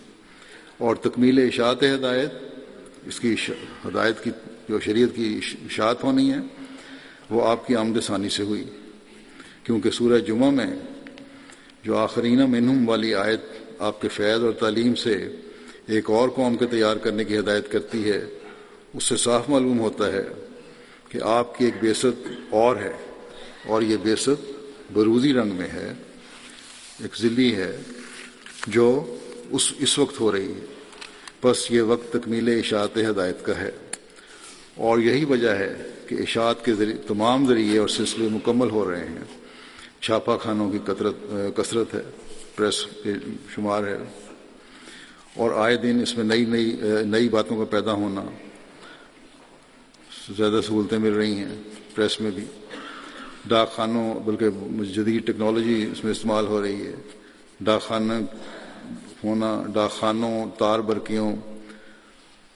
اور تکمیل اشاعت ہدایت، اس کی ہدایت کی جو شریعت کی اشاعت ہونی ہے، وہ آپ کی آمد ثانی سے ہوئی۔ کیونکہ سورہ جمعہ میں جو آخرین منہم والی آیت آپ کے فیض اور تعلیم سے ایک اور قوم کے تیار کرنے کی ہدایت کرتی ہے، اس سے صاف معلوم ہوتا ہے کہ آپ کی ایک بیست اور ہے اور یہ بیست بروزی رنگ میں ہے، ایک ذلی ہے جو اس اس وقت ہو رہی ہے۔ بس یہ وقت تکمیل اشاعت ہدایت کا ہے۔ اور یہی وجہ ہے کہ اشاعت کے ذریعے، تمام ذریعے اور سلسلے مکمل ہو رہے ہیں۔ چھاپا خانوں کی کثرت ہے، پریس کے شمار ہے۔ اور آئے دن اس میں نئی نئی نئی باتوں کا پیدا ہونا زیادہ سہولتیں مل رہی ہیں پریس میں بھی۔ ڈاک خانوں بلکہ جدید ٹیکنالوجی اس میں استعمال ہو رہی ہے۔ ڈاک خانہ ہونا ڈاک خانوں تار برقیوں،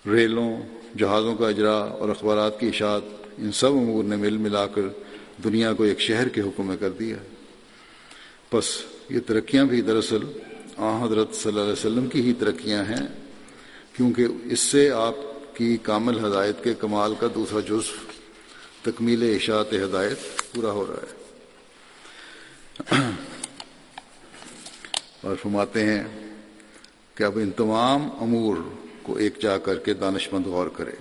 ریلوں، جہازوں کا اجرا اور اخبارات کی اشاعت، ان سب امور نے مل ملا کر دنیا کو ایک شہر کے حکم میں کر دیا۔ بس یہ ترقیاں بھی دراصل آ حضرت صلی اللہ علیہ وسلم کی ہی ترقیاں ہیں، کیونکہ اس سے آپ کی کامل ہدایت کے کمال کا دوسرا جزو، تکمیل اشاعت ہدایت پورا ہو رہا ہے۔ اور فرماتے ہیں کہ اب ان تمام امور کو ایک جا کر کے دانش مند غور کرے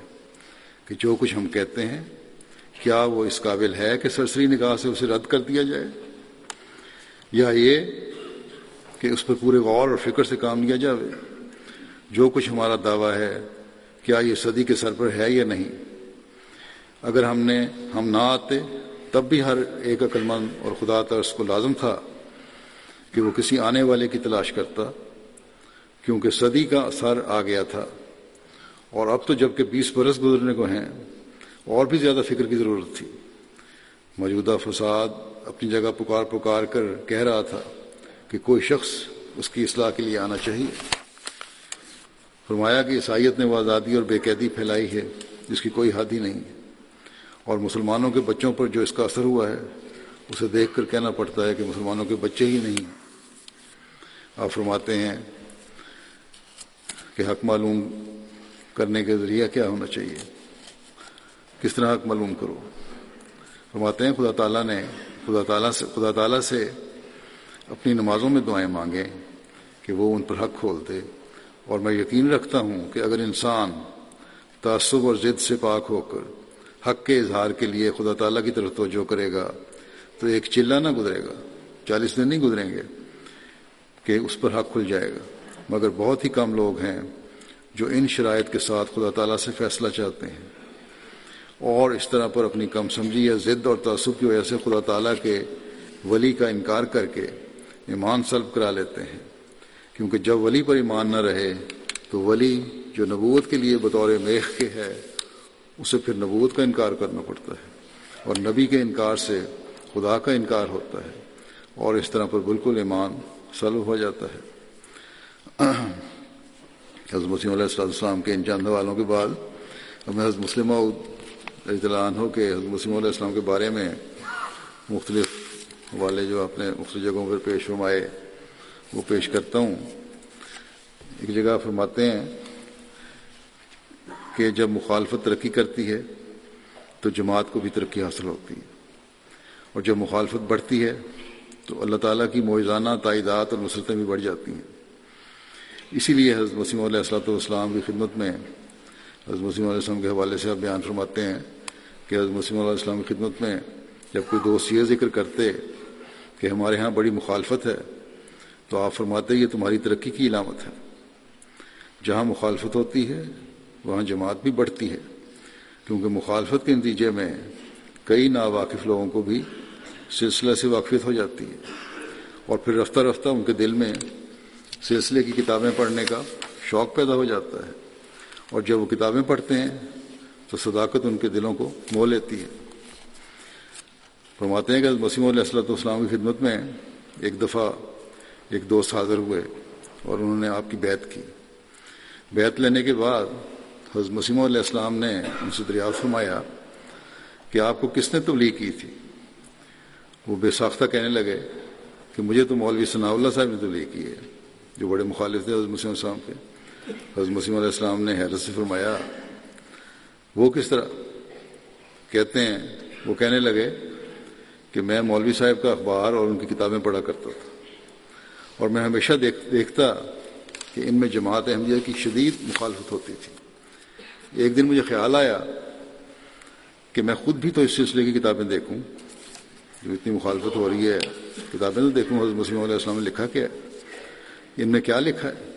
کہ جو کچھ ہم کہتے ہیں کیا وہ اس قابل ہے کہ سرسری نگاہ سے اسے رد کر دیا جائے؟ یا یہ کہ اس پر پورے غور اور فکر سے کام لیا جائے جو کچھ ہمارا دعویٰ ہے، کیا یہ صدی کے سر پر ہے یا نہیں؟ اگر ہم نے، ہم نہ آتے، تب بھی ہر ایک عقل مند اور خدا ترس کو لازم تھا کہ وہ کسی آنے والے کی تلاش کرتا، کیونکہ صدی کا اثر آ گیا تھا۔ اور اب تو جبکہ بیس برس گزرنے کو ہیں اور بھی زیادہ فکر کی ضرورت تھی۔ موجودہ فساد اپنی جگہ پکار پکار کر کہہ رہا تھا کہ کوئی شخص اس کی اصلاح کے لیے آنا چاہیے۔ فرمایا کہ عیسائیت نے وہ آزادی اور بے قیدی پھیلائی ہے، جس کی کوئی حد ہی نہیں۔ اور مسلمانوں کے بچوں پر جو اس کا اثر ہوا ہے، اسے دیکھ کر کہنا پڑتا ہے کہ مسلمانوں کے بچے ہی نہیں۔ آپ فرماتے ہیں کہ حق معلوم کرنے کے ذریعہ کیا ہونا چاہیے؟ کس طرح حق معلوم کرو۔ فرماتے ہیں خدا تعالیٰ نے، خدا تعالیٰ سے، خدا تعالیٰ سے اپنی نمازوں میں دعائیں مانگیں کہ وہ ان پر حق کھول دے اور میں یقین رکھتا ہوں کہ اگر انسان تعصب اور ضد سے پاک ہو کر حق کے اظہار کے لیے خدا تعالیٰ کی طرف توجہ کرے گا، تو ایک چلہ نہ گزرے گا۔ چالیس دن نہیں گزریں گے کہ اس پر حق کھل جائے گا۔ مگر بہت ہی کم لوگ ہیں جو ان شرائط کے ساتھ خدا تعالیٰ سے فیصلہ چاہتے ہیں۔ اور اس طرح پر اپنی کم سمجھی یا ضد اور تعصب کی وجہ سے خدا تعالیٰ کے ولی کا انکار کر کے ایمان سلب کرا لیتے ہیں۔ کیونکہ جب ولی پر ایمان نہ رہے تو ولی جو نبوت کے لیے بطور میخ کے ہے، اسے پھر نبوت کا انکار کرنا پڑتا ہے۔ اور نبی کے انکار سے خدا کا انکار ہوتا ہے۔ اور اس طرح پر بالکل ایمان سلب ہو جاتا ہے۔ حضرت مسلم علیہ السلام کے ان جاننے والوں کے بعد، اب میں حضرت مسلم اطلاع عنہ کے حضرت مسلم علیہ السلام کے بارے میں مختلف والے جو اپنے مختلف جگہوں پر پیش فرمائے، وہ پیش کرتا ہوں۔ ایک جگہ فرماتے ہیں کہ جب مخالفت ترقی کرتی ہے تو جماعت کو بھی ترقی حاصل ہوتی ہے۔ اور جب مخالفت بڑھتی ہے تو اللہ تعالیٰ کی موزانہ تائیدات اور نصرتیں بھی بڑھ جاتی ہیں۔ اسی لیے حضرت وسیم علیہ السلۃ والسلام کی خدمت میں حضرت وسیم علیہ السلام کے حوالے سے آپ بیان فرماتے ہیں کہ حضرت وسیم علیہ السلام کی خدمت میں جب کوئی دوست یہ ذکر کرتے کہ ہمارے ہاں بڑی مخالفت ہے، تو آپ فرماتے یہ تمہاری ترقی کی علامت ہے۔ جہاں مخالفت ہوتی ہے، وہاں جماعت بھی بڑھتی ہے۔ کیونکہ مخالفت کے نتیجے میں کئی ناواقف لوگوں کو بھی سلسلہ سے واقفیت ہو جاتی ہے۔ اور پھر رفتہ رفتہ ان کے دل میں سلسلے کی کتابیں پڑھنے کا شوق پیدا ہو جاتا ہے۔ اور جب وہ کتابیں پڑھتے ہیں تو صداقت ان کے دلوں کو مو لیتی ہے۔ فرماتے ہیں کہ وسیم علیہ السلۃ والسلام کی خدمت میں ایک دفعہ ایک دوست حاضر ہوئے اور انہوں نے آپ کی بیت کی۔ بیت لینے کے بعد حضرت مسیم علیہ السلام نے ان سے دریافت فرمایا کہ آپ کو کس نے تبلیغ کی تھی؟ وہ بے ساختہ کہنے لگے کہ مجھے تو مولوی ثناء اللہ صاحب نے تبلیغ کی ہے، جو بڑے مخالف تھے حضرت مسیم السلام کے۔ حضرت مسیم علیہ السلام نے حیرت سے فرمایا، وہ کس طرح؟ کہتے ہیں، وہ کہنے لگے کہ میں مولوی صاحب کا اخبار اور ان کی کتابیں پڑھا کرتا تھا۔ اور میں ہمیشہ دیکھ، دیکھتا کہ ان میں جماعت احمدیہ کی شدید مخالفت ہوتی تھی۔ ایک دن مجھے خیال آیا کہ میں خود بھی تو اس سلسلے کی کتابیں دیکھوں۔ جو اتنی مخالفت ہو رہی ہے، کتابیں تو دیکھوں، حضرت مسلم علیہ السلام نے لکھا کیا ہے۔ ان میں کیا لکھا ہے؟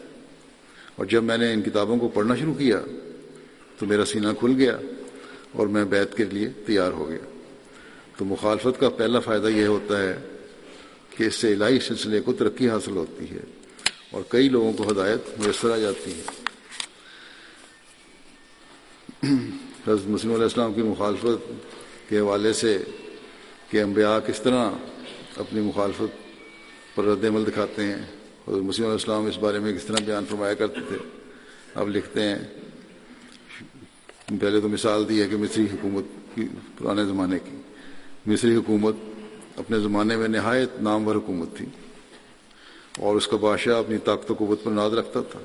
اور جب میں نے ان کتابوں کو پڑھنا شروع کیا تو میرا سینہ کھل گیا اور میں بیت کے لیے تیار ہو گیا۔ تو مخالفت کا پہلا فائدہ یہ ہوتا ہے کہ اس سے الہی سلسلے کو ترقی حاصل ہوتی ہے اور کئی لوگوں کو ہدایت میسر آ جاتی ہے۔ حضرت مسلم علیہ السلام کی مخالفت کے حوالے سے کہ انبیاء کس طرح اپنی مخالفت پر رد عمل دکھاتے ہیں حضرت مسلم علیہ السلام اس بارے میں کس طرح بیان فرمایا کرتے تھے؟ اب لکھتے ہیں۔ پہلے تو مثال دی ہے کہ مصری حکومت کی پرانے زمانے کی۔ مصری حکومت اپنے زمانے میں نہایت نامور حکومت تھی۔ اور اس کا بادشاہ اپنی طاقت و قوت پر ناز رکھتا تھا۔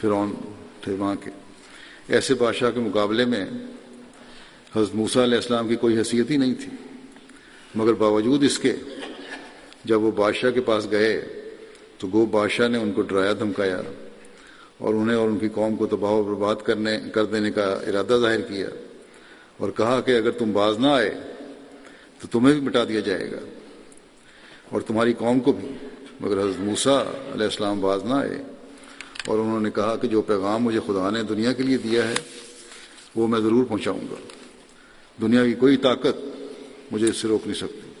فرعون تھے وہاں کے۔ ایسے بادشاہ کے مقابلے میں حضرت موسیٰ علیہ السلام کی کوئی حیثیت ہی نہیں تھی۔ مگر باوجود اس کے جب وہ بادشاہ کے پاس گئے تو گو بادشاہ نے ان کو ڈرایا، دھمکایا اور انہیں اور ان کی قوم کو تباہ و برباد کرنے، کر دینے کا ارادہ ظاہر کیا اور کہا کہ اگر تم باز نہ آئے تو تمہیں بھی مٹا دیا جائے گا اور تمہاری قوم کو بھی۔ مگر حضرت موسیٰ علیہ السلام باز نہ آئے اور انہوں نے کہا کہ جو پیغام مجھے خدا نے دنیا کے لیے دیا ہے، وہ میں ضرور پہنچاؤں گا۔ دنیا کی کوئی طاقت مجھے اس سے روک نہیں سکتی۔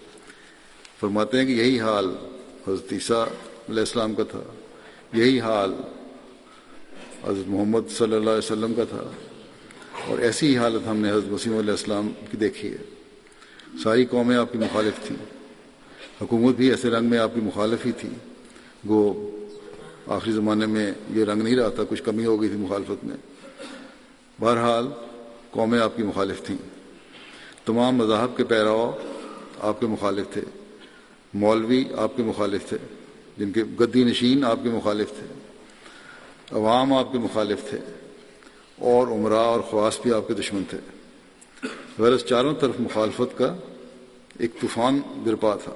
فرماتے ہیں کہ یہی حال حضرت عیسیٰ علیہ السلام کا تھا۔ یہی حال حضرت محمد صلی اللہ علیہ وسلم کا تھا۔ اور ایسی ہی حالت ہم نے حضرت وسیم علیہ السلام کی دیکھی ہے۔ ساری قومیں آپ کی مخالف تھیں۔ حکومت بھی ایسے رنگ میں آپ کی مخالف ہی تھی۔ وہ آخری زمانے میں یہ رنگ نہیں رہا تھا، کچھ کمی ہو گئی تھی مخالفت میں۔ بہرحال قومیں آپ کی مخالف تھیں۔ تمام مذاہب کے پیراؤ آپ کے مخالف تھے۔ مولوی آپ کے مخالف تھے۔ جن کے گدی نشین آپ کے مخالف تھے، عوام آپ کے مخالف تھے، اور عمرہ اور خواص بھی آپ کے دشمن تھے۔ غرض چاروں طرف مخالفت کا ایک طوفان برپا تھا۔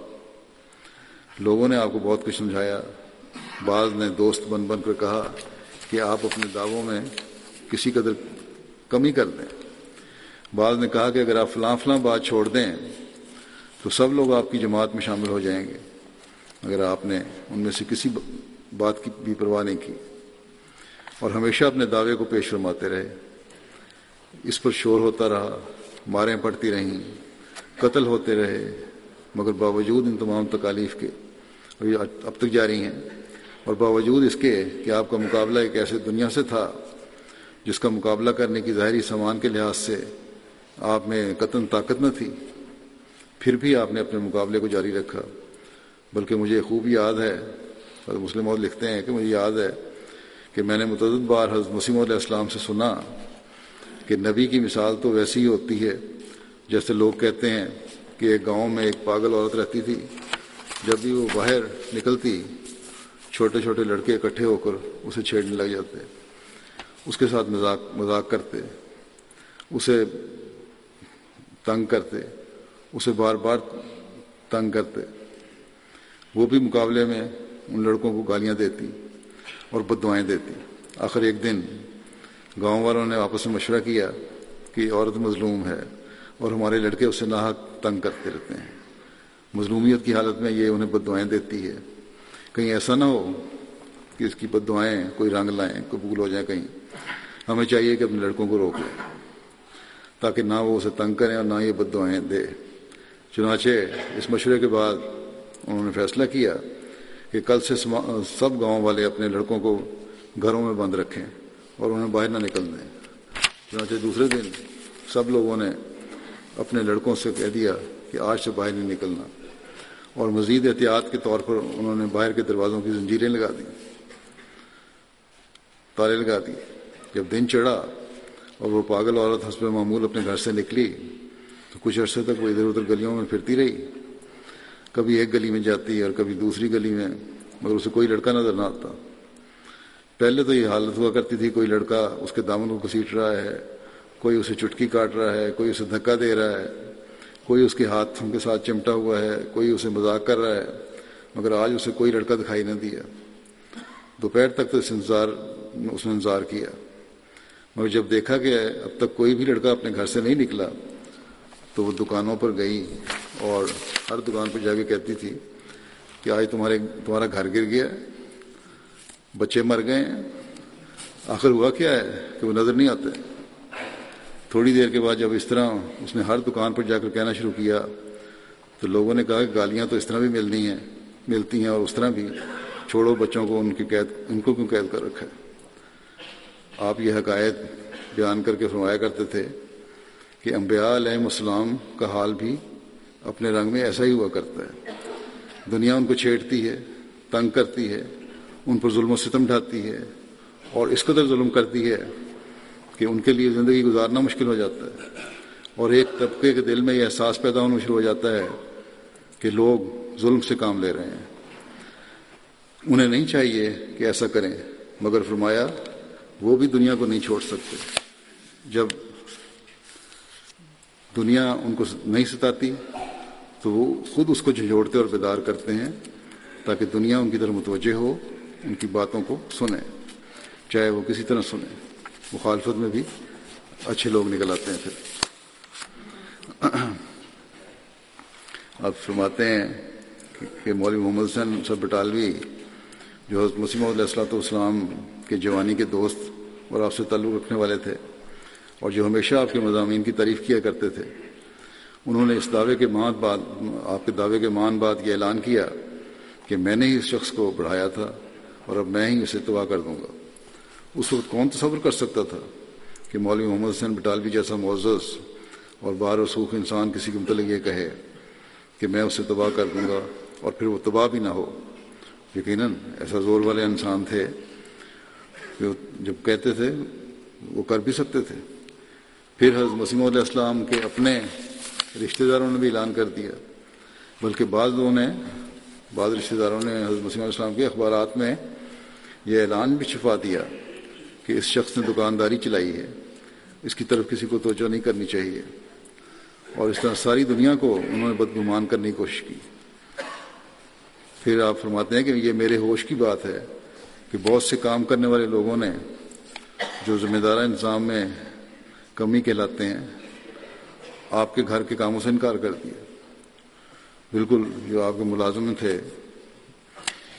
لوگوں نے آپ کو بہت کچھ سمجھایا۔ بعض نے دوست بن بن کر کہا کہ آپ اپنے دعووں میں کسی قدر کمی کر دیں۔ بعض نے کہا کہ اگر آپ فلاں فلاں بات چھوڑ دیں تو سب لوگ آپ کی جماعت میں شامل ہو جائیں گے۔ اگر آپ نے ان میں سے کسی بات کی بھی پرواہ نہیں کی۔ اور ہمیشہ اپنے دعوے کو پیش فرماتے رہے۔ اس پر شور ہوتا رہا، ماریں پڑتی رہیں، قتل ہوتے رہے، مگر باوجود ان تمام تکالیف کے اب تک جاری ہیں۔ اور باوجود اس کے کہ آپ کا مقابلہ ایک ایسے دنیا سے تھا، جس کا مقابلہ کرنے کی ظاہری سامان کے لحاظ سے آپ میں قطن طاقت نہ تھی، پھر بھی آپ نے اپنے مقابلے کو جاری رکھا۔ بلکہ مجھے خوب یاد ہے حضرت مسلم اور لکھتے ہیں کہ مجھے یاد ہے کہ میں نے متعدد بار حضرت مسیم علیہ السلام سے سنا کہ نبی کی مثال تو ویسی ہی ہوتی ہے، جیسے لوگ کہتے ہیں کہ ایک گاؤں میں ایک پاگل عورت رہتی تھی، جب بھی وہ باہر نکلتی، چھوٹے چھوٹے لڑکے اکٹھے ہو کر اسے چھیڑنے لگ جاتے، اس کے ساتھ مذاق مذاق کرتے، اسے تنگ کرتے، اسے بار بار تنگ کرتے۔ وہ بھی مقابلے میں ان لڑکوں کو گالیاں دیتی اور بدوائیں دیتی۔ آخر ایک دن گاؤں والوں نے آپس میں مشورہ کیا کہ عورت مظلوم ہے اور ہمارے لڑکے اسے ناحق تنگ کرتے رہتے ہیں۔ مظلومیت کی حالت میں یہ انہیں بدوائیں دیتی ہے۔ کہیں ایسا نہ ہو کہ اس کی بدوائیں کوئی رنگ لائیں، قبول ہو جائیں کہیں۔ ہمیں چاہیے کہ اپنے لڑکوں کو روک لیں تاکہ نہ وہ اسے تنگ کریں اور نہ یہ بدوائیں دے۔ چنانچہ اس مشورے کے بعد انہوں نے فیصلہ کیا کہ کل سے سب گاؤں والے اپنے لڑکوں کو گھروں میں بند رکھیں اور انہیں باہر نہ نکل دیں۔ چنانچہ دوسرے دن سب لوگوں نے اپنے لڑکوں سے کہہ دیا کہ آج سے باہر نہیں نکلنا۔ اور مزید احتیاط کے طور پر انہوں نے باہر کے دروازوں کی زنجیریں لگا دی تالے لگا دی۔ جب دن چڑھا اور وہ پاگل عورت حسب معمول اپنے گھر سے نکلی تو کچھ عرصے تک وہ ادھر ادھر گلیوں میں پھرتی رہی۔ کبھی ایک گلی میں جاتی اور کبھی دوسری گلی میں، مگر اسے کوئی لڑکا نظر نہ آتا۔ پہلے تو یہ حالت ہوا کرتی تھی، کوئی لڑکا اس کے دامن کو گھسیٹ رہا ہے، کوئی اسے چٹکی کاٹ رہا ہے، کوئی اسے دھکا دے رہا ہے، کوئی اس کے ہاتھوں کے ساتھ چمٹا ہوا ہے، کوئی اسے مذاق کر رہا ہے، مگر آج اسے کوئی لڑکا دکھائی نہ دیا۔ دوپہر تک تو اس انتظار، اس نے انتظار کیا۔ مگر جب دیکھا کہ اب تک کوئی بھی لڑکا اپنے گھر سے نہیں نکلا۔ تو وہ دکانوں پر گئی اور ہر دکان پر جا کے کہتی تھی کہ آج تمہارے تمہارا گھر گر گیا، بچے مر گئے ہیں۔ آخر ہوا کیا ہے کہ وہ نظر نہیں آتے؟ تھوڑی دیر کے بعد جب اس طرح اس نے ہر دکان پر جا کر کہنا شروع کیا تو لوگوں نے کہا کہ گالیاں تو اس طرح بھی ملنی ہیں، ملتی ہیں اور اس طرح بھی۔ چھوڑو بچوں کو، ان کی قید ان کو کیوں قید کر رکھا ہے؟ آپ یہ حقائق بیان کر کے فرمایا کرتے تھے کہ انبیاء علیہ السلام کا حال بھی اپنے رنگ میں ایسا ہی ہوا کرتا ہے۔ دنیا ان کو چھیڑتی ہے، تنگ کرتی ہے، ان پر ظلم و ستم ڈھاتی ہے اور اس قدر ظلم کرتی ہے کہ ان کے لیے زندگی گزارنا مشکل ہو جاتا ہے۔ اور ایک طبقے کے دل میں یہ احساس پیدا ہونا شروع ہو جاتا ہے کہ لوگ ظلم سے کام لے رہے ہیں۔ انہیں نہیں چاہیے کہ ایسا کریں، مگر فرمایا وہ بھی دنیا کو نہیں چھوڑ سکتے۔ جب دنیا ان کو نہیں ستاتی، تو وہ خود اس کو جھجوڑتے اور بیدار کرتے ہیں تاکہ دنیا ان کی طرف متوجہ ہو، ان کی باتوں کو سنیں، چاہے وہ کسی طرح سنیں۔ مخالفت میں بھی اچھے لوگ نکل آتے ہیں پھر۔ آپ فرماتے ہیں کہ مولوی محمد حسین سب بٹالوی، جو حضرت مسیم علیہ السلاۃ والسلام کے جوانی کے دوست اور آپ سے تعلق رکھنے والے تھے اور جو ہمیشہ آپ کے مضامین کی تعریف کیا کرتے تھے۔ انہوں نے اس دعوے کے مان بعد آپ کے دعوے کے مان بعد یہ اعلان کیا کہ میں نے ہی اس شخص کو بڑھایا تھا اور اب میں ہی اسے تباہ کر دوں گا۔ اس وقت کون تصور کر سکتا تھا کہ مولوی محمد حسین بٹالوی جیسا معزز اور بار رسوخ انسان کسی کے متعلق یہ کہے کہ میں اسے تباہ کر دوں گا اور پھر وہ تباہ بھی نہ ہو۔ یقیناً ایسا زور والے انسان تھے کہ جب کہتے تھے وہ کر بھی سکتے تھے۔ پھر حضرت مسیم علیہ السلام کے اپنے رشتہ داروں نے بھی اعلان کر دیا۔ بلکہ بعض لوگوں نے، بعض رشتہ داروں نے حضرت مسیم علیہ السلام کے اخبارات میں یہ اعلان بھی چھپا دیا کہ اس شخص نے دکانداری چلائی ہے۔ اس کی طرف کسی کو توجہ نہیں کرنی چاہیے۔ اور اس طرح ساری دنیا کو انہوں نے بدگمان کرنے کی کوشش کی۔ پھر آپ فرماتے ہیں کہ یہ میرے ہوش کی بات ہے کہ بہت سے کام کرنے والے لوگوں نے جو ذمہ دار انتظام میں کمی کہلاتے ہیں۔ آپ کے گھر کے کاموں سے انکار کر دیا۔ بالکل جو آپ کے ملازم تھے،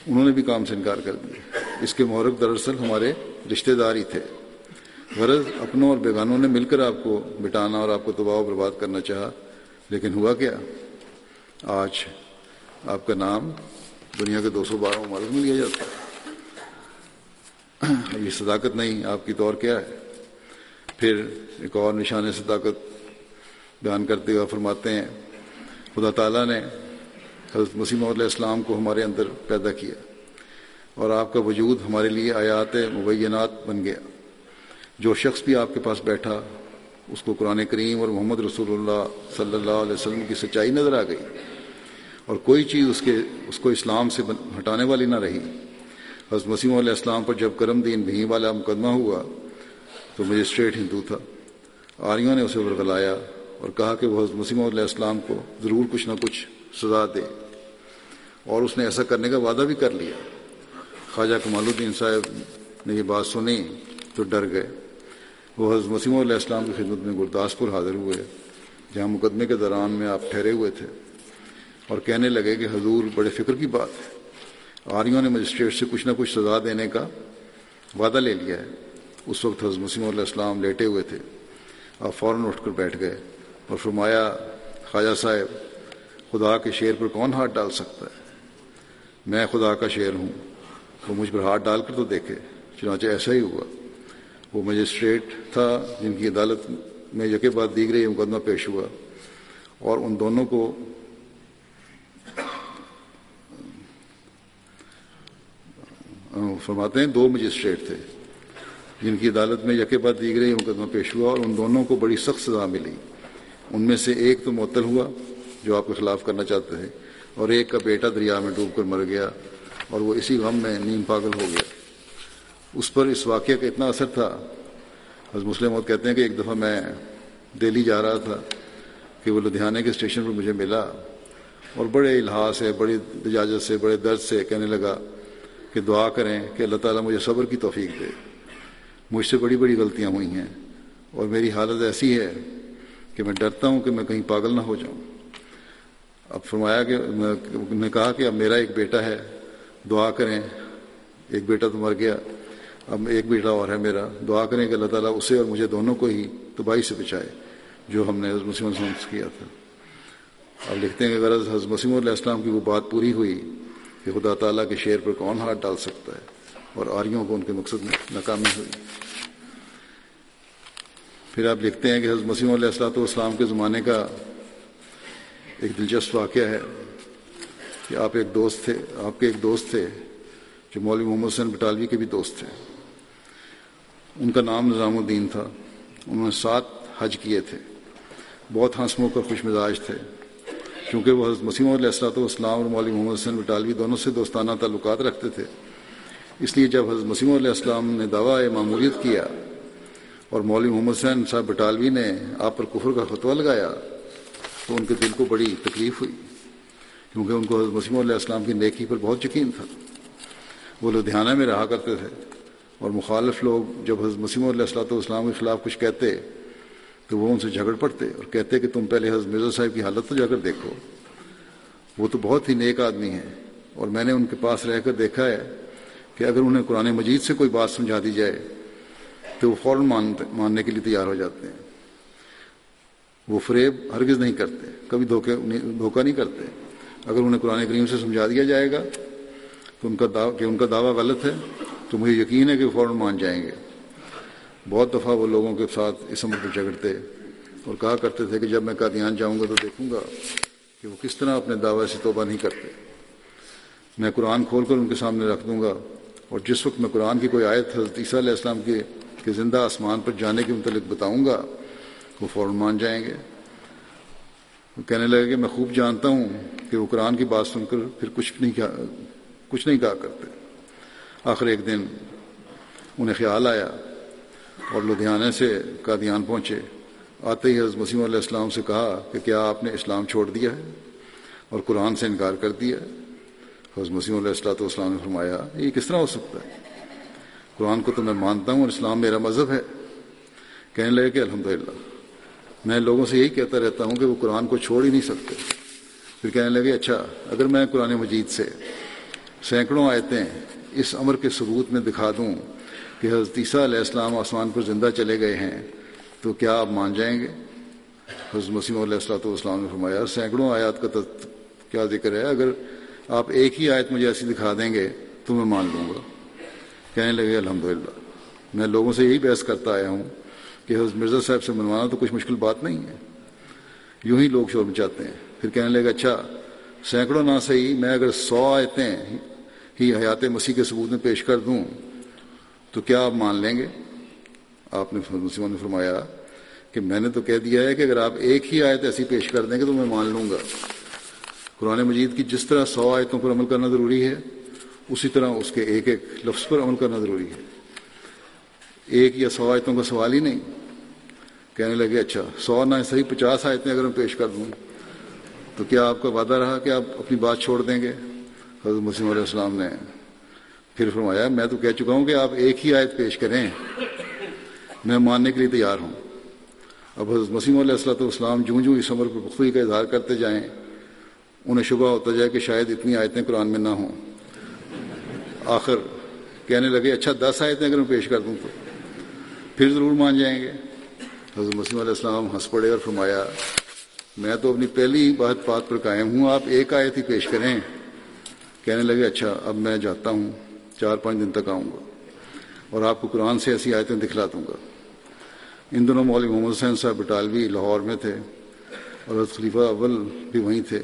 انہوں نے بھی کام سے انکار کر دیا۔ اس کے محرک دراصل ہمارے رشتہ دار ہی تھے۔ غرض اپنوں اور بیگانوں نے مل کر آپ کو مٹانا اور آپ کو تباہ و برباد کرنا چاہا، لیکن ہوا کیا؟ آج آپ کا نام دنیا کے دو سو بارہ ممالک میں لیا جاتا ہے۔ یہ صداقت نہیں، آپ کی طور کیا ہے؟ پھر ایک اور نشان صداقت بیان کرتے ہوئے فرماتے ہیں، خدا تعالیٰ نے حضرت مسیم علیہ السلام کو ہمارے اندر پیدا کیا اور آپ کا وجود ہمارے لیے آیات مبینات بن گیا۔ جو شخص بھی آپ کے پاس بیٹھا، اس کو قرآن کریم اور محمد رسول اللہ صلی اللہ علیہ وسلم کی سچائی نظر آ گئی اور کوئی چیز اس کے، اس کو اسلام سے ہٹانے والی نہ رہی۔ حضرت مسیم علیہ السلام پر جب کرم دین بھی والا مقدمہ ہوا تو مجسٹریٹ ہندو تھا۔ آریوں نے اسے ورگلایا اور کہا کہ وہ حضرت مسیم علیہ السلام کو ضرور کچھ نہ کچھ سزا دے۔ اور اس نے ایسا کرنے کا وعدہ بھی کر لیا۔ خواجہ کمال الدین صاحب نے یہ بات سنی تو ڈر گئے۔ وہ حضرت مسیم علیہ السلام کی خدمت میں گرداسپور حاضر ہوئے، جہاں مقدمے کے دوران میں آپ ٹھہرے ہوئے تھے۔ اور کہنے لگے کہ حضور بڑے فکر کی بات ہے۔ آریوں نے مجسٹریٹ سے کچھ نہ کچھ سزا دینے کا وعدہ لے لیا ہے۔ اس وقت حضرت مسیم علیہ السلام لیٹے ہوئے تھے۔ آپ فوراً اٹھ کر بیٹھ گئے اور فرمایا، خواجہ صاحب، خدا کے شعر پر کون ہاتھ ڈال سکتا ہے؟ میں خدا کا شعر ہوں، وہ مجھ پر ہاتھ ڈال کر تو دیکھے، چنانچہ ایسا ہی ہوا۔ وہ مجسٹریٹ تھا جن کی عدالت میں یکے بعد دیگر یہ مقدمہ پیش ہوا اور ان دونوں کو فرماتے ہیں، دو مجسٹریٹ تھے۔ جن کی عدالت میں یکے بعد دیگر یہ مقدمہ پیش ہوا اور ان دونوں کو بڑی سخت سزا ملی۔ ان میں سے ایک تو معطل ہوا، جو آپ کے خلاف کرنا چاہتے تھے اور ایک کا بیٹا دریا میں ڈوب کر مر گیا اور وہ اسی غم میں نیم پاگل ہو گیا۔ اس پر اس واقعے کا اتنا اثر تھا، حضرت مسلم اور کہتے ہیں کہ ایک دفعہ میں دہلی جا رہا تھا کہ وہ لدھیانے کے اسٹیشن پر مجھے ملا اور بڑے الحاظ سے، بڑی اجازت سے، بڑے درد سے کہنے لگا کہ دعا کریں کہ اللہ تعالیٰ مجھے صبر کی توفیق دے۔ مجھ سے بڑی بڑی غلطیاں ہوئی ہیں اور میری حالت ایسی ہے کہ میں ڈرتا ہوں کہ میں کہیں پاگل نہ ہو جاؤں۔ اب فرمایا کہ میں کہا کہ اب میرا ایک بیٹا ہے، دعا کریں۔ ایک بیٹا تو مر گیا، اب ایک بیٹا اور ہے میرا۔ دعا کریں کہ اللہ تعالیٰ اسے اور مجھے دونوں کو ہی تباہی سے بچائے، جو ہم نے حضرت مسیم السلام سے کیا تھا۔ اب لکھتے ہیں کہ اگر حضرت مسیم علیہ السلام کی وہ بات پوری ہوئی کہ خدا تعالیٰ کے شعر پر کون ہاتھ ڈال سکتا ہے۔ اور آریوں کو ان کے مقصد میں ناکامی ہوئی۔ پھر آپ لکھتے ہیں کہ حضرت مسیم علیہ السلاۃ والسلام کے زمانے کا ایک دلچسپ واقعہ ہے کہ آپ ایک دوست تھے، آپ کے ایک دوست تھے جو مولوی محمد حسین بٹالوی کے بھی دوست تھے۔ ان کا نام نظام الدین تھا۔ انہوں نے سات حج کیے تھے۔ بہت ہنسموں کا خوش مزاج تھے۔ کیونکہ وہ حضرت مسیم علیہ السلاۃ والسلام اور مولوی محمد حسین بٹالوی دونوں سے دوستانہ تعلقات رکھتے تھے۔ اس لیے جب حضرت مسیم علیہ السلام نے دعویٰ معمولیت کیا اور مولوی محمد حسین صاحب بٹالوی نے آپ پر کفر کا فتویٰ لگایا، تو ان کے دل کو بڑی تکلیف ہوئی، کیونکہ ان کو حضرت مسیم علیہ السلام کی نیکی پر بہت یقین تھا۔ وہ لدھیانہ میں رہا کرتے تھے اور مخالف لوگ جب حضرت مسیم علیہ السلاۃ والسلام کے خلاف کچھ کہتے تو وہ ان سے جھگڑ پڑتے اور کہتے کہ تم پہلے حضرت مرزا صاحب کی حالت تو جا کر دیکھو۔ وہ تو بہت ہی نیک آدمی ہیں اور میں نے ان کے پاس رہ کر دیکھا ہے کہ اگر انہیں قرآن مجید سے کوئی بات سمجھا دی جائے، تو وہ فوراً ماننے کے لیے تیار ہو جاتے ہیں۔ وہ فریب ہرگز نہیں کرتے، کبھی دھوکے دھوکہ نہیں کرتے۔ اگر انہیں قرآن کریم سے سمجھا دیا جائے گا، تو ان کا کہ ان کا دعویٰ غلط ہے، تو مجھے یقین ہے کہ وہ فوراً مان جائیں گے۔ بہت دفعہ وہ لوگوں کے ساتھ اس عمر پر جھگڑتے اور کہا کرتے تھے کہ جب میں قادیان جاؤں گا تو دیکھوں گا کہ وہ کس طرح اپنے دعوے سے توبہ نہیں کرتے۔ میں قرآن کھول کر ان کے سامنے رکھ دوں گا اور جس وقت میں قرآن کی کوئی آیت حضرت عیسیٰ علیہ السلام کے کہ زندہ آسمان پر جانے کے متعلق بتاؤں گا، وہ فوراً مان جائیں گے۔ وہ کہنے لگے کہ میں خوب جانتا ہوں کہ وہ قرآن کی بات سن کر پھر کچھ نہیں کیا کچھ نہیں کہا کرتے۔ آخر ایک دن انہیں خیال آیا اور لدھیانے سے قادیان پہنچے۔ آتے ہی حضرت مسیم علیہ السلام سے کہا کہ کیا آپ نے اسلام چھوڑ دیا ہے اور قرآن سے انکار کر دیا ہے؟ حضرت مسیم علیہ السلاۃ والسلام نے فرمایا، یہ کس طرح ہو سکتا ہے؟ قرآن کو تو میں مانتا ہوں اور اسلام میرا مذہب ہے۔ کہنے لگے کہ الحمدللہ، میں لوگوں سے یہی کہتا رہتا ہوں کہ وہ قرآن کو چھوڑ ہی نہیں سکتے۔ پھر کہنے لگے اچھا اگر میں قرآن مجید سے سینکڑوں آیتیں اس امر کے ثبوت میں دکھا دوں کہ حضرت عیسیٰ علیہ السلام آسمان پر زندہ چلے گئے ہیں، تو کیا آپ مان جائیں گے؟ حضرت مسیم علیہ السلاۃ والسلام نے فرمایا، سینکڑوں آیات کا کیا ذکر ہے؟ اگر آپ ایک ہی آیت مجھے ایسی دکھا دیں گے تو میں مان لوں گا۔ کہنے لگے، الحمدللہ، میں لوگوں سے یہی بحث کرتا آیا ہوں کہ حضرت مرزا صاحب سے منوانا تو کچھ مشکل بات نہیں ہے۔ یوں ہی لوگ شور مچاتے ہیں۔ پھر کہنے لگے اچھا سینکڑوں نہ صحیح میں اگر سو آیتیں ہی حیات مسیح کے ثبوت میں پیش کر دوں، تو کیا آپ مان لیں گے؟ آپ نے مسلمان نے فرمایا کہ میں نے تو کہہ دیا ہے کہ اگر آپ ایک ہی آیت ایسی پیش کر دیں گے تو میں مان لوں گا۔ قرآن مجید کی جس طرح سو آیتوں پر عمل کرنا ضروری ہے، اسی طرح اس کے ایک ایک لفظ پر عمل کرنا ضروری ہے۔ ایک یا سو آیتوں کا سوال ہی نہیں۔ کہنے لگے اچھا سو نہ صحیح پچاس آیتیں اگر میں پیش کر دوں۔ تو کیا آپ کا وعدہ رہا کہ آپ اپنی بات چھوڑ دیں گے؟ حضرت مسلم علیہ السلام نے پھر فرمایا، میں تو کہہ چکا ہوں کہ آپ ایک ہی آیت پیش کریں۔ میں ماننے کے لیے تیار ہوں۔ اب حضرت مسیم علیہ السلۃ والسلام جوں جوں اس عمر پر پختگی کا اظہار کرتے جائیں۔ انہیں شبہ ہوتا جائے کہ شاید اتنی آیتیں قرآن میں نہ ہوں۔ آخر کہنے لگے اچھا دس آیتیں اگر میں پیش کر دوں تو۔ پھر ضرور مان جائیں گے۔ حضرت مسیم علیہ السلام ہنس پڑے اور فرمایا، میں تو اپنی پہلی بات بات پر قائم ہوں، آپ ایک آیت ہی پیش کریں۔ کہنے لگے اچھا اب میں جاتا ہوں، چار پانچ دن تک آؤں گا اور آپ کو قرآن سے ایسی آیتیں دکھلا دوں گا۔ ان دنوں مولوی محمد حسین صاحب بٹالوی لاہور میں تھے اور حضرت خلیفہ اول بھی وہیں تھے۔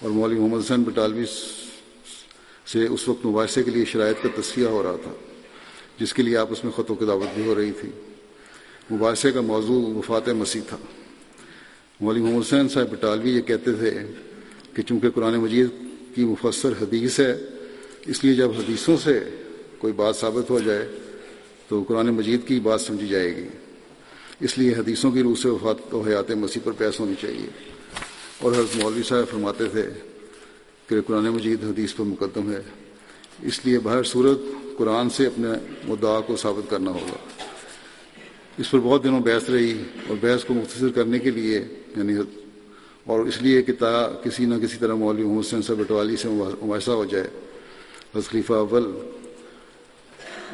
اور مولوی محمد حسین بٹالوی سے اس وقت مباحثے کے لیے شرائط کا تصفیہ ہو رہا تھا، جس کے لیے آپس میں خطوں کی دعوت بھی ہو رہی تھی۔ مباحثے کا موضوع وفات مسیح تھا۔ مولوی محمد حسین صاحب بٹالوی یہ کہتے تھے کہ چونکہ قرآن مجید کی مفسر حدیث ہے، اس لیے جب حدیثوں سے کوئی بات ثابت ہو جائے تو قرآن مجید کی بات سمجھی جائے گی۔ اس لیے حدیثوں کی روح سے وفات و حیات مسیح پر پیس ہونی چاہیے۔ اور حضرت مولوی صاحب فرماتے تھے کہ قرآن مجید حدیث پر مقدم ہے۔ اس لیے بہر صورت قرآن سے اپنے مدعا کو ثابت کرنا ہوگا۔ اس پر بہت دنوں بحث رہی اور بحث کو مختصر کرنے کے لیے یعنی اور اس لیے کہ تا کسی نہ کسی طرح مولوی حسین صاحب بٹوالی سے مباحثہ ہو جائے۔ بس خلیفہ اول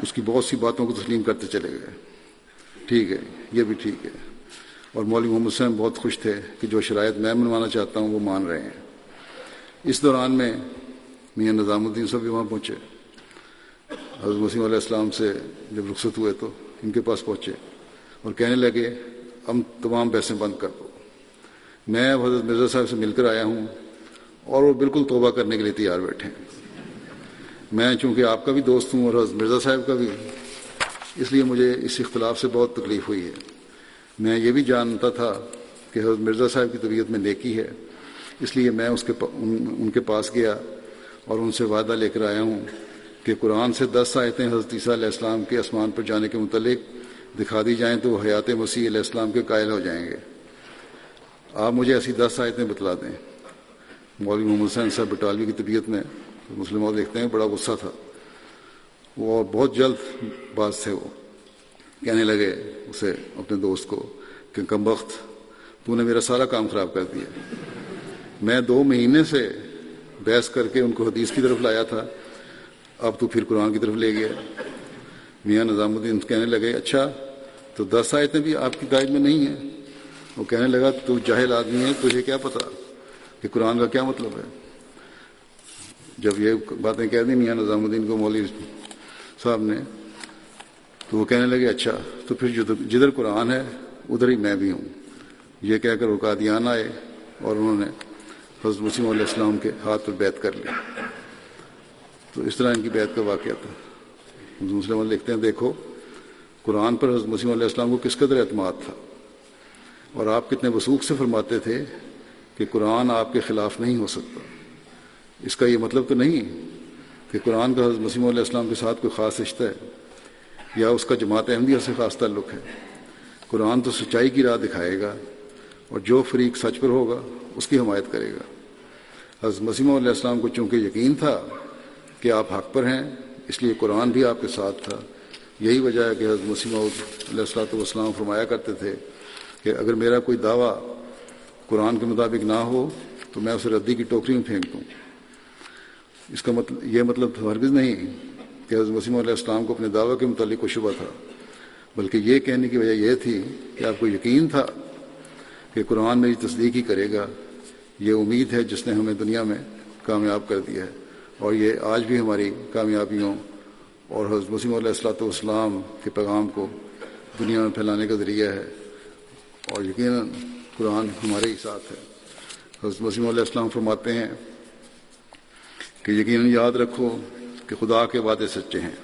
اس کی بہت سی باتوں کو تسلیم کرتے چلے گئے۔ ٹھیک ہے، یہ بھی ٹھیک ہے۔ اور مولوی محمد حسین بہت خوش تھے کہ جو شرائط میں منوانا چاہتا ہوں وہ مان رہے ہیں۔ اس دوران میں میاں نظام الدین صاحب بھی وہاں پہنچے۔ حضرت وسیم علیہ السلام سے جب رخصت ہوئے تو ان کے پاس پہنچے اور کہنے لگے، ہم تمام پیسے بند کر دو۔ میں حضرت مرزا صاحب سے مل کر آیا ہوں اور وہ بالکل توبہ کرنے کے لیے تیار بیٹھے ہیں۔ میں چونکہ آپ کا بھی دوست ہوں اور حضرت مرزا صاحب کا بھی، اس لیے مجھے اس اختلاف سے بہت تکلیف ہوئی ہے۔ میں یہ بھی جانتا تھا کہ حضرت مرزا صاحب کی طبیعت میں نیکی ہے، اس لیے میں اس کے ان کے پاس گیا اور ان سے وعدہ لے کر آیا ہوں کہ قرآن سے دس آیتیں حضرت عیسیٰ علیہ السلام کے اسمان پر جانے کے متعلق دکھا دی جائیں تو وہ حیات مسیح علیہ السلام کے قائل ہو جائیں گے۔ آپ مجھے ایسی دس آیتیں بتلا دیں۔ مولوی محمد حسین صاحب بٹالوی کی طبیعت میں مسلم اور دیکھتے ہیں، بڑا غصہ تھا۔ وہ بہت جلد باز تھے وہ۔ کہنے لگے اسے اپنے دوست کو کہ کم وقت تو نے میرا سارا کام خراب کر دیا۔ میں دو مہینے سے بحث کر کے ان کو حدیث کی طرف لایا تھا۔ اب تو پھر قرآن کی طرف لے گیا۔ میاں نظام الدین کہنے لگے اچھا تو دس آیتیں بھی آپ کی گائیڈ میں نہیں ہیں۔ وہ کہنے لگا، تو جاہل آدمی ہے تجھے کیا پتا کہ قرآن کا کیا مطلب ہے؟ جب یہ باتیں کہہ دیں، میاں نظام الدین کو مولوی صاحب نے تو وہ کہنے لگے اچھا تو پھر جدھر قرآن ہے، ادھر ہی میں بھی ہوں۔ یہ کہہ کر وہ قادیان آئے اور انہوں نے حضرت مسیم علیہ السلام کے ہاتھ پر بیت کر لیا تو اس طرح ان کی بیت کا واقعہ تھا۔ مسلم لکھتے ہیں، دیکھو، قرآن پر حضرت مسیم علیہ السلام کو کس قدر اعتماد تھا۔ اور آپ کتنے وسوخ سے فرماتے تھے کہ قرآن آپ کے خلاف نہیں ہو سکتا۔ اس کا یہ مطلب تو نہیں کہ قرآن کا حضرت مسیم علیہ السلام کے ساتھ کوئی خاص رشتہ ہے۔ یا اس کا جماعت احمدیہ سے خاص تعلق ہے۔ قرآن تو سچائی کی راہ دکھائے گا اور جو فریق سچ پر ہوگا، اس کی حمایت کرے گا۔ حضرت مسیم علیہ السلام کو چونکہ یقین تھا کہ آپ حق پر ہیں، اس لیے قرآن بھی آپ کے ساتھ تھا۔ یہی وجہ ہے کہ حضرت مسیم علیہ السلاۃ والسلام فرمایا کرتے تھے کہ اگر میرا کوئی دعویٰ قرآن کے مطابق نہ ہو، تو میں اسے ردی کی ٹوکری میں پھینک دوں۔ اس کا مطلب یہ مطلب ہرگز نہیں کہ حضرت وسیم علیہ السلام کو اپنے دعوے کے متعلق کو شبہ تھا، بلکہ یہ کہنے کی وجہ یہ تھی کہ آپ کو یقین تھا کہ قرآن میری تصدیق ہی کرے گا۔ یہ امید ہے جس نے ہمیں دنیا میں کامیاب کر دیا ہے۔ اور یہ آج بھی ہماری کامیابیوں اور حضرت وسیم علیہ السلاۃ والسلام کے پیغام کو دنیا میں پھیلانے کا ذریعہ ہے۔ اور یقیناً قرآن ہمارے ہی ساتھ ہے۔ حضرت وسیم علیہ السلام فرماتے ہیں کہ یقیناً یاد رکھو کہ خدا کے وعدے سچے ہیں۔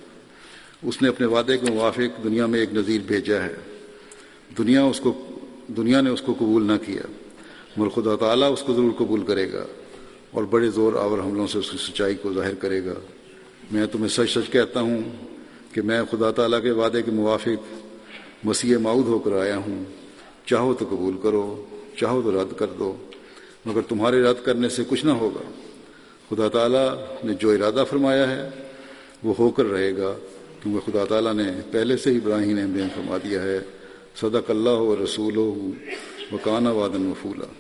اس نے اپنے وعدے کے موافق دنیا میں ایک نظیر بھیجا ہے۔ دنیا اس کو، دنیا نے اس کو قبول نہ کیا۔ مگر خدا تعالیٰ اس کو ضرور قبول کرے گا اور بڑے زور آور حملوں سے اس کی سچائی کو ظاہر کرے گا۔ میں تمہیں سچ سچ کہتا ہوں کہ میں خدا تعالیٰ کے وعدے کے موافق مسیح معود ہو کر آیا ہوں۔ چاہو تو قبول کرو، چاہو تو رد کر دو، مگر تمہارے رد کرنے سے کچھ نہ ہوگا۔ خدا تعالیٰ نے جو ارادہ فرمایا ہے وہ ہو کر رہے گا، کیونکہ خدا تعالیٰ نے پہلے سے ہی ابراہیم نے فرما دیا ہے، صدق اللہ و رسول ہو وکانہ وادن وفولا،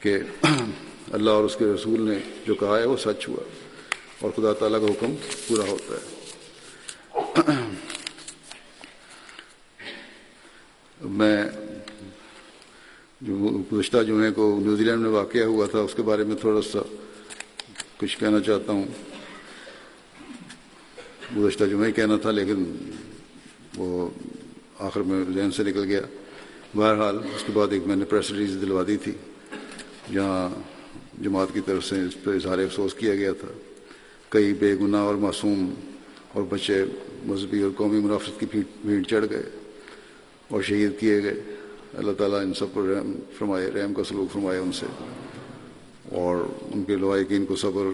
کہ <clears throat> اللہ اور اس کے رسول نے جو کہا ہے وہ سچ ہوا اور خدا تعالیٰ کا حکم پورا ہوتا ہے۔ <clears throat> میں جو گزشتہ جمعے کو نیوزی لینڈ میں واقعہ ہوا تھا، اس کے بارے میں تھوڑا سا کچھ کہنا چاہتا ہوں۔ گزشتہ جمعہ ہی کہنا تھا، لیکن وہ آخر میں ذہن سے نکل گیا۔ بہرحال، اس کے بعد ایک میں نے پریس ریلیز دلوا دی تھی، جہاں جماعت کی طرف سے اس پہ اظہار افسوس کیا گیا تھا۔ کئی بے گناہ اور معصوم اور بچے مذہبی اور قومی منافرت کی بھیڑ چڑھ گئے اور شہید کیے گئے۔ اللہ تعالیٰ ان سب پر رحم فرمائے، رحم کا سلوک فرمائے ان سے۔ اور ان کے لوائقین کو صبر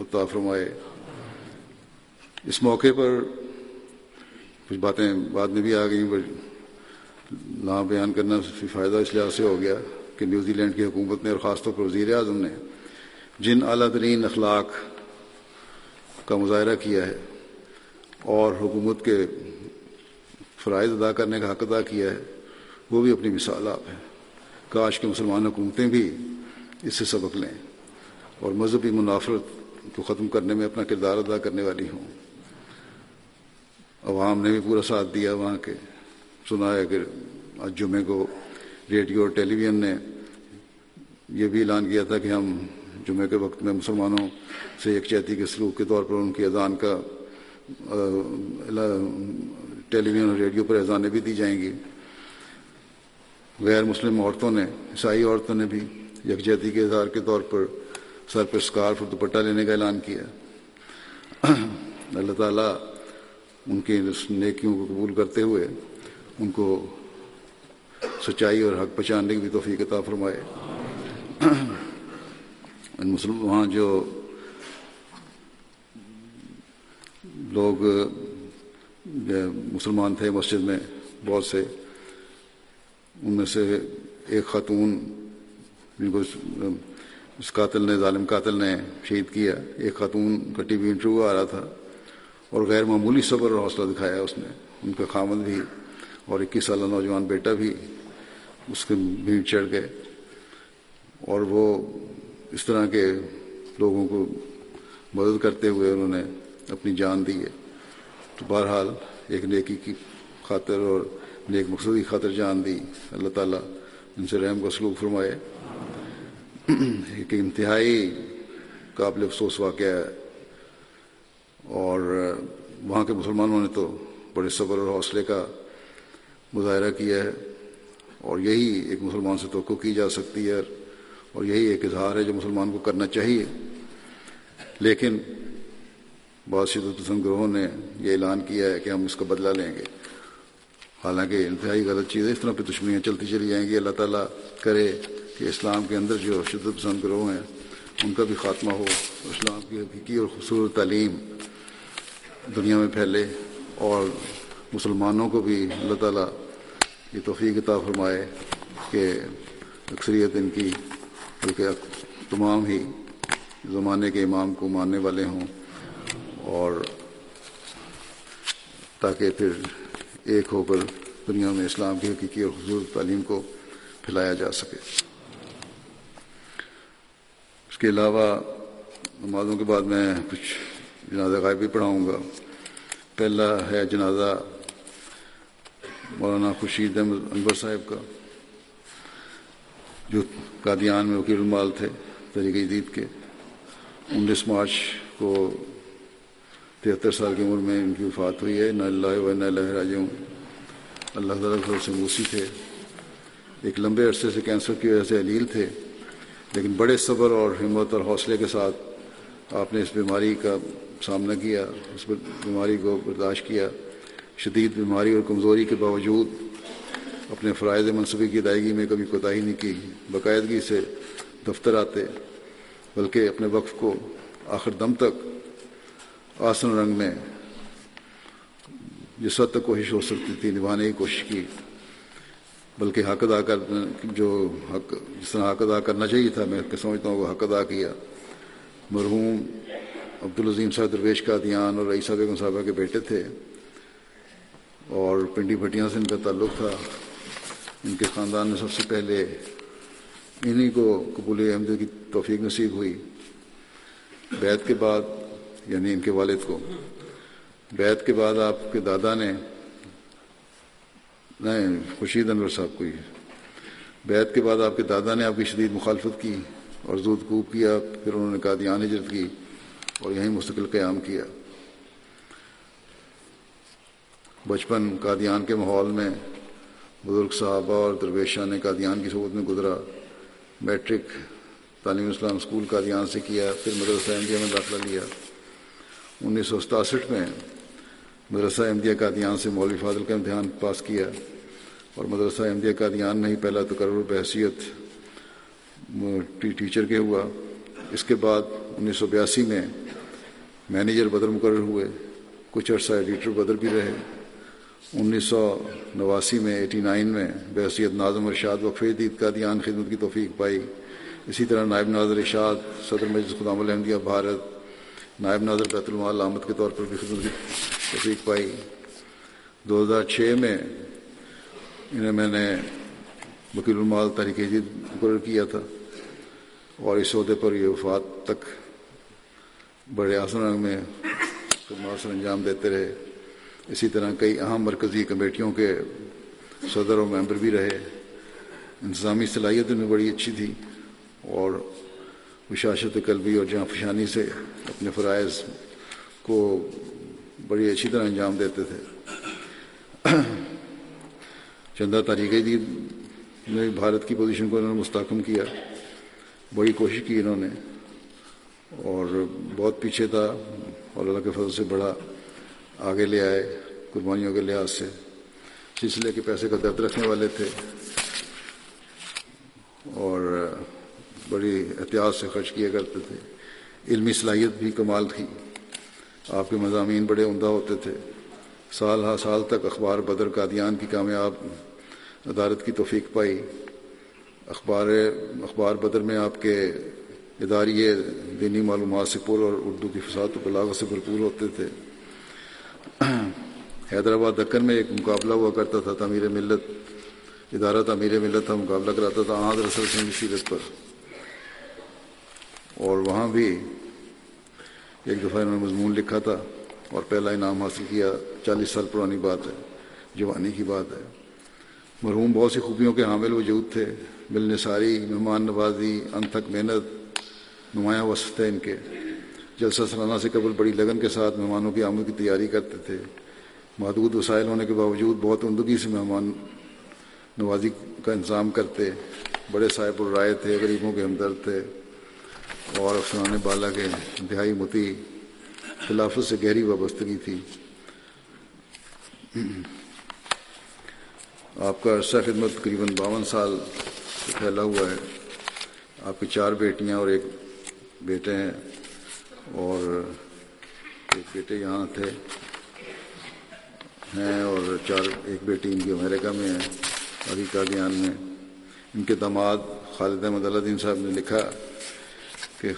عطا فرمائے۔ اس موقع پر کچھ باتیں بعد میں بھی آ گئیں نہ بیان کرنا فائدہ اس لحاظ سے ہو گیا کہ نیوزی لینڈ کی حکومت نے اور خاص طور پر وزیر اعظم نے جن اعلیٰ ترین اخلاق کا مظاہرہ کیا ہے اور حکومت کے فرائض ادا کرنے کا حق ادا کیا ہے، وہ بھی اپنی مثال آپ ہے کاش کے مسلمان حکومتیں بھی اس سے سبق لیں اور مذہبی منافرت کو ختم کرنے میں اپنا کردار ادا کرنے والی ہوں۔ عوام نے بھی پورا ساتھ دیا وہاں کے۔ سنا ہے کہ آج جمعے کو ریڈیو اور ٹیلی ویژن نے یہ بھی اعلان کیا تھا کہ ہم جمعے کے وقت میں مسلمانوں سے ایک چیتی کے سلوک کے طور پر ان کی اذان کا ٹیلی ویژن اور ریڈیو پر اذانیں بھی دی جائیں گی۔ غیر مسلم عورتوں نے، عیسائی عورتوں نے بھی یکجہتی کے اظہار کے طور پر سر پہ اسکارف اور دوپٹہ لینے کا اعلان کیا۔ اللہ تعالیٰ ان کی نیکیوں کو قبول کرتے ہوئے ان کو سچائی اور حق پہچاننے کی بھی توفیق عطا فرمائے۔ مسلم وہاں جو لوگ مسلمان تھے مسجد میں، بہت سے، ان میں سے ایک خاتون جن کو اس قاتل نے، ظالم قاتل نے شہید کیا، ایک خاتون کا ٹی وی انٹرویو آ رہا تھا اور غیر معمولی صبر اور حوصلہ دکھایا اس نے۔ ان کا خامد بھی اور اکیس سالہ نوجوان بیٹا بھی اس کے بھیڑ چڑھ گئے۔ اور وہ اس طرح کے لوگوں کو مدد کرتے ہوئے انہوں نے اپنی جان دی ہے۔ تو بہرحال ایک نیکی کی خاطر اور نیک مقصد کی خاطر جان دی۔ اللہ تعالیٰ ان سے رحم کا سلوک فرمائے۔ <clears throat> ایک انتہائی قابل افسوس واقعہ ہے۔ اور وہاں کے مسلمانوں نے تو بڑے صبر اور حوصلے کا مظاہرہ کیا ہے۔ اور یہی ایک مسلمان سے توقع کی جا سکتی ہے۔ اور یہی ایک اظہار ہے جو مسلمان کو کرنا چاہیے۔ لیکن بعض شدت پسند گروہوں نے یہ اعلان کیا ہے کہ ہم اس کا بدلہ لیں گے۔ حالانکہ انتہائی غلط چیز ہے اس طرح پہ دشمنیاں چلتی چلی جائیں گی۔ اللہ تعالیٰ کرے۔ کہ اسلام کے اندر جو شدت پسند گروہ ہیں، ان کا بھی خاتمہ ہو اسلام کی حقیقی اور خوبصورت تعلیم دنیا میں پھیلے اور مسلمانوں کو بھی اللہ تعالیٰ یہ توفیق عطا فرمائے کہ اکثریت ان کی، بلکہ تمام ہی زمانے کے امام کو ماننے والے ہوں اور تاکہ پھر ایک ہو کر دنیا میں اسلام کی حقیقی اور خوبصورت تعلیم کو پھیلایا جا سکے۔ کے علاوہ نمازوں کے بعد میں کچھ جنازہ غائب بھی پڑھاؤں گا۔ پہلا ہے جنازہ مولانا خورشید احمد انور صاحب کا، جو قادیان میں وکیل المال تھے طریقہ جدید کے۔ انیس مارچ کو تہتر سال کی عمر میں ان کی وفات ہوئی ہے۔ نہ اللہ و نہ اللہ راجوں اللہ تعالیٰ سے موسی تھے۔ ایک لمبے عرصے سے کینسر کی وجہ سے علیل تھے۔ لیکن بڑے صبر اور ہمت اور حوصلے کے ساتھ آپ نے اس بیماری کا سامنا کیا، اس بیماری کو برداشت کیا۔ شدید بیماری اور کمزوری کے باوجود اپنے فرائض منصوبی کی ادائیگی میں کبھی کوتاہی نہیں کی، باقاعدگی سے دفتر آتے، بلکہ اپنے وقف کو آخر دم تک آسن رنگ میں جس حد تک کوشش ہو سکتی تھی، نبھانے کی کوشش کی۔ بلکہ حق ادا کر، جو حق، جس طرح حق ادا کرنا چاہیے تھا، میں سمجھتا ہوں وہ حق ادا کیا۔ مرحوم عبدالعظیم صاحب درویش کا دیان اور رئیسہ بیگم صاحبہ کے بیٹے تھے اور پنڈی بھٹیاں سے ان کا تعلق تھا۔ ان کے خاندان میں سب سے پہلے انہی کو قبول احمد کی توفیق نصیب ہوئی۔ بیت کے بعد یعنی ان کے والد کو۔ بیت کے بعد آپ کے دادا نے نہیں، خورشید انور صاحب کو ہی۔ بیت کے بعد آپ کے دادا نے آپ کی شدید مخالفت کی اور زود کوب کیا، پھر انہوں نے قادیان ہجرت کی اور یہیں مستقل قیام کیا۔ بچپن قادیان کے ماحول میں بزرگ صحابہ اور درویشہ نے قادیان کی صحبت میں گزرا۔ میٹرک تعلیم اسلام اسکول قادیان سے کیا، پھر مدرسہ احمدیہ میں داخلہ لیا۔ انیس سو ستاسٹھ میں مدرسہ احمدیہ قادیان سے مولوی فاضل کا امتحان پاس کیا اور مدرسہ احمدیہ قادیان میں ہی پہلا تقرر بحثیت ٹیچر کے ہوا۔ اس کے بعد انیس سو بیاسی میں مینیجر بدر مقرر ہوئے۔ کچھ عرصہ ایڈیٹر بدر بھی رہے۔ انیس سو نواسی میں، ایٹی نائن میں بحثیت ناظم ارشاد وقفے دید قادیان خدمت کی توفیق پائی۔ اسی طرح نائب ناظر ارشاد، صدر مجلس خدام الحمدیہ بھارت نائب ناظر بیت المال آمد کے طور پر بھی خدمت کی توفیق پائی۔ دو ہزار چھ میں انہیں میں نے وکیل المال تحریک جدید مقرر کیا تھا اور اس عہدے پر یہ وفات تک بڑے آسن میں خدمات سر انجام دیتے رہے۔ اسی طرح کئی اہم مرکزی کمیٹیوں کے صدر و ممبر بھی رہے۔ انتظامی صلاحیت میں بڑی اچھی تھی اور وشاشت قلبی اور جہاں فشانی سے اپنے فرائض کو بڑی اچھی طرح انجام دیتے تھے۔ چندہ تاریخ جدید نے بھارت کی پوزیشن کو انہوں نے مستحکم کیا۔ بڑی کوشش کی انہوں نے۔ اور بہت پیچھے تھا۔ اور اللہ کے فضل سے بڑا آگے لے آئے قربانیوں کے لحاظ سے۔ سلسلے کے پیسے کا درد رکھنے والے تھے۔ اور بڑی احتیاط سے خرچ کیا کرتے تھے۔ علمی صلاحیت بھی کمال تھی۔ آپ کے مضامین بڑے عمدہ ہوتے تھے۔ سال ہا سال تک اخبار بدر قادیان کی کامیاب عدالت کی توفیق پائی۔ اخبار اخبار بدر میں آپ کے اداریے دینی معلومات سے پر اور اردو کی فساد و بلاغت سے بھرپور ہوتے تھے۔ حیدرآباد دکن میں ایک مقابلہ ہوا کرتا تھا۔ تعمیر ملت ادارہ تعمیر ملت تھا مقابلہ کراتا تھا۔ آدر اصل سنگھ سیرت پر۔ اور وہاں بھی ایک دفعہ انہوں نے مضمون لکھا تھا اور پہلا انعام حاصل کیا، چالیس سال پرانی بات ہے، جوانی کی بات ہے۔ مرحوم بہت سی خوبیوں کے حامل وجود تھے، ملنے ساری، مہمان نوازی، انتھک محنت، نمایاں وصف تھے ان کے۔ جلسہ سالانہ سے قبل بڑی لگن کے ساتھ مہمانوں کی آمد کی تیاری کرتے تھے۔ محدود وسائل ہونے کے باوجود بہت عمدگی سے مہمان نوازی کا انتظام کرتے۔ بڑے صاحب الرائے تھے، غریبوں کے ہمدرد تھے۔ اور افسران بالا کے انتہائی متی خلافت سے گہری وابستگی تھی۔ آپ کا عرصہ خدمت تقریباً باون سال سے پھیلا ہوا ہے۔ آپ کی چار بیٹیاں اور ایک بیٹے ہیں اور ایک بیٹے یہاں تھے ہیں اور چار، ایک بیٹی ان کی امریکہ میں ہے، ابھی قادیان میں۔ ان کے داماد خالد احمد اللہ دین صاحب نے لکھا کہ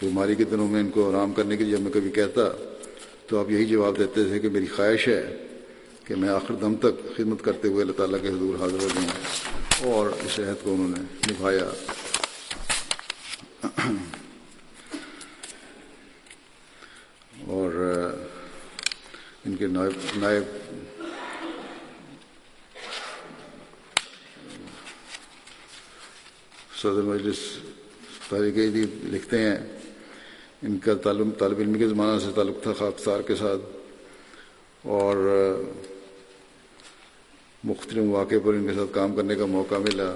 بیماری کے دنوں میں ان کو آرام کرنے کے لیے جب میں کبھی کہتا تو آپ یہی جواب دیتے تھے کہ میری خواہش ہے کہ میں آخر دم تک خدمت کرتے ہوئے اللہ تعالیٰ کے حضور حاضر ہو جاؤں اور اس عہد کو انہوں نے نبھایا۔ اور ان کے نائب نائب صدر مجلس تاریخ لکھتے ہیں۔ ان کا طالب طالب علم کے زمانہ سے تعلق تھا خاکسار کے ساتھ۔ اور مختلف مواقع پر ان کے ساتھ کام کرنے کا موقع ملا۔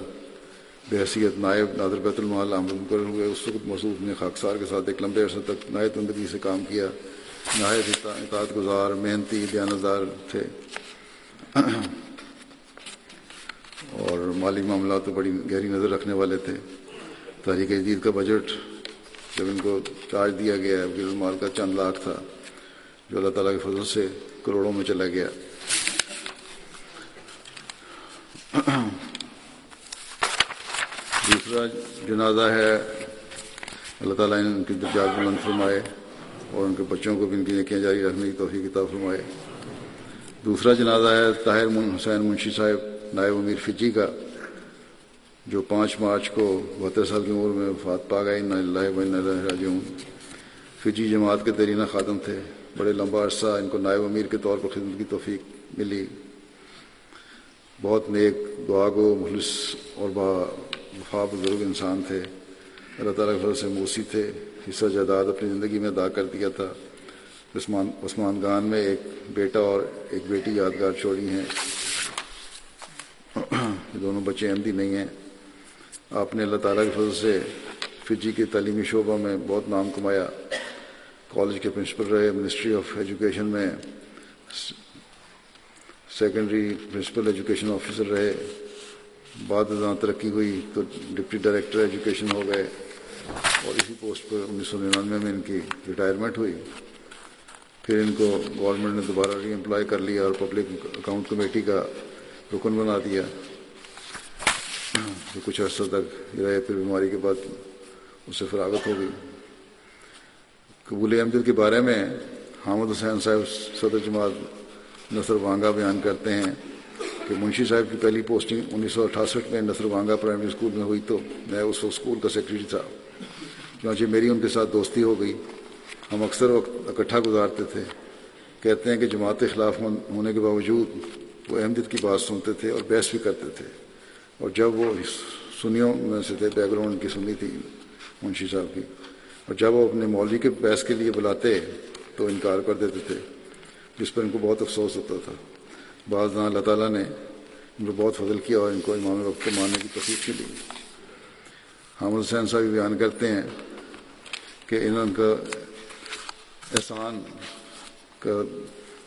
بحثیت نائب نادر بیت المال آمد مقرر ہوئے۔ اس وقت مسعود نے خاکسار کے ساتھ ایک لمبے عرصے تک نائب زندگی سے کام کیا۔ نہایت اطاعت گزار محنتی، دیانتدار تھے۔ اور مالی معاملات تو بڑی گہری نظر رکھنے والے تھے۔ تاریخ جدید کا بجٹ جب ان کو چارج دیا گیا ہے وکیل المال کا چند لاکھ تھا، جو اللہ تعالیٰ کے فضل سے کروڑوں میں چلا گیا۔ دوسرا جنازہ ہے، اللہ تعالیٰ نے ان کی درجات بلند فرمائے اور ان کے بچوں کو بھی ان کی نیکیاں جاری رکھنے کی توفیق کتاب فرمائے۔ دوسرا جنازہ ہے، طاہر حسین منشی صاحب، نائب امیر فجی کا۔ جو پانچ مارچ کو بہتر سال کی عمر میں وفات پا گئے نہ اللہ راجعون۔ فجی جماعت کے درینہ خادم تھے۔ بڑے لمبا عرصہ ان کو نائب امیر کے طور پر خدمت کی توفیق ملی۔ بہت نیک، دعا گو، مخلص اور با وفا بزرگ انسان تھے۔ اللہ تعالیٰ کے سے موسی تھے۔ حصہ جائیداد اپنی زندگی میں ادا کر دیا تھا۔ عثمان عثمان گان میں ایک بیٹا اور ایک بیٹی یادگار چھوڑی ہیں۔ یہ دونوں بچے احمدی نہیں ہیں۔ آپ نے اللہ تعالیٰ کے فضل سے فجی کے تعلیمی شعبہ میں بہت نام کمایا۔ کالج کے پرنسپل رہے، منسٹری آف ایجوکیشن میں سیکنڈری پرنسپل ایجوکیشن آفیسر رہے۔ بعد ازاں ترقی ہوئی تو ڈپٹی ڈائریکٹر ایجوکیشن ہو گئے اور اسی پوسٹ پر انیس سو ننانوے میں ان کی ریٹائرمنٹ ہوئی۔ پھر ان کو گورنمنٹ نے دوبارہ ری امپلائی کر لیا اور پبلک اکاؤنٹ کمیٹی کا رکن بنا دیا۔ جو کچھ عرصہ تک رہے پھر بیماری کے بعد اس سے فراغت ہو گئی۔ قبول احمد کے بارے میں حامد حسین صاحب صدر جماعت نصر وانگا بیان کرتے ہیں کہ منشی صاحب کی پہلی پوسٹنگ انیس سو اٹھاسٹھ میں نصر وانگا پرائمری اسکول میں ہوئی تو میں اس وقت اسکول کا سیکرٹری تھا۔ چنانچہ میری ان کے ساتھ دوستی ہو گئی۔ ہم اکثر وقت اکٹھا گزارتے تھے۔ کہتے ہیں کہ جماعت کے خلاف ہونے کے باوجود وہ احمد کی بات سنتے تھے اور بحث بھی کرتے تھے۔ اور جب وہ سنیوں میں سے تھے بیک گراؤنڈ کی سنی تھی، منشی صاحب کی، اور جب وہ اپنے مولوی کے بحث کے لیے بلاتے تو انکار کر دیتے تھے، جس پر ان کو بہت افسوس ہوتا تھا۔ بعض اللہ تعالیٰ نے ان کو بہت فضل کیا اور ان کو امام وقت کو ماننے کی تفریح کی لی حامد حسین صاحب بیان کرتے ہیں کہ انہوں کا احسان کا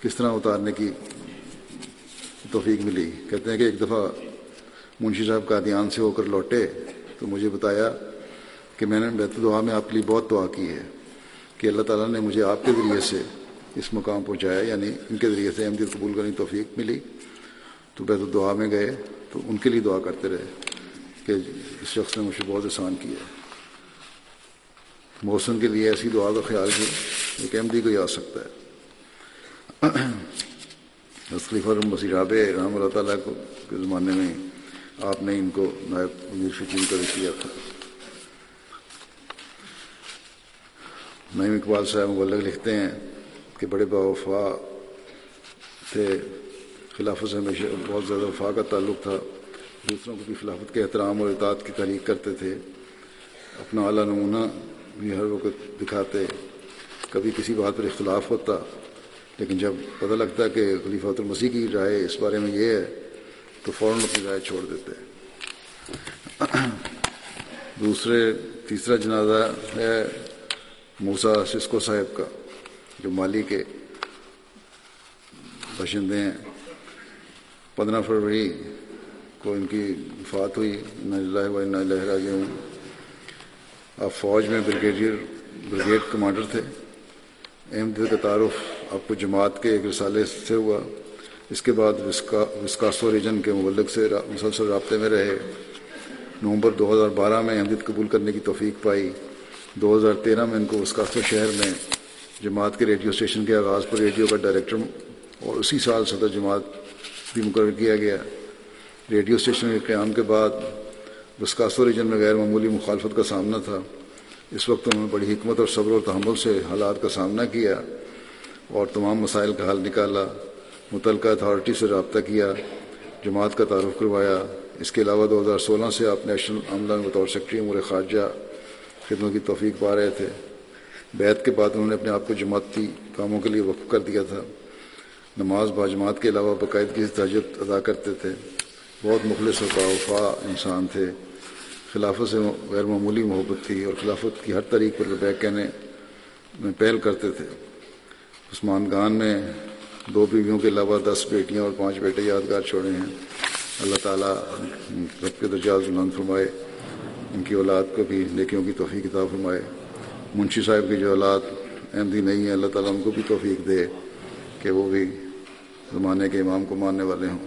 کس طرح اتارنے کی توفیق ملی۔ کہتے ہیں کہ ایک دفعہ منشی صاحب کا دھیان سے ہو کر لوٹے تو مجھے بتایا کہ میں نے بیت دعا میں آپ کے لیے بہت دعا کی ہے کہ اللہ تعالیٰ نے مجھے آپ کے ذریعے سے اس مقام پہنچایا یعنی ان کے ذریعے سے احمدیت قبول کرنے توفیق ملی۔ تو بیت دعا میں گئے تو ان کے لیے دعا کرتے رہے کہ اس شخص نے مجھے بہت احسان کیا۔ موسم کے لیے ایسی دعا کا خیال بھی ایک احمدی کو ہی آ سکتا ہے۔ خلیفہ مسیح رابع رحم اللہ تعالیٰ کو کے زمانے میں آپ نے ان کو نائب امیر شکیم کر کیا تھا۔ نعیم اقبال صاحب مبلغ لکھتے ہیں کہ بڑے با وفا تھے۔ خلافت سے ہمیشہ بہت زیادہ وفا کا تعلق تھا۔ دوسروں کو بھی خلافت کے احترام اور اطاعت کی تحریک کرتے تھے۔ اپنا اعلیٰ نمونہ بھی ہر وقت دکھاتے۔ کبھی کسی بات پر اختلاف ہوتا، لیکن جب پتہ لگتا کہ خلیفہ المسیح کی رائے اس بارے میں یہ ہے تو فوراً اپنی رائے چھوڑ دیتے دوسرے، تیسرا جنازہ ہے موسا سسکو صاحب کا، جو مالی کے باشندے ہیں۔ پندرہ فروری کو ان کی وفات ہوئی۔ لہرا گئے ہوں آپ فوج میں بریگیڈیئر بریگیڈ کمانڈر تھے۔ احمد کا تعارف آپ کو جماعت کے ایک رسالے سے ہوا۔ اس کے بعد وسکاسو ریجن کے مبلک سے مسلسل رابطے میں رہے۔ نومبر دو ہزار بارہ میں احمد قبول کرنے کی توفیق پائی۔ دو ہزار تیرہ میں ان کو وسکاسو شہر میں جماعت کے ریڈیو اسٹیشن کے آغاز پر ریڈیو کا ڈائریکٹر اور اسی سال صدر جماعت بھی مقرر کیا گیا۔ ریڈیو اسٹیشن کے قیام کے بعد وسکاسو ریجن میں غیر معمولی مخالفت کا سامنا تھا۔ اس وقت انہوں نے بڑی حکمت اور صبر اور تحمل سے حالات کا سامنا کیا اور تمام مسائل کا حل نکالا۔ متعلقہ اتھارٹی سے رابطہ کیا، جماعت کا تعارف کروایا۔ اس کے علاوہ دو ہزار سولہ سے آپ نیشنل عملہ میں بطور سیکرٹری امور خارجہ خدمت کی توفیق پا رہے تھے۔ بیت کے بعد انہوں نے اپنے آپ کو جماعتی کاموں کے لیے وقف کر دیا تھا۔ نماز با جماعت کے علاوہ باقاعدگی سے تہجد ادا کرتے تھے۔ بہت مخلص و باوفا انسان تھے۔ خلافت سے غیر معمولی محبت تھی اور خلافت کی ہر طریق پر لبیک کہنے میں پہل کرتے تھے۔ عثمان گان نے دو بیویوں کے علاوہ دس بیٹیاں اور پانچ بیٹے یادگار چھوڑے ہیں۔ اللہ تعالیٰ رب کے درجات بلند فرمائے۔ ان کی اولاد کو بھی نیکیوں کی توفیق کتاب فرمائے۔ منشی صاحب کی جو اولاد احمدی نہیں ہے، اللہ تعالیٰ ان کو بھی توفیق دے کہ وہ بھی زمانے کے امام کو ماننے والے ہوں۔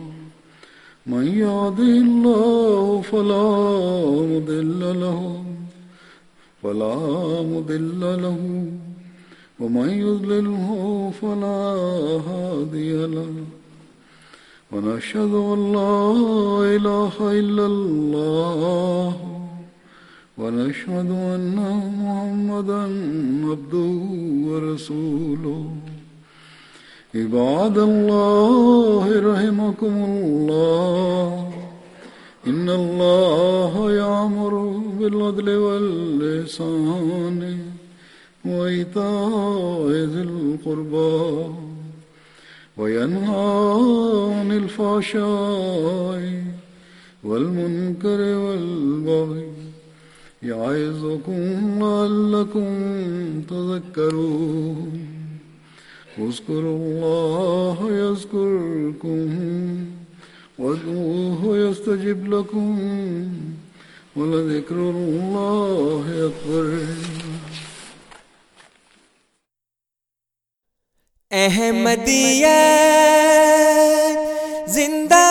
من يهده الله فلا مضل له، فلا مضل له، ومن يضلله فلا هادي له. ونشهد ان لا اله الا الله، ونشهد ان محمدا عبده ورسوله. عباد الله رحمكم الله. إن الله يأمر بالعدل والإحسان وإيتاء ذي القربى وينهى عن الفحشاء والمنكر والبغي يعظكم لعلكم تذكرون. اذكروا الله يذكركم وادعوه يستجب لكم ولذكر الله أكبر. احمدیت زندہ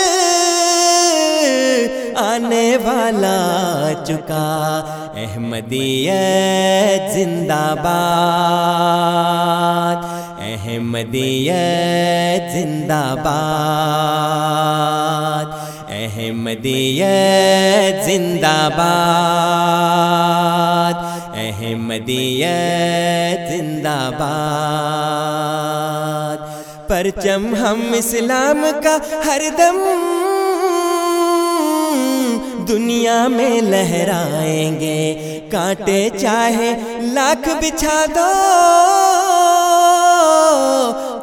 آنے والا چکا۔ احمدیت زندہ باد۔ احمدیت زندہ باد۔ احمدیت زندہ باد۔ احمدیت زندہ باد۔ پرچم ہم اسلام کا ہر دم۔ دنیا میں لہرائیں گے۔ کانٹے چاہے لاکھ بچھا دو۔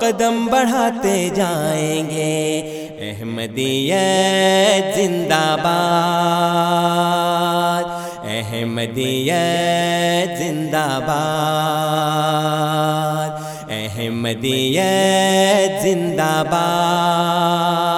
قدم بڑھاتے جائیں گے۔ احمدیت زندہ باد۔ احمدیت زندہ باد۔ احمدیت زندہ باد۔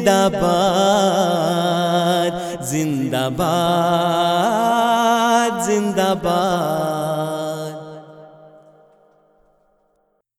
زندہ باد زندہ باد زندہ باد۔